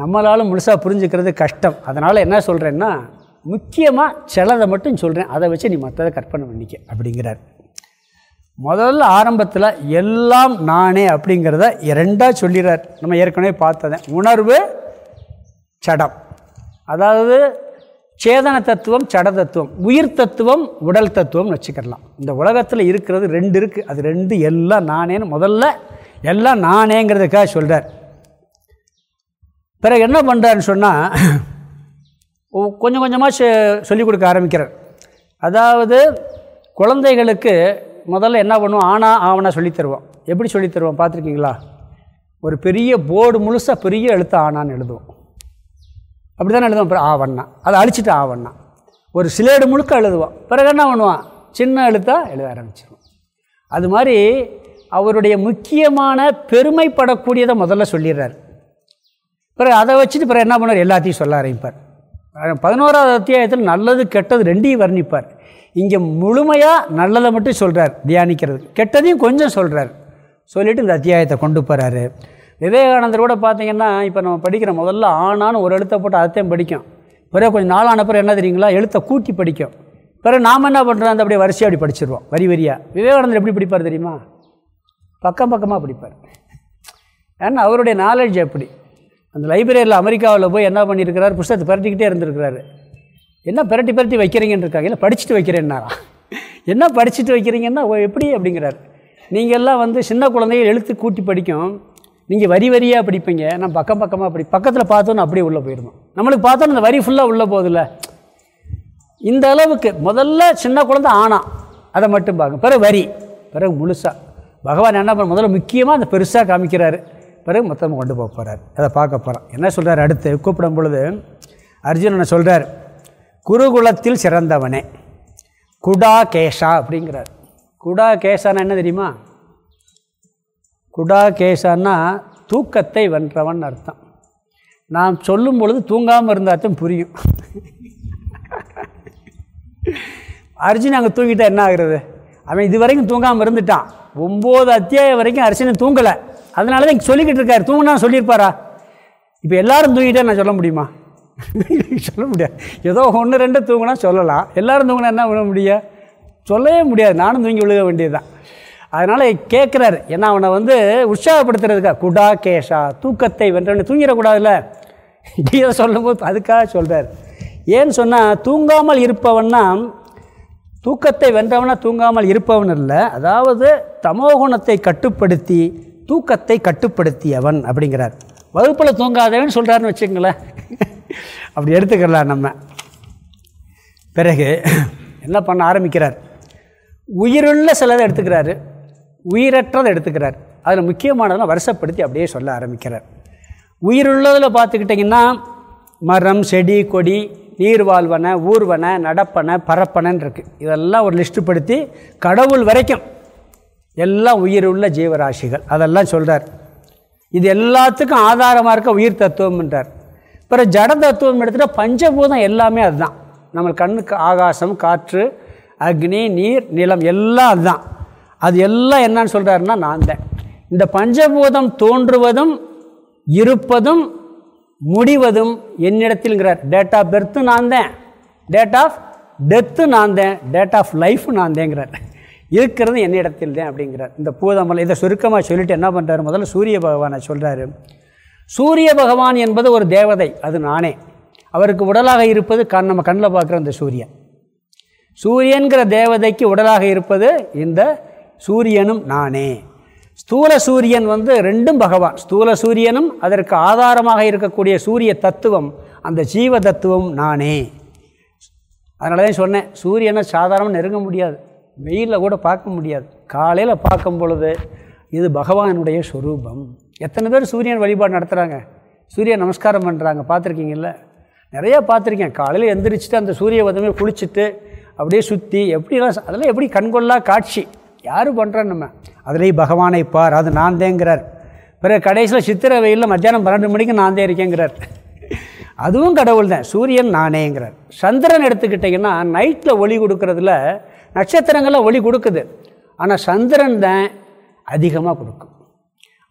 நம்மளாலும் முழுசாக புரிஞ்சுக்கிறது கஷ்டம். அதனால் என்ன சொல்கிறேன்னா முக்கியமாக சிலதை மட்டும் சொல்கிறேன் அதை வச்சு நீ மற்றதை கற்பனை பண்ணிக்க அப்படிங்கிறார். முதல்ல ஆரம்பத்தில் எல்லாம் நானே அப்படிங்கிறத இரண்டாக சொல்லிடுறார். நம்ம ஏற்கனவே பார்த்ததேன் உணர்வு சடம். அதாவது சேதன தத்துவம் சட தத்துவம். உயிர் தத்துவம் உடல் தத்துவம்னு வச்சுக்கலாம் இந்த உலகத்தில் இருக்கிறது ரெண்டு இருக்குது அது ரெண்டு எல்லாம் நானேன்னு முதல்ல எல்லாம் நானேங்கிறதுக்காக சொல்கிறார் பிறகு என்ன பண்ணுறாருன்னு சொன்னால் கொஞ்சம் கொஞ்சமாக சொல்லிக் கொடுக்க ஆரம்பிக்கிறார். அதாவது குழந்தைகளுக்கு முதல்ல என்ன பண்ணுவோம்? ஆனா ஆவணா சொல்லித்தருவோம் எப்படி சொல்லித்தருவோம் பார்த்துருக்கீங்களா? ஒரு பெரிய போர்டு முழுசாக பெரிய எழுத்து ஆனான்னு எழுதுவோம். அப்படி தானே எழுதுவோம்? அப்புறம் ஆவண்ணா அதை அழிச்சிட்டு ஆவண்ணா ஒரு சிலேடு முழுக்க எழுதுவோம். பிறகு என்ன பண்ணுவான் சின்ன எழுத்தாக எழுத ஆரம்பிச்சிருவோம். அது மாதிரி அவருடைய முக்கியமான பெருமைப்படக்கூடியதை முதல்ல சொல்லிடுறார். பிறகு அதை வச்சுட்டு பிறகு என்ன பண்ணுவார்? எல்லாத்தையும் சொல்ல ஆரம்பிப்பார். பதினோராவது அத்தியாயத்தில் நல்லது கெட்டது ரெண்டையும் வர்ணிப்பார். இங்கே முழுமையாக நல்லதை மட்டும் சொல்கிறார் தியானிக்கிறது. கெட்டதையும் கொஞ்சம் சொல்கிறார் சொல்லிவிட்டு இந்த அத்தியாயத்தை கொண்டு போகிறாரு விவேகானந்தர் கூட பார்த்திங்கன்னா இப்போ நம்ம படிக்கிற முதல்ல ஆனான்னு ஒரு எழுத்தை போட்டு அதையும் படிக்கும். பிறகு கொஞ்சம் நாளான பிறகு என்ன தெரியுங்களா? எழுத்தை கூட்டி படிக்கும். பிறகு நாம் என்ன பண்ணுறோம் அந்த அப்படியே வரிசையாக அப்படி படிச்சிருவோம் வரி வரியாக விவேகானந்தர் எப்படி படிப்பார் தெரியுமா? பக்கம் பக்கமாக படிப்பார். ஏன்னா அவருடைய நாலேஜ் எப்படி? அந்த லைப்ரரியில் அமெரிக்காவில் போய் என்ன பண்ணியிருக்கிறார்? புஸ்தகத்தை பரட்டிக்கிட்டே இருந்திருக்கிறாரு. என்ன பரட்டி பரட்டி வைக்கிறீங்கன்னு இருக்காங்க இல்லை படிச்சுட்டு வைக்கிறேன்னாரா என்ன படிச்சுட்டு வைக்கிறீங்கன்னா எப்படி அப்படிங்கிறார். நீங்கள் எல்லாம் வந்து சின்ன குழந்தைகள் எழுத்து கூட்டி படிக்கும். நீங்கள் வரி வரியாக படிப்பீங்க. நான் பக்கம் பக்கமாக படி பக்கத்தில் பார்த்தோன்னு அப்படியே உள்ளே போயிருந்தோம் நம்மளுக்கு பார்த்தோன்னு அந்த வரி ஃபுல்லாக உள்ளே போகுதுல்ல. இந்த அளவுக்கு முதல்ல சின்ன குழந்தை ஆனா அதை மட்டும் பார்க்கும் பிறகு வரி பிறகு முழுசாக பகவான் என்ன பண்ண முதல்ல முக்கியமாக அந்த பெருசாக காமிக்கிறாரு. பிறகு மொத்தமாக கொண்டு போக போகிறார் அதை பார்க்க போகிறான் என்ன சொல்கிறார் அடுத்து? கூப்பிடும் பொழுது அர்ஜுனனை சொல்கிறார் குருகுலத்தில் சிறந்தவனே. குடா கேஷா அப்படிங்கிறார். குடா கேஷானா என்ன தெரியுமா? குடா கேஷான்னா தூக்கத்தை வென்றவன் அர்த்தம். நாம் சொல்லும் பொழுது தூங்காமல் இருந்தாச்சும் புரியும். அர்ஜுன் அங்கே தூங்கிட்டா என்ன ஆகுறது? அவன் இது வரைக்கும் தூங்காமல் இருந்துட்டான். ஒம்பது அத்தியாயம் வரைக்கும் அர்ஜுனன் தூங்கலை. அதனால தான் சொல்லிக்கிட்டு இருக்காரு. தூங்கினா சொல்லியிருப்பாரா? இப்போ எல்லாரும் தூங்கிட்டே நான் சொல்ல முடியுமா? (laughs) சொல்ல முடியாது. ஏதோ ஒன்று ரெண்டு தூங்கினா சொல்லலாம். எல்லோரும் தூங்கினா என்ன பண்ண முடியும்? சொல்லவே முடியாது. நானும் தூங்கி விழுக வேண்டியதுதான். அதனால் கேட்குறாரு ஏன்னா அவனை வந்து உற்சாகப்படுத்துறதுக்கா குடா கேஷா தூக்கத்தை வென்றவனை தூங்கிடக்கூடாதுல்ல? கீதை சொல்லும்போது அதுக்காக சொல்கிறார் ஏன்னு சொன்னால் தூங்காமல் இருப்பவன்னா தூக்கத்தை வென்றவனா தூங்காமல் இருப்பவன் இல்லை அதாவது தமோகுணத்தை கட்டுப்படுத்தி தூக்கத்தை கட்டுப்படுத்தியவன் அப்படிங்கிறார். வகுப்பில் தூங்காதவன் சொல்கிறாருன்னு வச்சுக்கங்களேன். (laughs) அப்படி எடுத்துக்கலாம் நம்ம. பிறகு என்ன பண்ண ஆரம்பிக்கிறார்? உயிருள்ள சிலதை எடுத்துக்கிறாரு. உயிரற்றதை எடுத்துக்கிறார். அதில் முக்கியமானதெல்லாம் வருஷப்படுத்தி அப்படியே சொல்ல ஆரம்பிக்கிறார். உயிருள்ளதில் பார்த்துக்கிட்டிங்கன்னா மரம் செடி கொடி நீர்வாழ்வன ஊர்வன நடப்பன பரப்பனன் இருக்குது இதெல்லாம் ஒரு லிஸ்ட்டு படுத்தி கடவுள் வரைக்கும் எல்லாம் உயிருள்ள ஜீவராசிகள். அதெல்லாம் சொல்கிறார் இது எல்லாத்துக்கும் ஆதாரமாக இருக்க உயிர் தத்துவம்ன்றார். பிறகு ஜட தத்துவம் எடுத்துகிட்டா பஞ்சபூதம் எல்லாமே அதுதான். நம்ம கண்ணுக்கு ஆகாசம் காற்று அக்னி நீர் நிலம் எல்லாம் அதுதான். அது எல்லாம் என்னன்னு சொல்கிறாருன்னா நான் தான். இந்த பஞ்சபூதம் தோன்றுவதும் இருப்பதும் முடிவதும் என்னிடத்தில்ங்கிறார். டேட் ஆஃப் பெர்த்து நான் தான். டேட் ஆஃப் டெத்து நான் தான். டேட் ஆஃப் லைஃப் நான் தேங்கிறார். இருக்கிறது என்னிடத்தில் தான் அப்படிங்கிறார். இந்த பூதமலை இதை சுருக்கமாக சொல்லிட்டு என்ன பண்ணுறாரு முதல்ல சூரிய பகவானை சொல்கிறாரு சூரிய பகவான் என்பது ஒரு தேவதை அது நானே. அவருக்கு உடலாக இருப்பது கண் நம்ம கண்ணில் பார்க்குற இந்த சூரியன். சூரியன்கிற தேவதைக்கு உடலாக இருப்பது இந்த சூரியனும் நானே. ஸ்தூல சூரியன் வந்து ரெண்டும் பகவான். ஸ்தூல சூரியனும் அதற்கு ஆதாரமாக இருக்கக்கூடிய சூரிய தத்துவம் அந்த ஜீவ தத்துவம் நானே. அதனால தான் சொன்னேன் சூரியனை சாதாரணமாக நெருங்க முடியாது. வெயிலில் கூட பார்க்க முடியாது. காலையில் பார்க்கும் பொழுது இது பகவானுடைய ஸ்வரூபம் எத்தனை பேர் சூரியன் வழிபாடு நடத்துகிறாங்க சூரிய நமஸ்காரம் பண்ணுறாங்க பார்த்துருக்கீங்கல்ல? நிறையா பார்த்துருக்கேன். காலையில் எந்திரிச்சிட்டு அந்த சூரிய உதமே குளிச்சுட்டு அப்படியே சுற்றி எப்படிலாம் அதெல்லாம் எப்படி கண்கொள்ளா காட்சி? யார் பண்ணுறோம் நம்ம? அதுலேயும் பகவானை பார். அது நான் தேங்கிறார். பிறகு கடைசியில் சித்திரை வெயிலில் மத்தியானம் பன்னெண்டு மணிக்கு நான் தான் இருக்கேங்கிறார். அதுவும் கடவுள் தான் சூரியன் நானேங்கிறார். சந்திரன் எடுத்துக்கிட்டிங்கன்னா நைட்டில் ஒளி கொடுக்கறதுல நட்சத்திரங்கள்லாம் ஒளி கொடுக்குது. ஆனால் சந்திரன் தான் அதிகமாக கொடுக்கும்.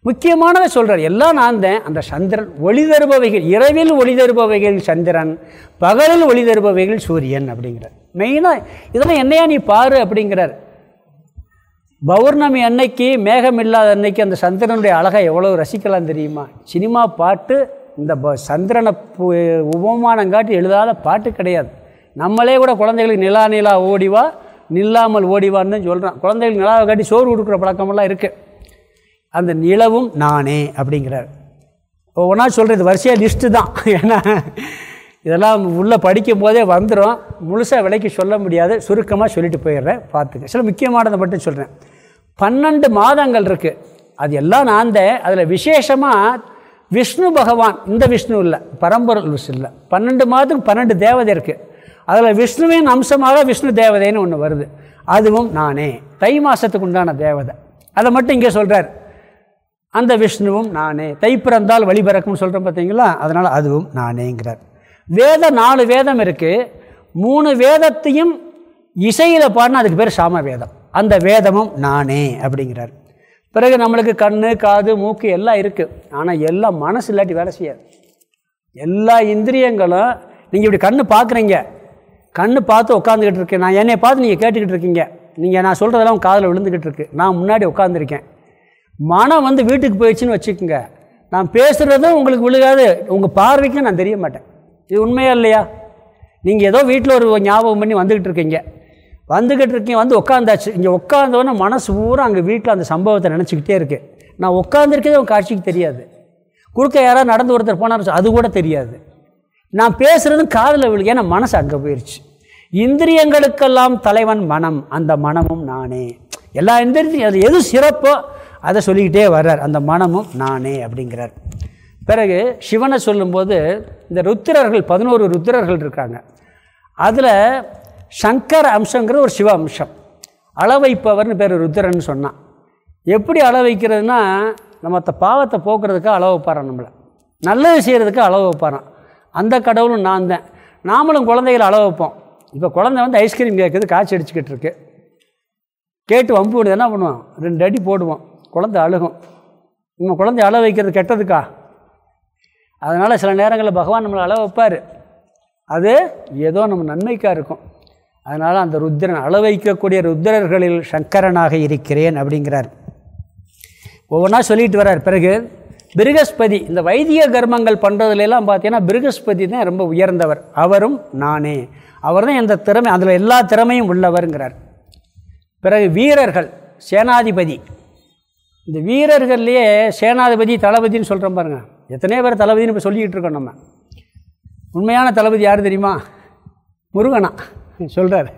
முக்கியமானதை சொல்கிறார் எல்லாம் நான் தான். அந்த சந்திரன் ஒளி தருபவைகள் இரவில் ஒளி தருபவைகள் சந்திரன் பகலில் ஒளி தருபவைகள் சூரியன் அப்படிங்கிறார். மெயினாக இதெல்லாம் என்னையா நீ பாரு அப்படிங்கிறார். பௌர்ணமி அன்னைக்கு மேகம் இல்லாத அன்னைக்கு அந்த சந்திரனுடைய அழகை எவ்வளோ ரசிக்கலாம் தெரியுமா? சினிமா பாட்டு இந்த ப சந்திரனை பு- உபமானம் காட்டி எழுதாத பாட்டு கிடையாது. நம்மளே கூட குழந்தைகளுக்கு நிலா நிலா ஓடிவா நில்லாமல் ஓடிவான்னு சொல்கிறான் குழந்தைகள் நிலாவை காட்டி சோறு கொடுக்குற பழக்கமெல்லாம் இருக்குது அந்த நிலவும் நானே அப்படிங்கிறார். ஒவ்வொன்றா சொல்கிறது வரிசையாக லிஸ்ட்டு தான். ஏன்னா இதெல்லாம் உள்ளே படிக்கும் போதே வந்துடும் முழுசாக விலைக்கு சொல்ல முடியாது. சுருக்கமாக சொல்லிட்டு போயிடுறேன். பார்த்துக்க. சில முக்கியமானதை மட்டும் சொல்கிறேன் பன்னெண்டு மாதங்கள் இருக்குது அது எல்லாம் நான் தான் அதில் விசேஷமாக விஷ்ணு பகவான் இந்த விஷ்ணு இல்லை பரம்பொருள் விஷ்ணு இல்லை. பன்னெண்டு மாதத்துக்கு பன்னெண்டு தேவதை இருக்குது அதில் விஷ்ணுவின் அம்சமாக விஷ்ணு தேவதைன்னு ஒன்று வருது. அதுவும் நானே. தை மாதத்துக்கு உண்டான தேவதை. அதை மட்டும் இங்கே சொல்கிறார் அந்த விஷ்ணுவும் நானே. தை பிறந்தால் வழி பிறக்கும்னு சொல்கிறோம் பார்த்தீங்களா? அதனால் அதுவும் நானேங்கிறார். வேத நாலு வேதம் இருக்குது மூணு வேதத்தையும் இசையில் பாடினா அதுக்கு பேர் சாம வேதம் அந்த வேதமும் நானே அப்படிங்கிறார். பிறகு நம்மளுக்கு கண் காது மூக்கு எல்லாம் இருக்குது ஆனால் எல்லாம் மனசு இல்லாட்டி வேலை செய்யாது. எல்லா இந்திரியங்களும் நீங்கள் இப்படி கண்ணு பார்க்குறீங்க கண்ணு பார்த்து உட்காந்துக்கிட்டு இருக்கேன். நான் என்னை பார்த்து நீங்கள் கேட்டுக்கிட்டு இருக்கீங்க. நீங்கள் நான் சொல்கிறதெல்லாம் காதில் விழுந்துக்கிட்டு இருக்கு. நான் முன்னாடி உட்காந்துருக்கேன் மனம் வந்து வீட்டுக்கு போயிடுச்சுன்னு வச்சுக்கோங்க. நான் பேசுகிறதும் உங்களுக்கு விழுகாது. உங்கள் பார்வைக்கும் நான் தெரிய மாட்டேன். இது உண்மையா இல்லையா? நீங்கள் ஏதோ வீட்டில் ஒரு ஞாபகம் பண்ணி வந்துக்கிட்டு இருக்கீங்க. வந்துக்கிட்டு இருக்கீங்க. வந்து உட்காந்தாச்சு இங்கே உட்காந்தவொன்னே மனசு பூரா அங்கே வீட்டில் அந்த சம்பவத்தை நினச்சிக்கிட்டே இருக்கு. நான் உட்காந்துருக்கதே உங்கள் காட்சிக்கு தெரியாது. குறுக்க யாராவது நடந்து ஒருத்தர் போனார் அது கூட தெரியாது. நான் பேசுகிறதும் காதில் விழு ஏன்னா மனசு அங்கே போயிடுச்சு இந்திரியங்களுக்கெல்லாம் தலைவன் மனம். அந்த மனமும் நானே. எல்லா இந்திரியத்தையும் அது எது சிறப்போ அதை சொல்லிக்கிட்டே வர்றார். அந்த மனமும் நானே அப்படிங்கிறார். பிறகு சிவனை சொல்லும்போது இந்த ருத்திரர்கள் பதினோரு ருத்திரர்கள் இருக்காங்க. அதில் சங்கர அம்சங்கிற ஒரு சிவ அம்சம். அளவைப்பவர்னு பேர் ருத்திரன்னு சொன்னான் எப்படி அளவைக்கிறதுனா நம்ம பாவத்தை போக்குறதுக்காக அளவு வைப்பாரான் நம்மளை. நல்லது செய்கிறதுக்கு அளவு வைப்பாரான் அந்த கடவுளும் நான் தான். நாமளும் குழந்தைகளை அளவு வைப்போம். இப்போ குழந்தை வந்து ஐஸ்கிரீம் கேட்குது காய்ச்சி அடிச்சுக்கிட்டு இருக்கு. கேட்டு வம்பு விடுது என்ன பண்ணுவோம்? ரெண்டு அடி போடுவோம். குழந்தை அழுகும். நம்ம குழந்தை அளவு வைக்கிறது கெட்டதுக்கா? அதனால் சில நேரங்களில் பகவான் நம்மளை அளவு வைப்பார். அது ஏதோ நம்ம நன்மைக்காக இருக்கும். அதனால் அந்த ருத்ரன் அளவு வைக்கக்கூடிய ருத்ரர்களில் சங்கரனாக இருக்கிறேன் அப்படிங்கிறார். ஒவ்வொன்றா சொல்லிட்டு வர்றார். பிறகு பிருகஸ்பதி இந்த வைதிக கர்மங்கள் பண்ணுறதுலாம் பார்த்தீங்கன்னா பிருகஸ்பதி தான் ரொம்ப உயர்ந்தவர். அவரும் நானே. அவர் தான் எந்த திறமை அதில் எல்லா திறமையும் உள்ளவருங்கிறார். பிறகு வீரர்கள் சேனாதிபதி. இந்த வீரர்கள்லேயே சேனாதிபதி தளபதின்னு சொல்கிறோம் பாருங்கள் எத்தனையோ பேர் தளபதினு இப்போ சொல்லிக்கிட்டு இருக்கோம் நம்ம. உண்மையான தளபதி யார் தெரியுமா? முருகனா. சொல்கிறார்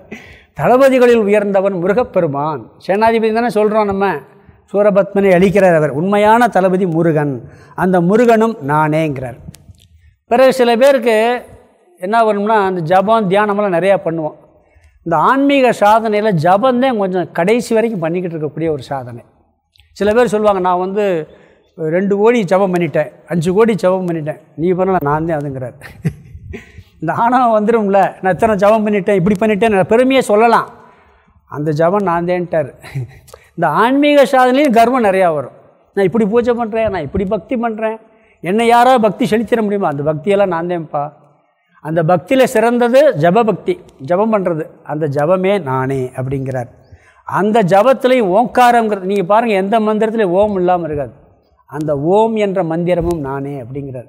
தளபதிகளில் உயர்ந்தவன் முருகப்பெருமான். சேனாதிபதி தானே சொல்கிறோம் நம்ம. சூரபத்மனை அழிக்கிறார் அவர். உண்மையான தளபதி முருகன். அந்த முருகனும் நானேங்கிறார். பிறகு சில பேருக்கு என்ன பண்ணணும்னா அந்த ஜபம் தியானமெல்லாம் நிறையா பண்ணுவோம். இந்த ஆன்மீக சாதனையில் ஜபந்தான் கொஞ்சம் கடைசி வரைக்கும் பண்ணிக்கிட்டு இருக்கக்கூடிய ஒரு சாதனை. சில பேர் சொல்லுவாங்க நான் வந்து ரெண்டு கோடி ஜபம் பண்ணிட்டேன். அஞ்சு கோடி ஜபம் பண்ணிட்டேன். நீ பண்ணல நான் தான் அதுங்கிறார். இந்த ஆணவம் வந்துடும்ல நான் இத்தனை ஜபம் பண்ணிட்டேன் இப்படி பண்ணிட்டேன் பெருமையாக சொல்லலாம். அந்த ஜபம் நான் தேன்ட்டார். இந்த ஆன்மீக சாதனையும் கர்வம் நிறையா வரும். நான் இப்படி பூஜை பண்ணுறேன் நான் இப்படி பக்தி பண்ணுறேன் என்னை யாராவது பக்தி செலுத்திட முடியுமா? அந்த பக்தியெல்லாம் நான் தேன்ப்பா. அந்த பக்தியில் சிறந்தது ஜப பக்தி ஜபம் பண்ணுறது அந்த ஜபமே நானே அப்படிங்கிறார். அந்த ஜபத்துலேயும் ஓங்காரங்கிறது நீங்கள் பாருங்கள் எந்த மந்திரத்துலையும் ஓம் இல்லாமல் இருக்காது. அந்த ஓம் என்ற மந்திரமும் நானே அப்படிங்கிறார்.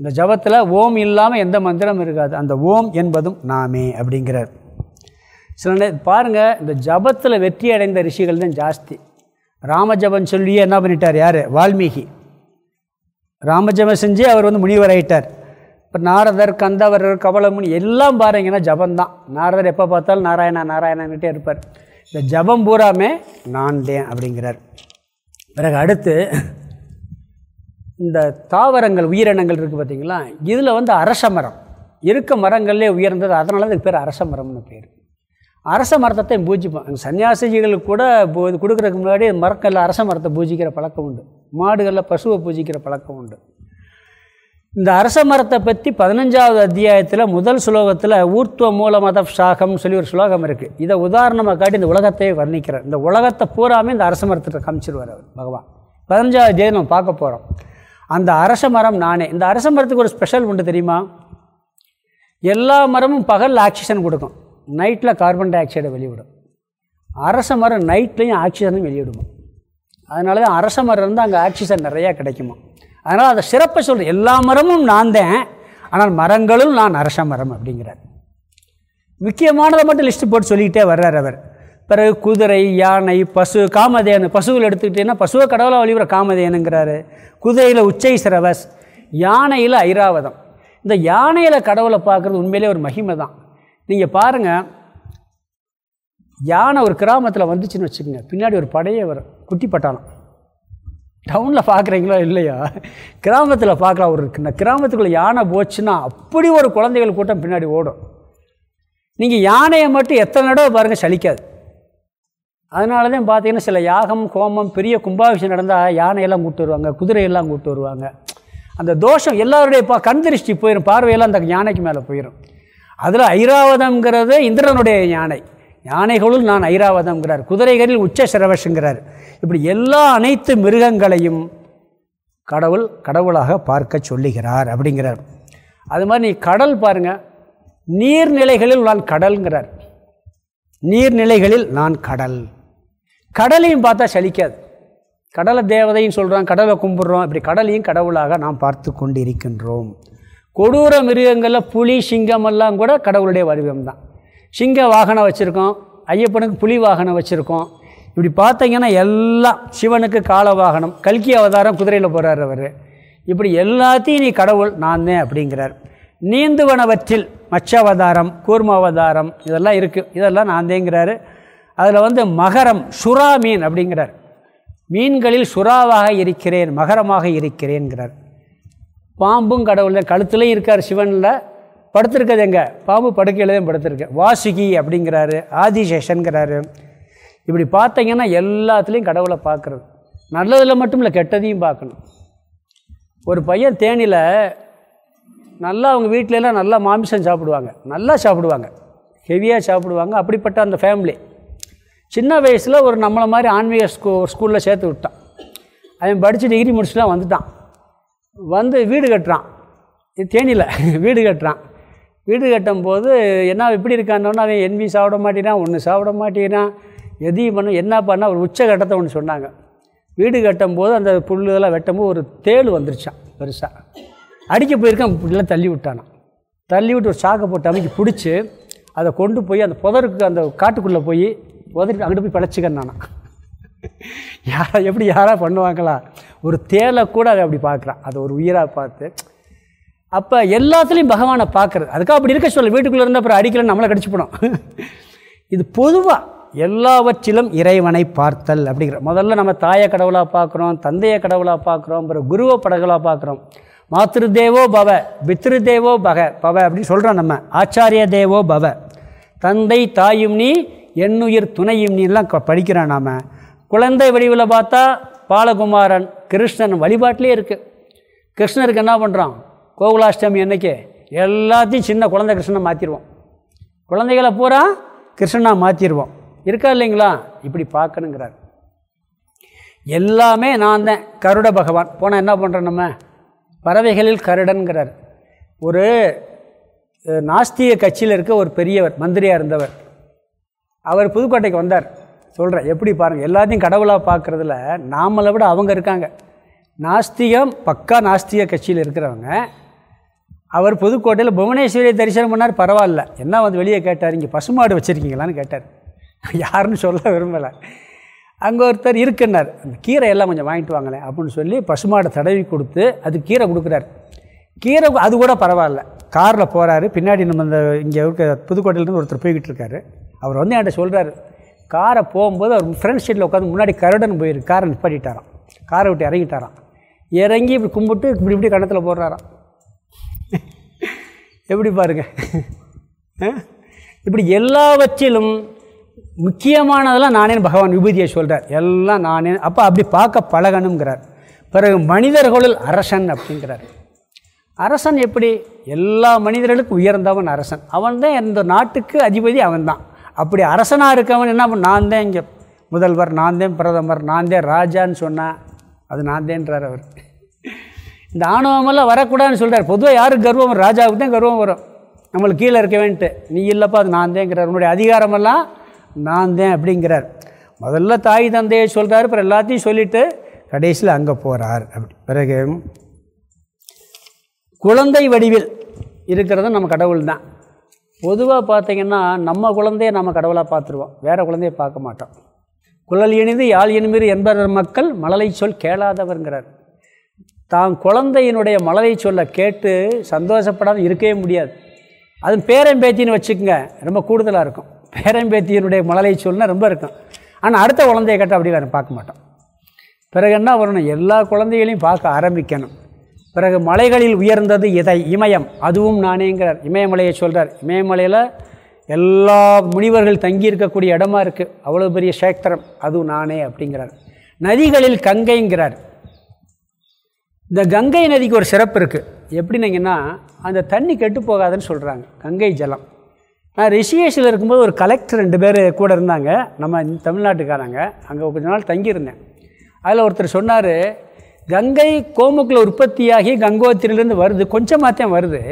இந்த ஜபத்தில் ஓம் இல்லாமல் எந்த மந்திரம் இருக்காது. அந்த ஓம் என்பதும் நாமே அப்படிங்கிறார். சில நே பாருங்கள் இந்த ஜபத்தில் வெற்றி அடைந்த ரிஷிகள் தான் ஜாஸ்தி. ராமஜபம் சொல்லியே என்ன பண்ணிட்டார் யார்? வால்மீகி. ராமஜபம் செஞ்சு அவர் வந்து முனிவராயிட்டார் இப்போ நாரதர் கந்தவரர் கவலமுனி எல்லாம் பாருங்கன்னா ஜபந்தான் நாரதர் எப்போ பார்த்தாலும் நாராயணா நாராயணன்கிட்டே இருப்பார். இந்த ஜபம் பூராமே நான் தேன் அப்படிங்கிறார். பிறகு அடுத்து இந்த தாவரங்கள் உயிரினங்கள் இருக்குது பார்த்திங்களா? இதில் வந்து அரச மரம். இருக்க மரங்கள்லேயே உயர்ந்தது. அதனால அதுக்கு பேர் அரச மரம்னு பேர். அரச மரத்தை பூஜிப்போம். சன்னியாசிகளுக்கு கூட இது கொடுக்குறதுக்கு முன்னாடி மரக்கல்ல அரச மரத்தை பூஜிக்கிற பழக்கம் உண்டு. மாடுகளில் பசுவை பூஜிக்கிற பழக்கம் உண்டு. இந்த அரச மரத்தை பற்றி பதினஞ்சாவது அத்தியாயத்தில் முதல் ஸ்லோகத்தில் ஊர்த்துவ மூல மத சாகம்னு சொல்லி ஒரு ஸ்லோகம் இருக்குது இதை உதாரணமாக காட்டி இந்த உலகத்தையே வர்ணிக்கிறார். இந்த உலகத்தை பூராமே இந்த அரச மரத்தை காமிச்சிருவார் அவர் பகவான். பதினஞ்சாவது அத்தியாயம் நம்ம பார்க்க போகிறோம் அந்த அரச மரம் நானே. இந்த அரச மரத்துக்கு ஒரு ஸ்பெஷல் உண்டு தெரியுமா? எல்லா மரமும் பகல் ஆக்சிஜன் கொடுக்கும். நைட்டில் கார்பன் டை ஆக்சைடை வெளிவிடும். அரச மரம் நைட்லேயும் ஆக்சிஜனும் வெளியிடுமா? அதனால தான் அரச மரம் இருந்தால் அங்கே ஆக்சிஜன் நிறையா கிடைக்குமா? அதனால் அதை சிறப்பை சொல்கிறேன் எல்லா மரமும் நான் தான் ஆனால் மரங்களும் நான் அரச மரம் அப்படிங்கிறார். முக்கியமானதை மட்டும் லிஸ்ட்டு போட்டு சொல்லிக்கிட்டே வர்றார் அவர். பிறகு குதிரை யானை பசு காமதேனு பசுவில் எடுத்துக்கிட்டிங்கன்னா பசுவை கடவுளாக வழிபுற காமதேனுங்கிறாரு. குதிரையில் உச்சை சிரவஸ் யானையில் ஐராவதம். இந்த யானையில் கடவுளை பார்க்குறது உண்மையிலே ஒரு மகிமை தான் நீங்கள் பாருங்கள் யானை ஒரு கிராமத்தில் வந்துச்சுன்னு வச்சுக்கோங்க பின்னாடி ஒரு படையே வரும் குட்டி பட்டாளம் டவுனில் பார்க்குறீங்களோ இல்லையா? கிராமத்தில் பார்க்கலாம் ஒரு இந்த கிராமத்துக்குள்ளே யானை போச்சுன்னா அப்படி ஒரு குழந்தைகள் கூட்டம் பின்னாடி ஓடும். நீங்கள் யானையை மட்டும் எத்தனை தடவை பாருங்கள் சலிக்காது. அதனால தான் பார்த்தீங்கன்னா சில யாகம் கோமம் பெரிய கும்பாபிஷேகம் நடந்தால் யானையெல்லாம் கூப்பிட்டு வருவாங்க குதிரையெல்லாம் கூப்பிட்டு வருவாங்க. அந்த தோஷம் எல்லாருடைய பா கண் திருஷ்டி போயிடும் பார்வையெல்லாம் அந்த யானைக்கு மேலே போயிடும் அதில் ஐராவதம்ங்கிறது இந்திரனுடைய யானை. யானைகளுள் நான் ஐராவதம்ங்கிறார். குதிரைகளில் உச்ச சிரவசுங்கிறார் இப்படி எல்லா அனைத்து மிருகங்களையும் கடவுள் கடவுளாக பார்க்க சொல்லுகிறார் அப்படிங்கிறார். அது மாதிரி நீ கடல் பாருங்கள் நீர்நிலைகளில் நான் கடல்ங்கிறார். நீர்நிலைகளில் நான் கடல். கடலையும் பார்த்தா சலிக்காது. கடலை தேவதையும் சொல்கிறோம் கடலை கும்பிட்றோம். இப்படி கடலையும் கடவுளாக நாம் பார்த்து கொண்டு இருக்கின்றோம் கொடூர மிருகங்களில் புலி சிங்கம் எல்லாம் கூட கடவுளுடைய வடிவம் தான் சிங்க வாகனம் வச்சுருக்கோம் ஐயப்பனுக்கு புலி வாகனம் வச்சுருக்கோம். இப்படி பார்த்தீங்கன்னா எல்லாம் சிவனுக்கு கால வாகனம் கல்கி அவதாரம் குதிரையில் போகிறார் அவர். இப்படி எல்லாத்தையும் நீ கடவுள் நான் தான் அப்படிங்கிறார். நீந்துவனவற்றில் மச்ச அவதாரம் அவதாரம் இதெல்லாம் இருக்குது இதெல்லாம் நான் தேங்கிறாரு அதில் வந்து மகரம் சுறா மீன் அப்படிங்கிறார். மீன்களில் சுறாவாக இருக்கிறேன் மகரமாக இருக்கிறேன்கிறார் பாம்பும் கடவுள் கழுத்துலேயும் இருக்கார் சிவனில் படுத்திருக்கிறது எங்கே? பாம்பு படுக்கையில் தான் படுத்திருக்கேன் வாசுகி அப்படிங்கிறாரு ஆதிசேஷன்கிறாரு. இப்படி பார்த்தீங்கன்னா எல்லாத்துலேயும் கடவுளை பார்க்குறது. நல்லதில் மட்டும் இல்லை கெட்டதையும் பார்க்கணும். ஒரு பையன் தேனியில் நல்லா அவங்க வீட்டிலலாம் நல்லா மாமிசம் சாப்பிடுவாங்க. நல்லா சாப்பிடுவாங்க. ஹெவியாக சாப்பிடுவாங்க. அப்படிப்பட்ட அந்த ஃபேமிலி சின்ன வயசில் ஒரு நம்மளை மாதிரி ஆன்மீக ஸ்கூ ஸ்கூலில் சேர்த்து விட்டான். அவன் படித்து டிகிரி முடிச்சுலாம் வந்துட்டான். வந்து வீடு கட்டுறான். இது தேனியில். (laughs) வீடு கட்டுறான். வீடு கட்டும்போது என்ன இப்படி இருக்கான்னு அவன் என்வி சாப்பிட மாட்டேங்கிறான் ஒன்று சாப்பிட மாட்டேங்கிறான். எதையும் பண்ண என்ன பண்ணால் ஒரு உச்சகட்டத்தை ஒன்று சொன்னாங்க. வீடு கட்டும்போது அந்த புல் இதெல்லாம் வெட்டும்போது ஒரு தேள் வந்துருச்சான் பெருசாக அடிக்க போயிருக்கான் இப்படிலாம் தள்ளி விட்டானான் தள்ளி விட்டு ஒரு சாக்கை போட்டு அமைக்கி பிடிச்சி அதை கொண்டு போய் அந்த புதருக்கு அந்த காட்டுக்குள்ளே போய் புதருக்கு அங்கிட்டு போய் பழச்சிக்கன்னு நானா (laughs) யாரா எப்படி யாராக பண்ணுவாங்களா? ஒரு தேலை கூட அதை அப்படி பார்க்குறான். அதை ஒரு உயிராக பார்த்து. அப்போ எல்லாத்துலேயும் பகவானை பார்க்குறது. அதுக்காக அப்படி இருக்க சொல்ல வீட்டுக்குள்ளே இருந்தால் அப்புறம் அடிக்கலன்னு நம்மளை கடிச்சு போனோம் (laughs) இது பொதுவாக எல்லாவற்றிலும் இறைவனை பார்த்தல் அப்படிங்கிற முதல்ல நம்ம தாயை கடவுளாக பார்க்குறோம் தந்தையை கடவுளாக பார்க்குறோம் அப்புறம் குருவை படகுலாக பார்க்குறோம். மாத்திரு தேவோ பவ பித்ரு தேவோ பக பவ அப்படின்னு சொல்கிறோம் நம்ம. ஆச்சாரிய தேவோ பவ. தந்தை தாயும் நீ எண்ணுயிர் துணையும் நீலாம் படிக்கிறோம் நாம். குழந்தை வடிவில் பார்த்தா பாலகுமாரன் கிருஷ்ணன் வழிபாட்டிலே இருக்குது கிருஷ்ணருக்கு என்ன பண்ணுறான் கோகுலாஷ்டமி என்றைக்கு எல்லாத்தையும் சின்ன குழந்தை கிருஷ்ணனை மாற்றிடுவோம் குழந்தைகளை பூரா கிருஷ்ணனாக மாற்றிடுவோம் இருக்கா இல்லைங்களா? இப்படி பார்க்கணுங்கிறார். எல்லாமே நான் தான் கருட பகவான். போனால் என்ன பண்ணுறோம் நம்ம? பறவைகளில் கருடன்கிறார். ஒரு நாஸ்திய கட்சியில் இருக்க ஒரு பெரியவர் மந்திரியாக இருந்தவர். அவர் புதுக்கோட்டைக்கு வந்தார். சொல்கிறேன் எப்படி பாருங்கள் எல்லாத்தையும் கடவுளாக பார்க்குறதுல நாமளை விட அவங்க இருக்காங்க. நாஸ்திகம் பக்கா நாஸ்திக கட்சியில் இருக்கிறவங்க அவர் புதுக்கோட்டையில் புவனேஸ்வரியை தரிசனம் பண்ணார் பரவாயில்ல. என்ன வந்து வெளியே கேட்டார் இங்கே பசுமாடு வச்சுருக்கீங்களான்னு கேட்டார். யாருன்னு சொல்ல விரும்பலை. அங்கே ஒருத்தர் இருக்குன்னார் அந்த கீரை எல்லாம் கொஞ்சம் வாங்கிட்டு வாங்களேன் அப்படின்னு சொல்லி பசுமாடை தடவி கொடுத்து அது கீரை கொடுக்குறாரு. கீரை அது கூட பரவாயில்ல. காரில் போகிறாரு பின்னாடி நம்ம இந்த இங்கே இருக்க புதுக்கோட்டையிலேருந்து ஒருத்தர் போய்கிட்டு இருக்காரு. அவர் வந்து என்கிட்ட சொல்கிறாரு காரை போகும்போது அவர் ஃப்ரண்ட் சீட்டில் உட்காந்து முன்னாடி கருடன் போயிருக்கு காரை நிப்பாட்டிட்டாராம். காரை விட்டு இறங்கிட்டாராம். இறங்கி இப்படி கும்பிட்டு இப்படி இப்படி கணத்தில் போடுறாராம். எப்படி பாருங்க. இப்படி எல்லாவற்றிலும் முக்கியமானதெல்லாம் நானே பகவான் விபூதியை சொல்கிறார் எல்லாம் நானே அப்போ அப்படி பார்க்க பழகணுங்கிறார் பிறகு மனிதர்களுள் அரசன் அப்படிங்கிறார். அரசன் எப்படி? எல்லா மனிதர்களுக்கும் உயர்ந்தவன் அரசன். அவன் தான் இந்த நாட்டுக்கு அதிபதி அவன்தான். அப்படி அரசனாக இருக்கவன் என்ன பண்ண நான் தான் இங்கே முதல்வர் நான் தான் பிரதமர் நான் தான் ராஜான்னு சொன்னா அது நான் தேன்றார் அவர். இந்த ஆணவமெல்லாம் வரக்கூடாதுன்னு சொல்கிறார் பொதுவாக யாருக்கு கர்வம்? ராஜாவுக்கு தான் கர்வம் வரும். நம்மளுக்கு கீழே இருக்க வேண்ட்டு நீ இல்லைப்பா அது நான் தேங்கிறார் உன்னுடைய அதிகாரமெல்லாம் நான் தான் அப்படிங்கிறார். முதல்ல தாய் தந்தையை சொல்கிறாரு அப்புறம் எல்லாத்தையும் சொல்லிவிட்டு கடைசியில் அங்கே போகிறார் அப்படி. பிறகு குழந்தை வடிவில் இருக்கிறதும் நம்ம கடவுள் தான் பொதுவாக பார்த்தீங்கன்னா நம்ம குழந்தைய நம்ம கடவுளாக பார்த்துருவோம் வேறு குழந்தைய பார்க்க மாட்டோம். குழல் இனிது யாழ் இனிமிரு என்பவர் மக்கள் மழலை சொல் கேளாதவர்ங்கிறார். தான் குழந்தையினுடைய மழலை சொல்ல கேட்டு சந்தோஷப்படாமல் இருக்கவே முடியாது. அது பேரம்பேத்தின்னு வச்சுக்கோங்க ரொம்ப கூடுதலாக இருக்கும். பேரம்பேத்தியினுடைய மழலை சொல்னால் ரொம்ப இருக்கும். ஆனால் அடுத்த குழந்தைய கேட்டால் அப்படி நான் பார்க்க மாட்டோம். பிறகு என்ன வரணும்? எல்லா குழந்தைகளையும் பார்க்க ஆரம்பிக்கணும். பிறகு மலைகளில் உயர்ந்தது இதை இமயம். அதுவும் நானேங்கிறார். இமயமலையை சொல்கிறார் இமயமலையில் எல்லா முனிவர்கள் தங்கி இருக்கக்கூடிய இடமா இருக்குது அவ்வளோ பெரிய சேத்திரம் அதுவும் நானே அப்படிங்கிறார். நதிகளில் கங்கைங்கிறார். இந்த கங்கை நதிக்கு ஒரு சிறப்பு இருக்குது எப்படின்னீங்கன்னா அந்த தண்ணி கெட்டு போகாதுன்னு சொல்கிறாங்க கங்கை ஜலம். நான் ரிஷிகேஷில் இருக்கும்போது ஒரு கலெக்டர் ரெண்டு பேர் கூட இருந்தாங்க. நம்ம தமிழ்நாட்டுக்காரங்க. அங்கே கொஞ்ச நாள் தங்கியிருந்தேன். அதில் ஒருத்தர் சொன்னார் கங்கை கோமுக்கில் உற்பத்தியாகி கங்கோத்திரிலேருந்து வருது. கொஞ்சமாக தான் வருது.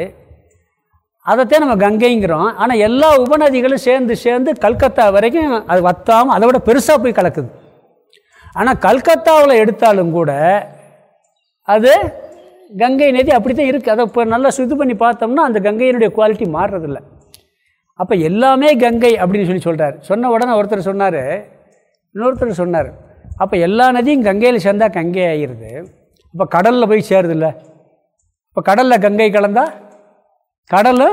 அதைத்தான் நம்ம கங்கைங்கிறோம். ஆனால் எல்லா உபநதிகளும் சேர்ந்து சேர்ந்து கல்கத்தா வரைக்கும் அது வத்தாமல் அதை விட பெருசாக போய் கலக்குது. ஆனால் கல்கத்தாவில் எடுத்தாலும் கூட அது கங்கை நதி அப்படி தான் இருக்குது அதை இப்போ நல்லா சுது பண்ணி பார்த்தோம்னா அந்த கங்கையினுடைய குவாலிட்டி மாறுறதில்ல. அப்போ எல்லாமே கங்கை அப்படின்னு சொல்லி சொல்கிறார் சொன்ன உடனே ஒருத்தர் சொன்னார். இன்னொருத்தர் சொன்னார். அப்போ எல்லா நதியும் கங்கையில் சேர்ந்தா கங்கை ஆகிருது அப்போ கடலில் போய் சேருதில்ல? இப்போ கடலில் கங்கை கலந்தால் கடல்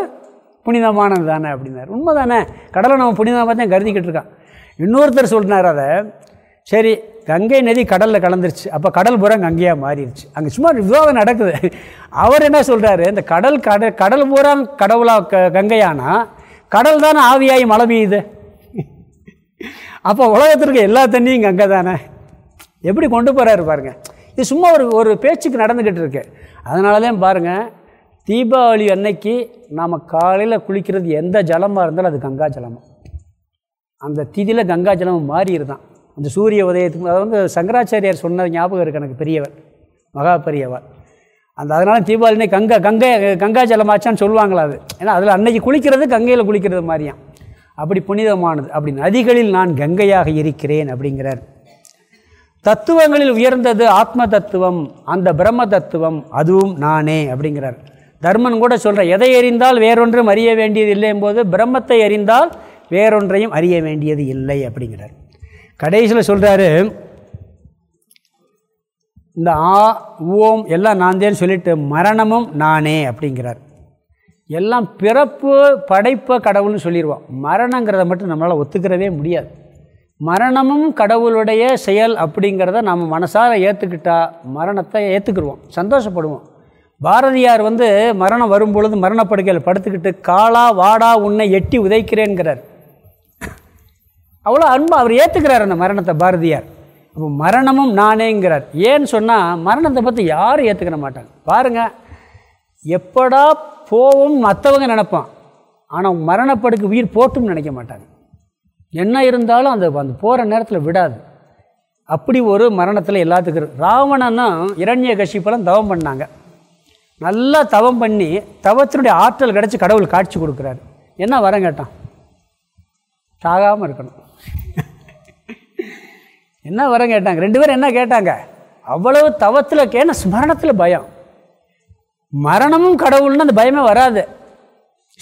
புனிதமானது தானே அப்படின்னாரு. உண்மை தானே கடலை நம்ம புனிதமாக தான் கருதிக்கிட்டு இருக்கான். இன்னொருத்தர் சொல்லினார் அதை சரி கங்கை நதி கடலில் கலந்துருச்சு. அப்போ கடல் பூரா கங்கையாக மாறிடுச்சு அங்கே சும்மா விவாதம் நடக்குது. அவர் என்ன சொல்கிறாரு இந்த கடல் கடல் கடல் பூரா கடவுளாக க கங்கையானா கடல் தானே ஆவியாகி மழை பெய்யுது. அப்போ உலகத்திற்கு எல்லா தண்ணியும் கங்கை தானே? எப்படி கொண்டு போகிறாரு பாருங்கள் இது சும்மா ஒரு ஒரு பேச்சுக்கு நடந்துக்கிட்டு இருக்கு. அதனால தான் பாருங்கள் தீபாவளி அன்னைக்கு நாம் காலையில் குளிக்கிறது எந்த ஜலமாக இருந்தாலும் அது கங்கா ஜலமாக அந்த திதியில் கங்கா ஜலம் மாறிடுதான். அந்த சூரிய உதயத்துக்கு அதை வந்து சங்கராச்சாரியார் சொன்ன ஞாபகம் இருக்குது எனக்கு பெரியவர் மகா பெரியவர். அந்த அதனால் தீபாவளினே கங்கா கங்கை கங்கா ஜலமாச்சான்னு சொல்லுவாங்களா அது. ஏன்னா அதில் அன்னைக்கு குளிக்கிறது கங்கையில் குளிக்கிறது மாதிரியாம். அப்படி புனிதமானது. அப்படி நதிகளில் நான் கங்கையாக இருக்கிறேன் அப்படிங்கிறார். தத்துவங்களில் உயர்ந்தது ஆத்ம தத்துவம் அந்த பிரம்ம தத்துவம் அதுவும் நானே அப்படிங்கிறார். தர்மன் கூட சொல்கிற எதை எறிந்தால் வேறொன்றும் அறிய வேண்டியது இல்லை போது பிரம்மத்தை அறிந்தால் வேறொன்றையும் அறிய வேண்டியது இல்லை அப்படிங்கிறார். கடைசியில் சொல்கிறாரு இந்த ஆ ஓம் எல்லாம் நான் தான் சொல்லிட்டு மரணமும் நானே அப்படிங்கிறார். எல்லாம் பிறப்பு படைப்ப கடவுள்னு சொல்லிடுவோம் மரணங்கிறத மட்டும் நம்மளால் ஒத்துக்கிறவே முடியாது. மரணமும் கடவுளுடைய செயல் அப்படிங்கிறத நம்ம மனசார ஏற்றுக்கிட்டா மரணத்தை ஏற்றுக்கிடுவோம் சந்தோஷப்படுவோம். பாரதியார் வந்து மரணம் வரும்பொழுது மரணப்படுகையில் மரணப்படுக்கையில் படுத்துக்கிட்டு காலா வாடா உன்னை எட்டி உதைக்கிறேங்கிறார் அவ்வளோ அன்பு அவர் ஏற்றுக்கிறார் அந்த மரணத்தை பாரதியார். அப்போ மரணமும் நானேங்கிறார். ஏன்னு சொன்னால் மரணத்தை பற்றி யாரும் ஏற்றுக்கிற மாட்டாங்க. பாருங்கள் எப்படா போவும் மற்றவங்க நினைப்பான். ஆனால் மரணப்படுக்கு உயிர் போட்டும் நினைக்க மாட்டாங்க. என்ன இருந்தாலும் அந்த அந்த போகிற நேரத்தில் விடாது. அப்படி ஒரு மரணத்தில் எல்லாத்துக்கும் ராவணனும் இரண்ய கஷிப்பெல்லாம் தவம் பண்ணாங்க. நல்லா தவம் பண்ணி தவத்தினுடைய ஆற்றல் கிடச்சி கடவுள் காட்சி கொடுக்குறாரு. என்ன வரம் கேட்டான்? சாகாமல் இருக்கணும். (laughs) என்ன வரம் கேட்டாங்க? ரெண்டு பேரும் என்ன கேட்டாங்க? அவ்வளவு தவத்தில் கேன ஸ்மரணத்தில் பயம். மரணமும் கடவுள்னு அந்த பயமே வராது.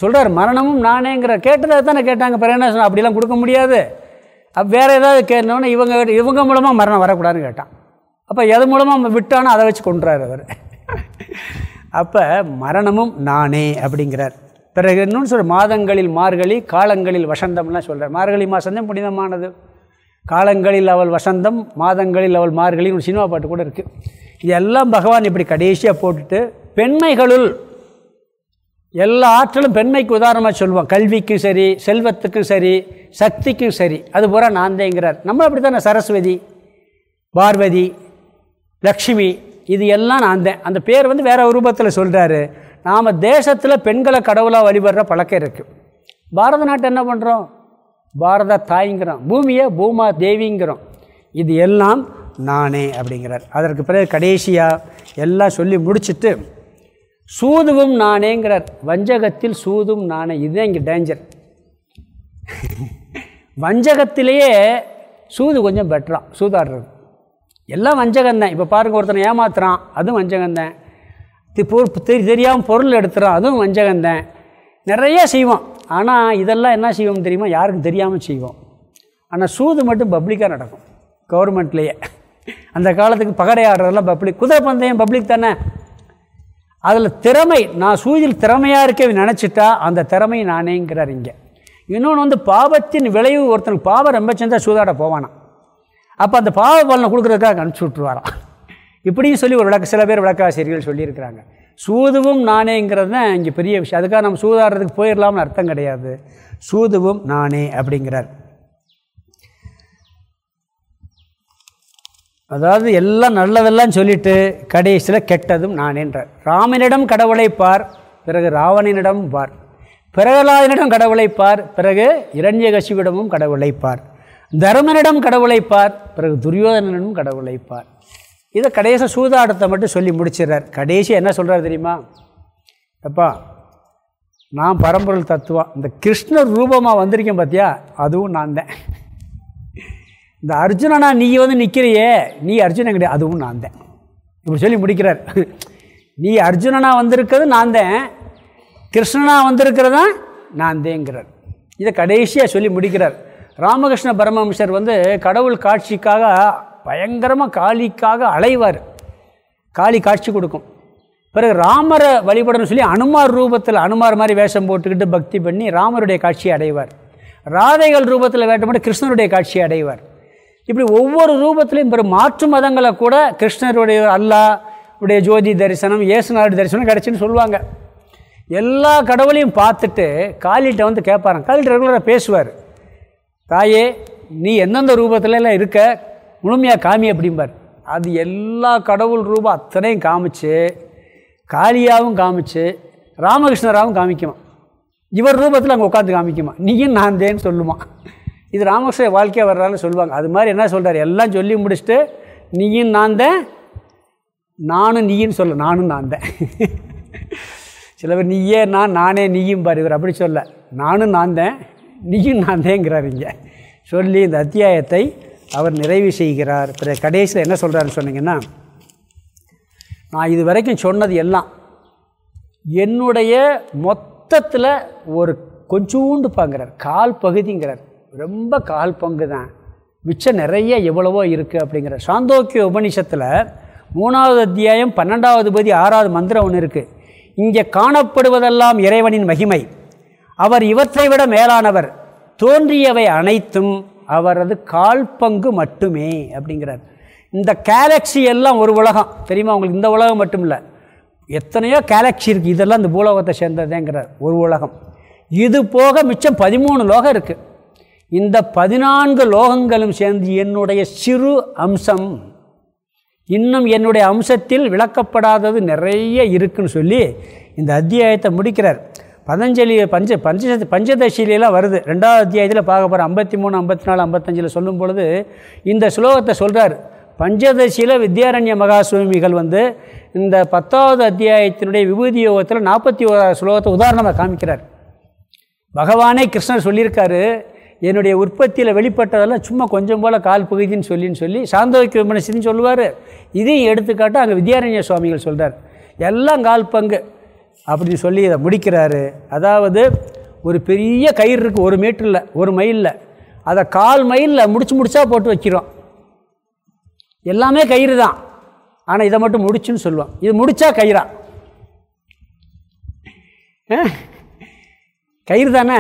சொல்கிறார் மரணமும் நானேங்கிற கேட்டதை தானே கேட்டாங்க பிறகு என்ன சொன்னால் அப்படிலாம் கொடுக்க முடியாது. அப்போ வேறு ஏதாவது கேட்டோன்னே இவங்க இவங்க மூலமாக மரணம் வரக்கூடாதுன்னு கேட்டான். அப்போ எது மூலமாக விட்டானோ அதை வச்சு கொண்டுறாரு அவர். அப்போ மரணமும் நானே அப்படிங்கிறார். பிறகு இன்னொன்று சொல்கிற மாதங்களில் மார்கழி காலங்களில் வசந்தம்லாம் சொல்கிறார் மார்கழி மாதந்தே புனிதமானது. காலங்களில் அவள் வசந்தம் மாதங்களில் அவள் மார்கழின்னு ஒரு சினிமா பாட்டு கூட இருக்குது இதெல்லாம் பகவான் இப்படி கடைசியாக போட்டுட்டு பெண்மைகளுள் எல்லா ஆற்றலும் பெண்மைக்கு உதாரணமாக சொல்லுவோம் கல்விக்கும் சரி செல்வத்துக்கும் சரி சக்திக்கும் சரி. அது பூரா நான் தேங்கிறார் நம்ம அப்படி தானே சரஸ்வதி பார்வதி லக்ஷ்மி இது எல்லாம் நான் தான். அந்த பேர் வந்து வேறு ரூபத்தில் சொல்கிறாரு நாம் தேசத்தில் பெண்களை கடவுளாக வழிபடுற பழக்கம் இருக்குது பாரத நாட்டை என்ன பண்ணுறோம் பாரத தாய்ங்கிறோம். பூமியை பூமா தேவிங்கிறோம். இது எல்லாம் நானே அப்படிங்கிறார். அதற்கு பிறகு கடைசியாக எல்லாம் சொல்லி முடிச்சுட்டு சூதுவும் நானேங்கிறார் வஞ்சகத்தில் சூதும் நானே. இதுதான் இங்கே டேஞ்சர் வஞ்சகத்திலேயே சூது கொஞ்சம் பெட்டரான் சூதாடுறது. எல்லாம் வஞ்சகம்தான். இப்போ பாருங்கள் ஒருத்தனை ஏமாத்துறான் அதுவும் வஞ்சகம்தான். தெரி தெரியாமல் பொருள் எடுத்துகிறான் அதுவும் வஞ்சகம்தான். நிறைய செய்வோம் ஆனால் இதெல்லாம் என்ன செய்வோம் தெரியுமா? யாருக்கும் தெரியாமல் செய்வோம். ஆனால் சூது மட்டும் பப்ளிக்காக நடக்கும். கவர்மெண்ட்லேயே அந்த காலத்துக்கு பகடை ஆடுறதெல்லாம் பப்ளிக் குதிரை பந்தயம் பப்ளிக் தானே? அதில் திறமை நான் சூதியில் திறமையாக இருக்க நினச்சிட்டா அந்த திறமை நானேங்கிறார் இங்கே. இன்னொன்று வந்து பாவத்தின் விளைவு ஒருத்தனுக்கு பாவம் ரொம்ப செஞ்சால் சூதாட போவானா? அப்போ அந்த பாவ பலனை கொடுக்குறதுக்காக அனுப்பிச்சி விட்ருவாராம் இப்படியும் சொல்லி ஒரு விளக்க சில பேர் விளக்காசிரியர்கள் சொல்லியிருக்கிறாங்க. சூதுவும் நானேங்கிறது தான் இங்கே பெரிய விஷயம். அதுக்காக நம்ம சூதாடுறதுக்கு போயிடலாம்னு அர்த்தம் கிடையாது. சூதுவும் நானே அப்படிங்கிறார். அதாவது எல்லாம் நல்லதெல்லாம் சொல்லிட்டு கடைசியில் கெட்டதும் நான் என்றார். ராமனிடம் கடவுளை பார் பிறகு ராவணனிடம் பார். பிரகலாதனிடம் கடவுளை பார் பிறகு இரண்யகசிவிடமும் கடவுளை பார். தர்மனிடம் கடவுளை பார் பிறகு துரியோதனனிடம் கடவுளை பார். இதை கடைசி சூதாட்டத்தை மட்டும் சொல்லி முடிச்சிடுறார். கடைசி என்ன சொல்கிறார் தெரியுமா? அப்பா நான் பரம்பொருள் தத்துவம் இந்த கிருஷ்ணர் ரூபமாக வந்திருக்கேன் பார்த்தியா அதுவும் நான் தான். இந்த அர்ஜுனனா நீ வந்து நிற்கிறியே நீ அர்ஜுனன் கிடையாது. அதுவும் நான் தான். இப்படி சொல்லி முடிக்கிறார். நீ அர்ஜுனனாக வந்திருக்கிறது நான் தான். கிருஷ்ணனாக வந்திருக்கிறதா நான் தேங்கிறார். இதை கடைசியாக சொல்லி முடிக்கிறார். ராமகிருஷ்ண பரமஹம்சர் வந்து கடவுள் காட்சிக்காக பயங்கரமாக காளிக்காக அலைவார். காளி காட்சி கொடுக்கும். பிறகு ராமரை வழிபடணும்னு சொல்லி அனுமார் ரூபத்தில் அனுமார் மாதிரி வேஷம் போட்டுக்கிட்டு பக்தி பண்ணி ராமருடைய காட்சியை அடைவார். ராதைகள் ரூபத்தில் வேட்டப்பட்டு கிருஷ்ணனுடைய காட்சியை அடைவார். இப்படி ஒவ்வொரு ரூபத்திலையும் பெரும் மாற்று மதங்களை கூட கிருஷ்ணருடைய அல்லா உடைய ஜோதி தரிசனம் இயேசுநாடு தரிசனம் கிடச்சின்னு சொல்லுவாங்க. எல்லா கடவுளையும் பார்த்துட்டு காலிட்ட வந்து கேட்பாரான் காலிட்ட ரெகுலராக பேசுவார். தாயே நீ எந்தெந்த ரூபத்துலலாம் இருக்க? முழுமையாக காமி அப்படிம்பார். அது எல்லா கடவுள் ரூபம் அத்தனையும் காமிச்சு காளியாகவும் காமிச்சு ராமகிருஷ்ணராவும் காமிக்குமா இவர் ரூபத்தில் அங்கே உட்காந்து காமிக்குமா நீயும் நான் தேன்னு சொல்லுமா இது ராமகிருஷ்ண வாழ்க்கையாக வர்றாருன்னு சொல்லுவாங்க. அது மாதிரி என்ன சொல்கிறார் எல்லாம் சொல்லி முடிச்சுட்டு நீயும் நான் தான் நானும் நீயும் சொல்ல நானும் நான் தான். (laughs) சில பேர் நீயே நான் நானே நீயும் பாரு இவர் அப்படி சொல்ல. நானும் நான் தான் நீயும் நான் தேங்கிறார் இங்கே. சொல்லி இந்த அத்தியாயத்தை அவர் நிறைவு செய்கிறார். பிற கடைசியில் என்ன சொல்கிறாருன்னு சொன்னீங்கன்னா நான் இது வரைக்கும் சொன்னது எல்லாம் என்னுடைய மொத்தத்தில் ஒரு கொஞ்சோண்டு பாங்கிறார். கால் பகுதிங்கிறார். ரொம்ப கால் பங்கு தான். மிச்சம் நிறைய எவ்வளவோ இருக்குது அப்படிங்கிற. சாந்தோக்கிய உபனிஷத்தில் மூணாவது அத்தியாயம் பன்னெண்டாவது பதி ஆறாவது மந்திரம் ஒன்று இருக்குது இங்கே காணப்படுவதெல்லாம் இறைவனின் மகிமை. அவர் இவற்றை விட மேலானவர். தோன்றியவை அனைத்தும் அவரது கால் பங்கு மட்டுமே அப்படிங்கிறார். இந்த கேலக்ஸி எல்லாம் ஒரு உலகம். தெரியுமா? உங்களுக்கு இந்த உலகம் மட்டும் இல்லை. எத்தனையோ கேலக்ஸி இருக்குது இதெல்லாம் இந்த பூலோகத்தை சேர்ந்ததேங்கிறார். ஒரு உலகம். இது போக மிச்சம் பதிமூணு லோகம் இருக்குது இந்த பதினான்கு லோகங்களும் சேர்ந்து என்னுடைய சிறு அம்சம். இன்னும் என்னுடைய அம்சத்தில் விளக்கப்படாதது நிறைய இருக்குன்னு சொல்லி இந்த அத்தியாயத்தை முடிக்கிறார். பதஞ்சலி பஞ்ச பஞ்ச பஞ்சதசிலாம் வருது. ரெண்டாவது அத்தியாயத்தில் பார்க்க போகிற ஐம்பத்தி மூணு ஐம்பத்தி நாலு ஐம்பத்தஞ்சில் சொல்லும் பொழுது இந்த ஸ்லோகத்தை சொல்கிறார் பஞ்சதசியில் வித்யாரண்ய மகாசுவாமிகள் வந்து இந்த பத்தாவது அத்தியாயத்தினுடைய விபூதி யோகத்தில் நாற்பத்தி ஓராவது ஸ்லோகத்தை உதாரணமாக காமிக்கிறார். பகவானே கிருஷ்ணர் சொல்லியிருக்காரு என்னுடைய உற்பத்தியில் வெளிப்பட்டதெல்லாம் சும்மா கொஞ்சம் போல் கால் பகுதின்னு சொல்லின்னு சொல்லி சாந்தோக்கிய விமனசின்னு சொல்லுவார். இதையும் எடுத்துக்காட்டு அங்கே வித்யாரண்ய சுவாமிகள் சொல்கிறார் எல்லாம் கால் பங்கு. அப்படின்னு சொல்லி இதை முடிக்கிறாரு. அதாவது ஒரு பெரிய கயிறு இருக்குது ஒரு மீட்டரில் ஒரு மைலில். அதை கால் மைலில் முடிச்சு முடிச்சா போட்டு வைக்கிறோம். எல்லாமே கயிறு தான். ஆனால் இதை மட்டும் முடிச்சுன்னு சொல்லுவோம். இது முடித்தா கயிறா? கயிறு தானே?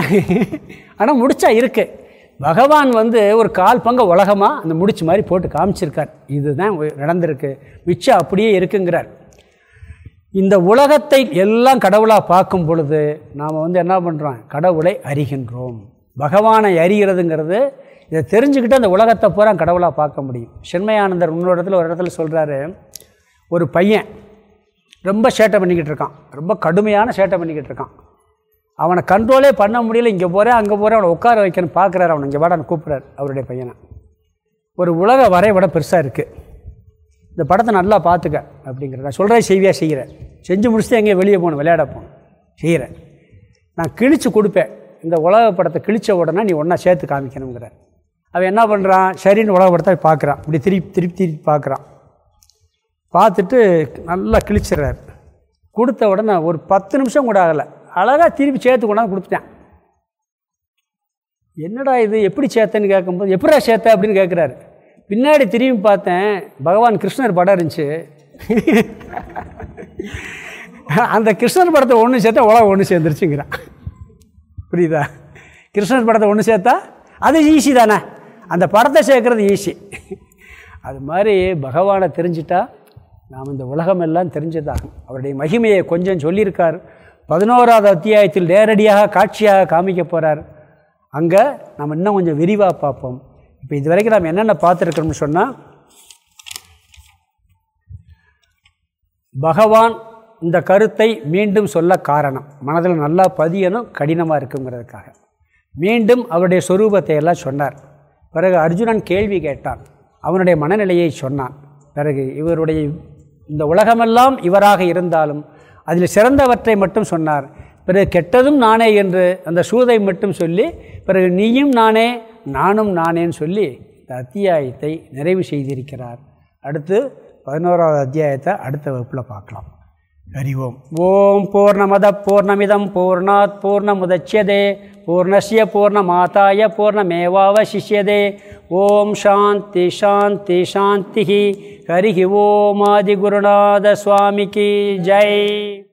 ஆனால் முடிச்சா இருக்குது பகவான் வந்து ஒரு கால் பங்க உலகமாக அந்த முடிச்சு மாதிரி போட்டு காமிச்சிருக்கார். இதுதான் நடந்திருக்கு. மிச்சம் அப்படியே இருக்குங்கிறார். இந்த உலகத்தை எல்லாம் கடவுளாக பார்க்கும் பொழுது நாம் வந்து என்ன பண்ணுறோம் கடவுளை அறிகின்றோம். பகவானை அறிகிறதுங்கிறது இதை தெரிஞ்சுக்கிட்டு அந்த உலகத்தை பூரா கடவுளாக பார்க்க முடியும். சென்மயானந்தர் இன்னொரு இடத்துல ஒரு இடத்துல சொல்கிறாரு ஒரு பையன் ரொம்ப சேட்டை பண்ணிக்கிட்டு இருக்கான். ரொம்ப கடுமையான சேட்டை பண்ணிக்கிட்டு இருக்கான். அவனை கண்ட்ரோலே பண்ண முடியல இங்கே போகிறேன் அங்கே போகிறேன் அவனை உட்கார வைக்கணும் பார்க்குறாரு அவனை. இங்கே வாடான்னு கூப்பிட்றாரு அவருடைய பையனை. ஒரு உலக வரைபட பெருசாக இருக்குது இந்த படத்தை நல்லா பார்த்துக்க அப்படிங்கிற நான் சொல்கிறேன் செய்வியாக செய்கிறேன். செஞ்சு முடிச்சுட்டு எங்கேயும் வெளியே போகணும் விளையாட போகணும். செய்கிறேன். நான் கிழித்து கொடுப்பேன். இந்த உலக படத்தை கிழித்த உடனே நீ ஒன்றா சேர்த்து காமிக்கணுங்கிற அவன் என்ன பண்ணுறான் சரின்னு உலக படத்தை பார்க்குறான். இப்படி திருப்பி திருப்பி திருப்பி பார்க்குறான். பார்த்துட்டு நல்லா கிழிச்சிடுறாரு. கொடுத்த உடனே ஒரு பத்து நிமிஷம் கூட ஆகலை. அழகாக திருப்பி சேர்த்து கொண்டாந்து கொடுத்துட்டேன். என்னடா இது? எப்படி சேர்த்தேன்னு கேட்கும்போது எப்படா சேர்த்த அப்படின்னு கேட்குறாரு. பின்னாடி திரும்பி பார்த்தேன் பகவான் கிருஷ்ணர் படம் இருந்துச்சு. அந்த கிருஷ்ணர் படத்தை ஒன்று சேர்த்தா உலகம் ஒன்று சேர்ந்துருச்சுங்கிறான். புரியுதா? கிருஷ்ணர் படத்தை ஒன்று சேர்த்தா அது ஈஸி தானே. அந்த படத்தை சேர்க்குறது ஈஸி அது மாதிரி பகவானை தெரிஞ்சிட்டா நாம் இந்த உலகமெல்லாம் தெரிஞ்சதாகும். அவருடைய மகிமையை கொஞ்சம் சொல்லியிருக்கார். பதினோராவது அத்தியாயத்தில் நேரடியாக காட்சியாக காமிக்க போகிறார் அங்கே நம்ம இன்னும் கொஞ்சம் விரிவாக பார்ப்போம். இப்போ இது வரைக்கும் நாம் என்னென்ன பார்த்துருக்கோம்னு சொன்னால் பகவான் இந்த கருத்தை மீண்டும் சொல்ல காரணம். மனதில் நல்லா பதியணும் கடினமாக இருக்குங்கிறதுக்காக. மீண்டும் அவருடைய சொரூபத்தை எல்லாம் சொன்னார். பிறகு அர்ஜுனன் கேள்வி கேட்டான். அவனுடைய மனநிலையை சொன்னான். பிறகு இவருடைய இந்த உலகமெல்லாம் இவராக இருந்தாலும் அதில் சிறந்தவற்றை மட்டும் சொன்னார். பிறகு கெட்டதும் நானே என்று அந்த சூதை மட்டும் சொல்லி பிறகு நீயும் நானே நானும் நானேன்னு சொல்லி இந்த அத்தியாயத்தை நிறைவு செய்திருக்கிறார். அடுத்து பதினோராவது அத்தியாயத்தை அடுத்த வகுப்பில் பார்க்கலாம். ஹரி ஓம் ஓம் பூர்ணமத பூர்ணமிதம் பூர்ணாத் பூர்ணமுதட்சியதே பூர்ணஸ்ய பூர்ணமாதாய பூர்ணமேவாவசிஷ்யதே. ஓம் சாந்தி சாந்தி சாந்தி ஹரி ஓம் ஆதிகுருநாத சுவாமிக்கு ஜெய்.